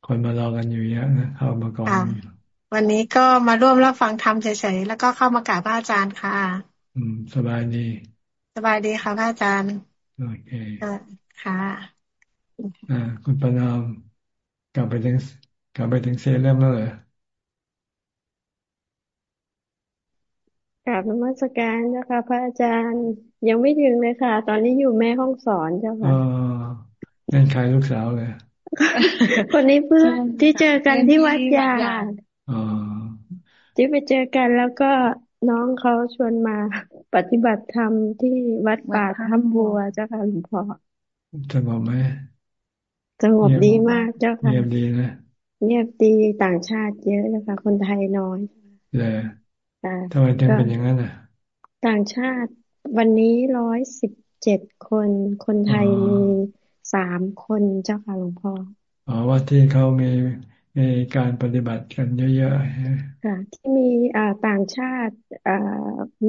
คนมารอกันอยู่เยอะนะเข้ามาก่อนวันนี้ก็มาร่วมรับฟังธรรมเฉยๆแล้วก็เข้ามากราบพระอาจารย์ค่ะ อืม สบายดี สบายดีค่ะพระอาจารย์โอเคค่ะอ่าคุณประนามก ลับไปถึงกลับไปถึงเซเลมแล้วเหรอกราบนมัสการเจ้าค่ะ พระอาจารย์ยังไม่ถึงเลยค่ะ ตอนนี้อยู่แม่ห้องสอนเจ้าค่ะอ๋อนั่นใครลูกสาวเลย คนนี้เพื่อนที่เจอกันที่วัดยาที่ไปเจอกันแล้วก็น้องเขาชวนมาปฏิบัติธรรมที่วัดป่าถ้ำบัวเจ้าค่ะหลวงพ่อสงบไหม สงบดีมากเจ้าค่ะเงียบดีนะเงียบดีต่างชาติเยอะนะคะคนไทยน้อยเลยทำไมถึงเป็นอย่างนั้นอะ ต่างชาติวันนี้ร้อยสิบเจ็ดคน คนไทยมีสามคนเจ้าค่ะหลวงพ่ออ๋อว่าที่เขามีมีการปฏิบัติกันเยอะๆค่ะ ที่มีอ่าต่างชาติอ่า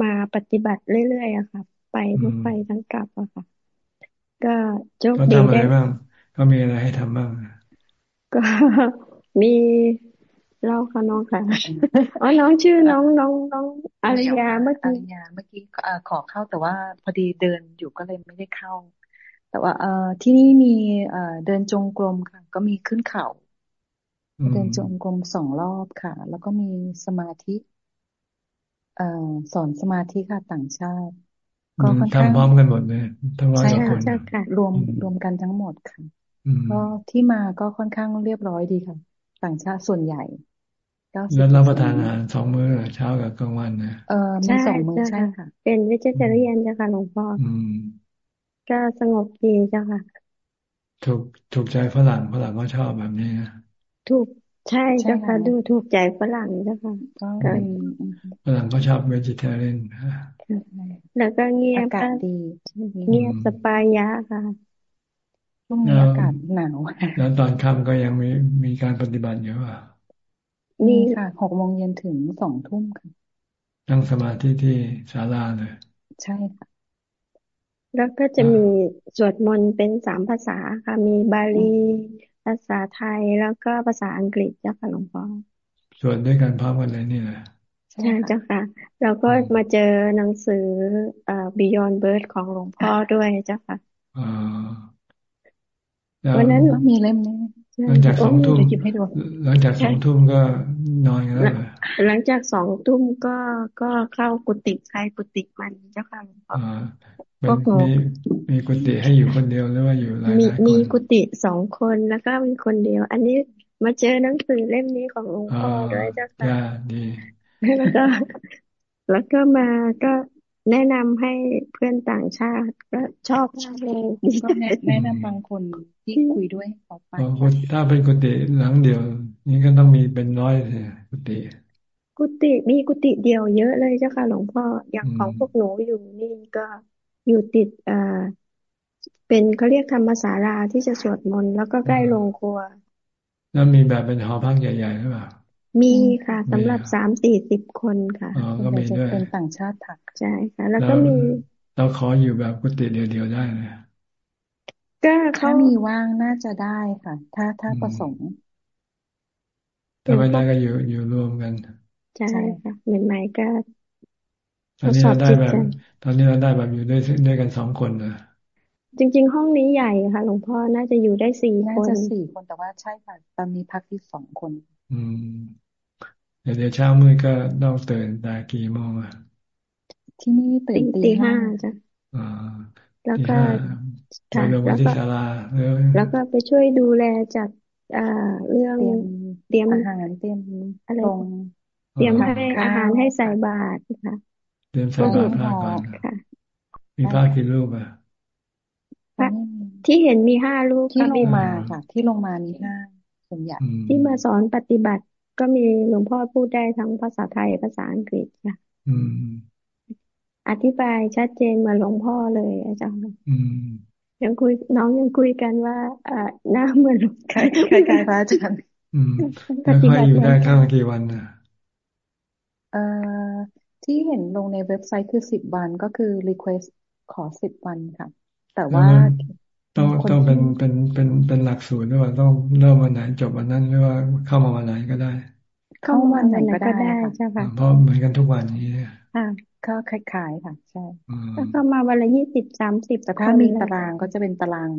มาปฏิบัติเรื่อยๆอะค่ะ ไปทุกไปทั้งกลับอะค่ะ ก็โชคดีได้บ้าง ก็มีอะไรให้ทำบ้างก็มีเล่าค่ะน้องค่ะอ๋อน้องชื่อน้องน้องน้องอารยาเมื่อกี้อารยาเมื่อกี้ขอเข้าแต่ว่าพอดีเดินอยู่ก็เลยไม่ได้เข้า แต่ว่าเอ่อที่นี่มีเอ่อเดินจงกรมค่ะ ก็มีขึ้นเขาเดินจงกรมสองรอบค่ะ แล้วก็มีสมาธิ เอ่อสอนสมาธิค่ะต่างชาติ ก็ค่อนข้างทำพร้อมกันหมดเลยทั้งร้อยคนใช่ค่ะรวมรวมกันทั้งหมดค่ะ ก็ที่มาก็ค่อนข้างเรียบร้อยดีค่ะ ต่างชาติส่วนใหญ่แล้วรับประทานอาหารสองมื้อเช้ากับกลางวันนะเออมีสองมื้อใช่ค่ะ เป็นวิจิตรเรียนจ้ะค่ะหลวงพ่อก็สงบดีจ้ะค่ะ ถูกถูกใจฝรั่งฝรั่งก็ชอบแบบนี้นะถูกใช่จ้ะค่ะดูถูกใจฝรั่งจ้ะค่ะฝรั่งก็ชอบเวจิเทเรียนแล้วก็เงียบดี เงียบสปายะค่ะ ช่วงนี้อากาศหนาวแล้วตอนค่ำก็ยังมีมีการปฏิบัติอยู่อะมีค่ะหกโมงเย็นถึงสองทุ่มค่ะนั่งสมาธิที่ศาลาเลยใช่ค่ะ แล้วก็จะมีสวดมนต์เป็นสามภาษาค่ะ มีบาลีภาษาไทยแล้วก็ภาษาอังกฤษเจ้าค่ะหลวงพ่อสวดด้วยกันพร้อมกันเลยนี่แหละใช่เจ้าค่ะแล้วก็มาเจอหนังสืออ่า Beyond Bird ของหลวงพ่อด้วยเจ้าค่ะ วันนั้นมีเล่มนี้หลังจากสองทุ่มหลังจากสองทุ่มก็นอนกันแล้วหลังจากสองทุ่มก็ก็เข้ากุฏิใครกุฏิมันเจ้าค่ะก็มีมีกุฏิให้อยู่คนเดียวหรือว่าอยู่หลายมีมีกุฏิสองคนแล้วก็มีคนเดียว อันนี้มาเจอหนังสือเล่มนี้ของหลวงพ่อด้วยเจ้าค่ะดีแล้วก็แล้วก็มาก็แนะนำให้เพื่อนต่างชาติก็ชอบมากเลยก็แนะนำบางคน ที่คุยด้วยเขาไปถ้าเป็นกุฏิหลังเดียว นี่ก็ต้องมีเป็นน้อยเลยกุฏิกุฏิมีกุฏิเดียวเยอะเลยเจ้าค่ะหลวงพ่ออย่างของพวกหนูอยู่นี่ก็อยู่ติดอ่าเป็นเขาเรียกธรรมศาลาที่จะสวดมนต์แล้วก็ใกล้โรงครัว แล้วมีแบบเป็นหอพักใหญ่ๆหรือเปล่ามีค่ะสำหรับสามสี่สิบคนค่ะก็มีด้วยเป็นต่างชาติถักใช่ค่ะ แล้วก็มีเราขออยู่แบบกุฏิเดียวๆได้เลย ก็ถ้ามีว่างน่าจะได้ค่ะ ถ้าถ้าประสงค์แต่ไม่ได้ก็อยู่อยู่รวมกันใช่ค่ะใหม่ๆก็ตอนนี้เราได้แบบตอนนี้เราได้แบบอยู่ด้วยด้วยกันสองคนนะจริง ๆ ห้องนี้ใหญ่ค่ะหลวงพ่อน่าจะอยู่ได้สี่คนน่าจะสี่คนแต่ว่าใช่ค่ะตอนนี้พักที่สองคน อืมเดี๋ยวเช้ามืดก็ต้องตื่นแต่กี่โมงอะที่นี่ตื่นตีห้าจ้ะแล้วก็ ค่ะแล้วก็แล้วก็ไปช่วยดูแลจัดอ่าเรื่องเตรียมอาหารเตรียมอะไรเตรียมให้อาหารให้ใส่บาตรค่ะเตรียมใส่บาตรพระก่อนค่ะ มีพระกี่รูปอะที่เห็นมีห้าลูกที่ลงมาค่ะ ที่ลงมามีห้าส่วนใหญ่ที่มาสอนปฏิบัติก็มีหลวงพ่อพูดได้ทั้งภาษาไทยภาษาอังกฤษค่ะอธิบายชัดเจนมาหลวงพ่อเลยอาจารย์ ยังคุยน้องยังคุยกันว่าอ่าหน้าเหมือนคล้ายคล้ายพระอาจารย์แล้วค่อยอยู่ได้ข้างกี่วันนะเอ่อที่เห็นลงในเว็บไซต์คือสิบวันก็คือรีเควสขอสิบวันค่ะ แต่ว่าต้องต้องเป็นเป็นเป็นเป็นหลักสูตรด้วยว่าต้องเริ่มวันไหนจบวันนั้นหรือว่าเข้ามาวันไหนก็ได้ เข้าวันไหนก็ได้ใช่ค่ะเพราะเหมือนกันทุกวันนี้ ค่ะก็คล้ายๆค่ะ ใช่แล้วก็มาวันละยี่สิบสามสิบแต่ถ้ามีตารางก็จะเป็นตาราง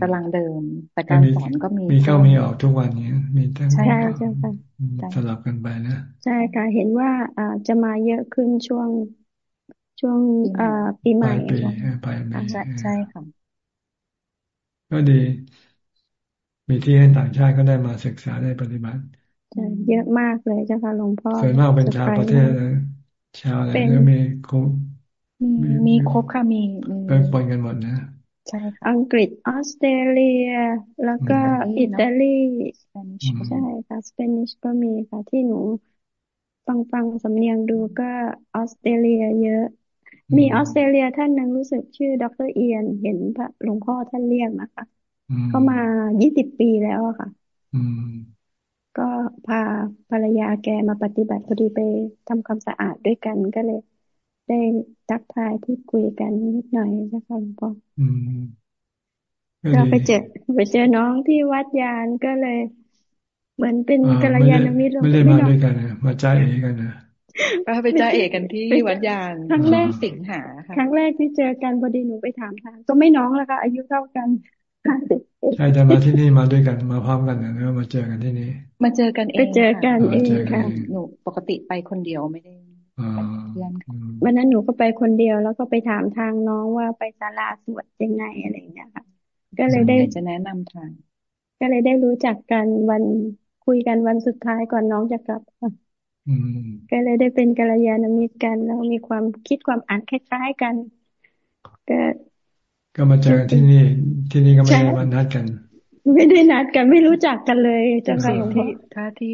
ตารางเดิม แต่การสอนก็มีมีเข้ามีออกทุกวันนี้มีทั้งใช่ใช่ค่ะสลับกันไปนะใช่ค่ะเห็นว่าอ่าจะมาเยอะขึ้นช่วงช่วงอ่าปีใหม่ปีปลายปีใช่ใช่ค่ะก็ดี มีที่ให้ต่างชาติก็ได้มาศึกษาได้ปฏิบัติเยอะมากเลยเจ้าค่ะหลวงพ่อส่วนมากเป็นชาวประเทศ ชาวอะไรก็มีครบมีครบค่ะมีเป็นปนกันหมดนะใช่ค่ะอังกฤษออสเตรเลีย แล้วก็อิตาลีใช่ค่ะสเปนิชก็มีค่ะที่หนูฟังฟังสำเนียงดูก็ออสเตรเลีย เยอะ มีออสเตรเลียท่านหนึ่งรู้สึกชื่อดรเอียน เห็นพระหลวงพ่อท่านเรียกนะคะ เข้ามายี่สิบปีแล้วอะค่ะ ก็พาภรรยาแกมาปฏิบัติพอดีไปทำความสะอาดด้วยกันก็เลย ได้ทักทายพูดคุยกันนิดหน่อยนะคะหลวงพ่อก็ไปเจอไปเจอน้องที่วัดยานก็เลย เหมือนเป็นกัลยาณมิตรไม่ได้มาด้วยกันนะมาจ้าเอกันนะไปจ้าเอกันที่วัดยานครั้งแรกสิงหาค่ะครั้งแรกที่เจอกันพอดีหนูไปถามทางก็ไม่น้องแล้วค่ะอายุเท่ากัน ใช่แต่มาที่นี่มาด้วยกันมาพร้อมกันนะแล้วมาเจอกันที่นี่ มาเจอกันเองไปเจอกันเองค่ะหนูปกติไปคนเดียวไม่ได้เพื่อนวันนั้นหนูก็ไปคนเดียวแล้วก็ไปถามทางน้องว่าไปศาลาสวดยังไงอะไรอย่างเงี้ยค่ะ ก็เลยได้จะแนะนำทาง ก็เลยได้รู้จักกันวันคุยกันวันสุดท้ายก่อนน้องจะกลับค่ะก็เลยได้เป็นกัลยาณมิตรกันแล้วมีความคิดความอ่านคล้ายๆกัน ก็ ก็มาเจอที่นี่ ที่นี่ก็ไม่ได้มานัดกัน ไม่ได้นัดกันไม่รู้จักกันเลยจังหวะที่ถ้าที่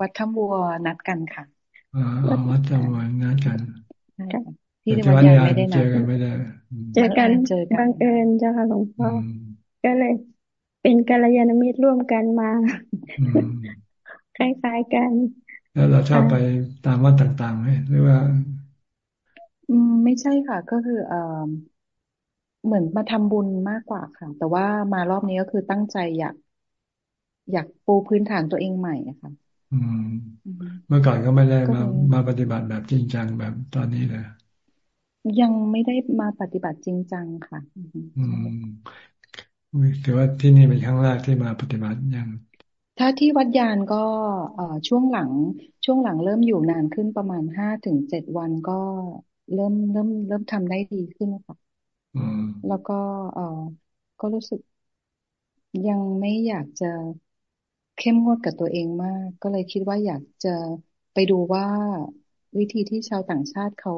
วัดถ้ำบัวนัดกันค่ะอ๋อวัดถ้ำบัวนัดกันที่วัดยาไม่ได้นัดเจอกันไม่ได้ เจอกันบังเอิญเจ้าค่ะหลวงพ่อก็เลย เป็นกัลยาณมิตรร่วมกันมาคล้ายๆกัน แล้วเราชอบไปตามวัดต่างๆไหมหรือว่า อืมไม่ใช่ค่ะ ก็คือเอ่อ เหมือนมาทำบุญมากกว่าค่ะ แต่ว่ามารอบนี้ก็คือตั้งใจอยาก อยากปูพื้นฐานตัวเองใหม่อะค่ะอืมเมื่อก่อนก็ไม่ได้มามาปฏิบัติแบบจริงจังแบบตอนนี้เลยยังไม่ได้มาปฏิบัติจริงจังค่ะอืมถือว่าที่นี่เป็นครั้งแรกที่มาปฏิบัติยัง ถ้าที่วัดยานก็เอ่อช่วงหลัง ช่วงหลังเริ่มอยู่นานขึ้นประมาณห้าถึงเจ็ดวันก็เริ่มเริ่มเริ่มทำได้ดีขึ้นค่ะ แล้วก็เออก็รู้สึกยังไม่อยากจะเข้มงวดกับตัวเองมาก ก็เลยคิดว่าอยากจะไปดูว่าวิธีที่ชาวต่างชาติเขา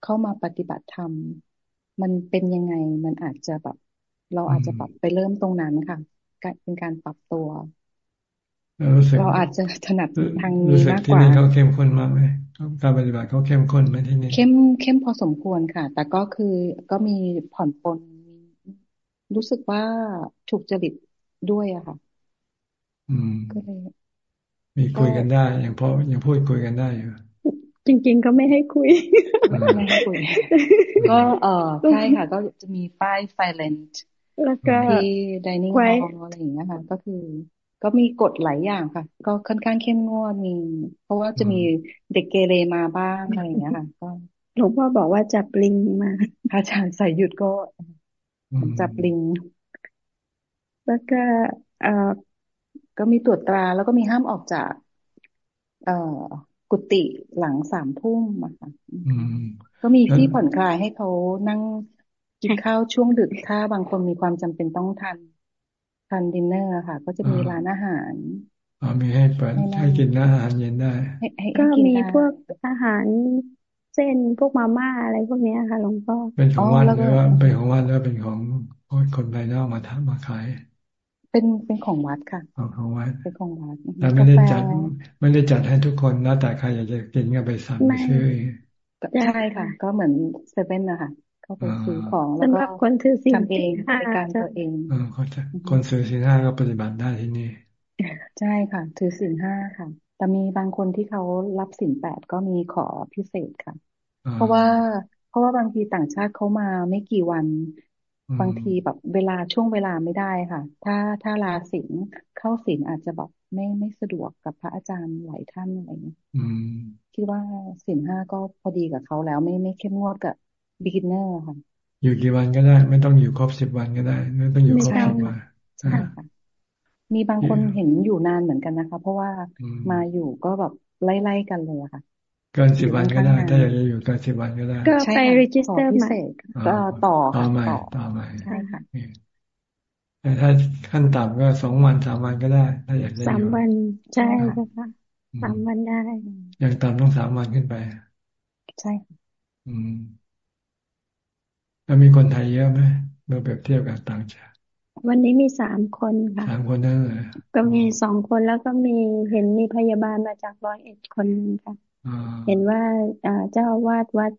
เข้ามาปฏิบัติธรรม มันเป็นยังไงมันอาจจะแบบเราอาจจะปรับไปเริ่มตรงนั้นค่ะเป็นการปรับตัว เราอาจจะถนัดทางนี้มากกว่าที่นี่เขาเข้มข้นมากไหม การปฏิบัติเขาเข้มข้นไหมที่นี่เข้มเข้มพอสมควรค่ะ แต่ก็คือก็มีผ่อนปลนรู้สึกว่าถูกจริตด้วยอะค่ะ อืมก็เลยมีคุยกันได้ยังพอยังพูดคุยกันได้อยู่จริง ๆ ก็ไม่ให้คุยไม่ให้คุย ก็เออใช่ค่ะ ก็จะมีป้าย silent แล้วก็ที่ dining hall อะไรอย่างเงี้ยค่ะ ก็คือ ก็มีกฎหลายอย่างค่ะ ก็ค่อนข้างเข้มงวดมี เพราะว่าจะมีเด็กเกเรมาบ้างอะไรอย่างเงี้ยค่ะ ก็หลวงพ่อบอกว่าจับลิงมาพระอาจารย์ใส่หยุดก็จับลิง แล้วก็เอ่อก็มีตรวจตรา แล้วก็มีห้ามออกจาก เอ่อกุฏิหลังสามทุ่มอะค่ะก็มีที่ผ่อนคลายให้เขานั่งกินข้าวช่วงดึกถ้าบางคนมีความจำเป็นต้องทาน ทานดินเนอร์ค่ะ ก็จะมีร้านอาหารอ๋อมีให้เปิดให้กินอาหารเย็นได้ ก็มีพวกอาหารเส้นพวกมาม่าอะไรพวกนี้ค่ะหลวงพ่อเป็นของวัดหรือว่าเป็นของวัดหรือเป็นของคนภายนอกมาทำมาขาย เป็นเป็นของวัดค่ะของวัดเป็นของวัดแต่ไม่ได้จัดไม่ได้จัดให้ทุกคนแล้วแต่ใครอยากจะกินก็ไปสั่งไปซื้อใช่ค่ะ ก็เหมือนเซเว่นนะคะ เข้าไปซื้อของแล้วก็คนถือสิ่งเองในการตัวเองเออคนซื้อสินห้าก็ปฏิบัติได้ที่นี่ ใช่ค่ะ ถือสินห้าค่ะ แต่มีบางคนที่เขารับสินแปดก็มีขอพิเศษค่ะ เพราะว่าเพราะว่าบางทีต่างชาติเขามาไม่กี่วันบางทีแบบเวลาช่วงเวลาไม่ได้ค่ะ ถ้าถ้าลาสิงเข้าสิงอาจจะแบบไม่ไม่สะดวกกับพระอาจารย์หลายท่านอะไรอย่างนี้คิดว่าศีลห้าก็พอดีกับเขาแล้วไม่ไม่เข้มงวดกับ beginner ค่ะอยู่กี่วันก็ได้ ไม่ต้องอยู่ครบสิบวันก็ได้ไม่ต้องอยู่ครบสิบวันใช่ค่ะมีบางคนเห็นอยู่นานเหมือนกันนะคะ เพราะว่ามาอยู่ก็แบบไล่ๆกันเลยอะค่ะเกินสิบวันก็ได้ ถ้าอยากจะอยู่เกินสิบวันก็ได้ ก็ไป register ใหม่ก็ต่อต่อใหม่ต่อใหม่ใช่ค่ะแต่ถ้าขั้นต่ำก็สองวันสามวันก็ได้ ถ้าอยากจะสามวันใช่ค่ะสามวันได้อย่างต่ำต้องสามวันขึ้นไป ใช่อืม แล้วมีคนไทยเยอะไหมเมื่อเปรียบเทียบกับต่างชาติวันนี้มีสามคนค่ะสามคนนั่นเลยก็มีสองคนแล้วก็มีเห็นมีพยาบาลมาจากร้อยเอ็ดคนนึงค่ะเห็นว่าเจ้าอาวาสวัด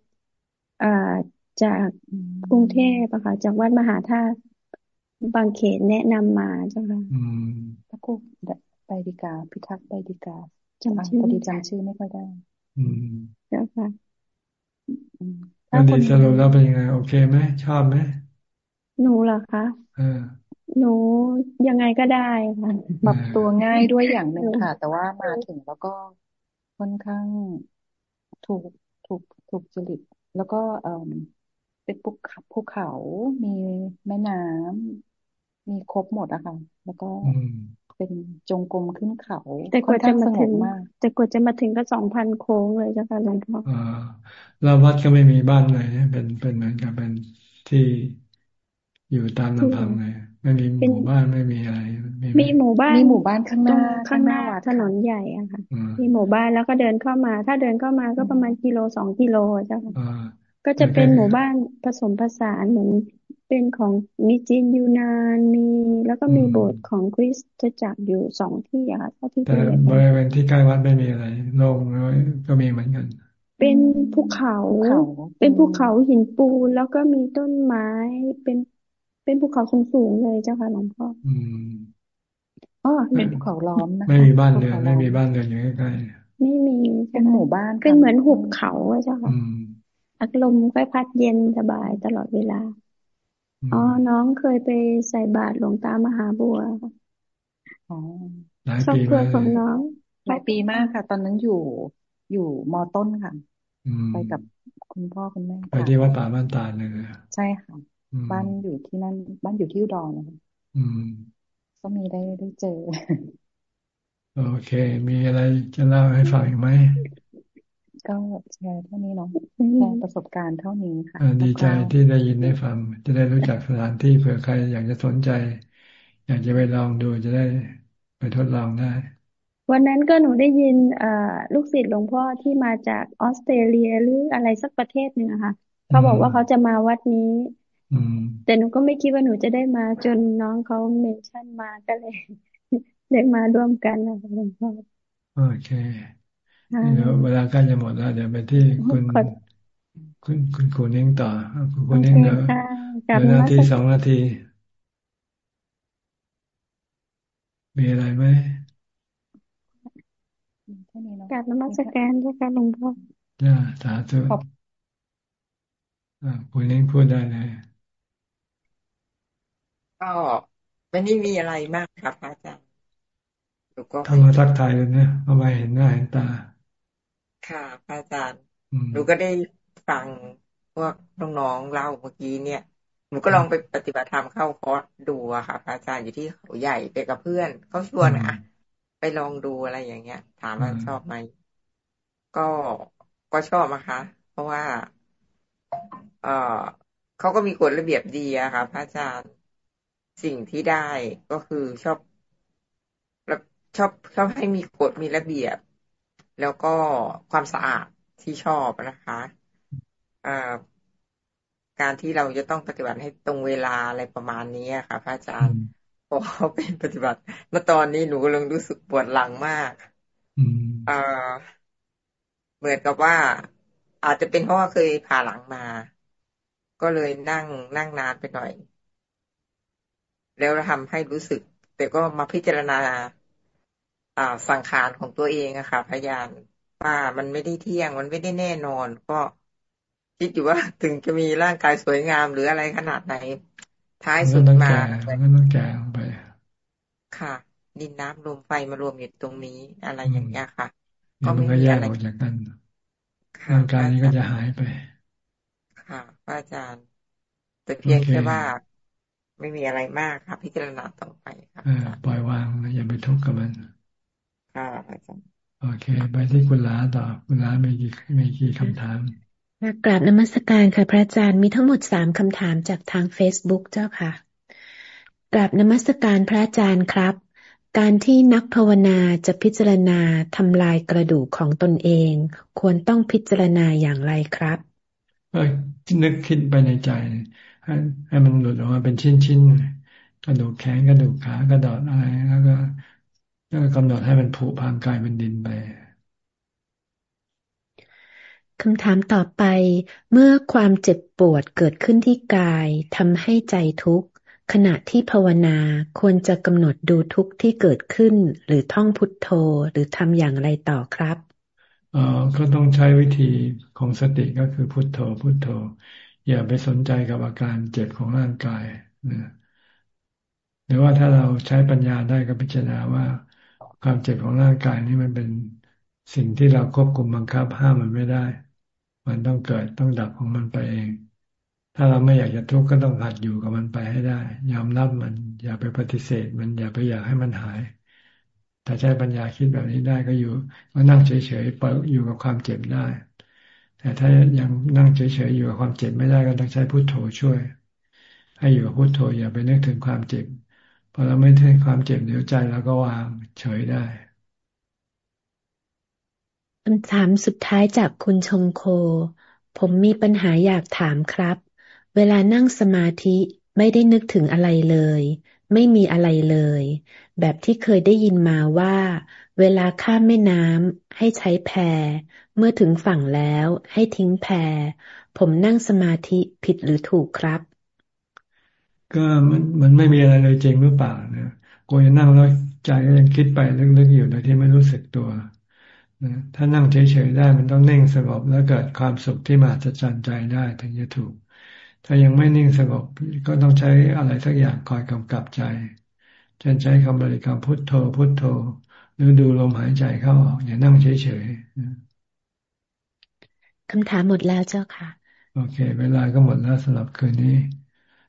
จากกรุงเทพอะค่ะจากวัดมหาธาตุบางเขตแนะนำมาเจ้าค่ะพระครูไปดีกา พิทักษ์ไปดีกาจำชื่อพอดีจำชื่อไม่ค่อยได้เจ้าค่ะ ถ้าดีสรุปแล้วเป็นยังไง โอเคไหมชอบไหมหนูเหรอคะหนูยังไงก็ได้ค่ะปรับตัวง่ายด้วยอย่างหนึ่งค่ะ แต่ว่ามาถึงแล้วก็ค่อนข้างถูกถูกถูกจริตแล้วก็เออเป็นภูเขาภูเขา มีแม่น้ำมีครบหมดอะค่ะ แล้วก็ เป็นจงกรมขึ้นเขา แต่กว่าจะมาถึงแต่กว่าจะมาถึงก็สองพันโค้งเลยจ้ะค่ะหลวงพ่อแล้ววัดก็ไม่มีบ้านเลยเป็นเป็นเหมือนกับเป็นที่อยู่ตามลำพังเลยไม่มีหมู่บ้านไม่มีอะไรมีหมู่บ้านมีหมู่บ้านข้างหน้าข้างหน้าถนนใหญ่อะค่ะมีหมู่บ้านแล้วก็เดินเข้ามา ถ้าเดินเข้ามาก็ประมาณกิโลสองกิโลเจ้าค่ะก็จะเป็นหมู่บ้านผสมผสานเหมือน เป็นของมีจีนยูนานมีแล้วก็มีโบสถ์ของคริสตจักรอยู่สองที่อะค่ะเท่าที่แต่บริเวณที่ใกล้วัดไม่มีอะไรโล่งก็มีเหมือนกัน เป็นภูเขา เป็นภูเขาหินปูนแล้วก็มีต้นไม้เป็นเป็นภูเขาสูงๆเลยเจ้าค่ะหลวงพ่ออืมอ๋อเป็นภูเขาล้อมนะไม่มีบ้านเรือนไม่มีบ้านเรือนอยู่ใกล้ๆไม่มีเป็นหมู่บ้านเป็นเหมือนหุบเขาเจ้าค่ะอากลมค่อยพัดเย็นสบายตลอดเวลา อ๋อ น้องเคยไปใส่บาตรหลวงตามหาบัวอ๋อครอบครัวของน้องหลายปีมากค่ะ ตอนนั้นอยู่อยู่มอต้นค่ะไปกับคุณพ่อคุณแม่ไปที่วัดป่าบ้านตาเลยใช่ค่ะ บ้านอยู่ที่นั่น บ้านอยู่ที่อุดรนะคะก็มีได้ได้เจอ โอเค มีอะไรจะเล่าให้ฟังอีกไหม ก็แชร์เท่านี้เนาะแชร์ประสบการณ์เท่านี้ค่ะดีใจที่ได้ยินได้ฟัง จะได้รู้จักสถานที่เผื่อใครอยากจะสนใจ อยากจะไปลองดูจะได้ไปทดลองได้ วันนั้นก็หนูได้ยินลูกศิษย์หลวงพ่อที่มาจากออสเตรเลียหรืออะไรสักประเทศหนึ่งอะค่ะเขาบอกว่าเขาจะมาวัดนี้แต่หนูก็ไม่คิดว่าหนูจะได้มาจนน้องเขาเมนชั่นมาก็เลยได้มาร่วมกันนะคะหลวงพ่อโอเค เดี๋ยวเวลาใกล้จะหมดแล้วเดี๋ยวไปที่คุณคุณคุณคุณนิ่งต่อคุณคุณนิ่งเดี๋ยวเดี๋ยวนาทีสองนาที มีอะไรไหมการนมัสการเจ้าค่ะหลวงพ่อจ้าสาธุคุณนิ่งพูดได้เลยก็ไม่ได้มีอะไรมากครับอาจารย์ทำมาทักทายเลยนะเอาไปเห็นหน้าเห็นตา ค่ะพระอาจารย์หนูก็ได้ฟังพวกน้องๆเล่าเมื่อกี้เนี่ยหนูก็ลองไปปฏิบัติธรรมเข้าคอร์สดูอะค่ะพระอาจารย์อยู่ที่เขาใหญ่ไปกับเพื่อนเขาชวนอะไปลองดูอะไรอย่างเงี้ย ถามว่าชอบไหมก็ก็ชอบนะคะ เพราะว่า เออเขาก็มีกฎระเบียบดีอะค่ะพระอาจารย์สิ่งที่ได้ก็คือชอบชอบชอบให้มีกฎมีระเบียบ แล้วก็ความสะอาดที่ชอบนะคะการที่เราจะต้องปฏิบัติให้ตรงเวลาอะไรประมาณนี้ค่ะพระอาจารย์พอเขาเป็นปฏิบัติเมื่อตอนนี้หนูกำลังรู้สึกปวดหลังมากอเหมือนกับว่า อาจจะเป็นเพราะว่าเคยผ่าหลังมา ก็เลยนั่งนั่งนานไปหน่อย แล้วทำให้รู้สึก แต่ก็มาพิจารณาอ่า สังขารของตัวเองอะค่ะพยานว่ามันไม่ได้เที่ยงมันไม่ได้แน่นอน ก็คิดอยู่ว่าถึงจะมีร่างกายสวยงามหรืออะไรขนาดไหน ท้ายสุดมามันก็ต้องแก่ลงไป ค่ะ ดินน้ำลมไฟมารวมอยู่ตรงนี้ อะไรอย่างเงี้ยค่ะ ก็ไม่มีอะไรจากกันร่างกายนี้ก็จะหายไป ค่ะพระอาจารย์ แต่เพียงแค่ว่าไม่มีอะไรมากค่ะพิจารณาต่อไปค่ะปล่อยวางอย่าไปทุกข์กับมัน ค่ะอาจารย์โอเค ไปที่คุณล้าต่อคุณล้ามีกี่มีกี่คำถามกราบนมัสการค่ะ พระอาจารย์มีทั้งหมดสามคำถามจากทางเฟซบุ๊กเจ้าค่ะกราบนมัสการพระอาจารย์ครับ การที่นักภาวนาจะพิจารณาทำลายกระดูกของตนเอง ควรต้องพิจารณาอย่างไรครับก็นึกคิดไปในใจ ให้ให้มันหลุดออกมาเป็นชิ้นๆกระดูกแขนกระดูกขากระดอดอะไรแล้วก็แล้ว ก็กำหนดให้มันผุพังกลายเป็นดินไปคำถามต่อไป เมื่อความเจ็บปวดเกิดขึ้นที่กายทำให้ใจทุกข์ ขณะที่ภาวนาควรจะกำหนดดูทุกข์ที่เกิดขึ้น หรือท่องพุทโธหรือทำอย่างไรต่อครับเออก็ต้องใช้วิธีของสติก็คือพุทโธ พุทโธ อย่าไปสนใจกับอาการเจ็บของร่างกายนะหรือว่าถ้าเราใช้ปัญญาได้ก็พิจารณาว่า ความเจ็บของร่างกายนี้มันเป็นสิ่งที่เราควบคุมบังคับห้ามมันไม่ได้ มันต้องเกิดต้องดับของมันไปเอง ถ้าเราไม่อยากจะทุกข์ก็ต้องหัดอยู่กับมันไปให้ได้ ยอมรับมัน อย่าไปปฏิเสธ มันอย่าไปอยากให้มันหาย ถ้าใช้ปัญญาคิดแบบนี้ได้ก็อยู่ก็นั่งเฉยๆปอยอยู่กับความเจ็บได้ แต่ถ้ายังนั่งเฉยๆอยู่กับความเจ็บไม่ได้ก็ต้องใช้พุโทโธช่วย ให้อยู่กับพุโทโธอย่าไปนึกถึงความเจ็บ พอเราไม่ถึงความเจ็บเดี๋ยวใจเราก็วางเฉยได้คำถามสุดท้ายจากคุณชงโค ผมมีปัญหาอยากถามครับ เวลานั่งสมาธิไม่ได้นึกถึงอะไรเลย ไม่มีอะไรเลย แบบที่เคยได้ยินมาว่า เวลาข้ามแม่น้ำให้ใช้แพ เมื่อถึงฝั่งแล้วให้ทิ้งแพ ผมนั่งสมาธิผิดหรือถูกครับ ก็มันมันไม่มีอะไรเลยจริงหรือเปล่าเนี่ยกูจะนั่งแล้วใจก็ยังคิดไปลึกๆอยู่โดยที่ไม่รู้สึกตัวนะถ้านั่งเฉยๆได้มันต้องนิ่งสงบแล้วเกิดความสุขที่มาจะจันใจได้ถึงจะถูก ถ้ายังไม่นิ่งสงบก็ต้องใช้อะไรสักอย่างคอยกำกับใจเช่นใช้คำบริกรรมพุทโธ พุทโธ หรือดูลมหายใจเข้าออกอย่านั่งเฉยๆคำถามหมดแล้วเจ้าค่ะ โอเค เวลาก็หมดแล้วสำหรับคืนนี้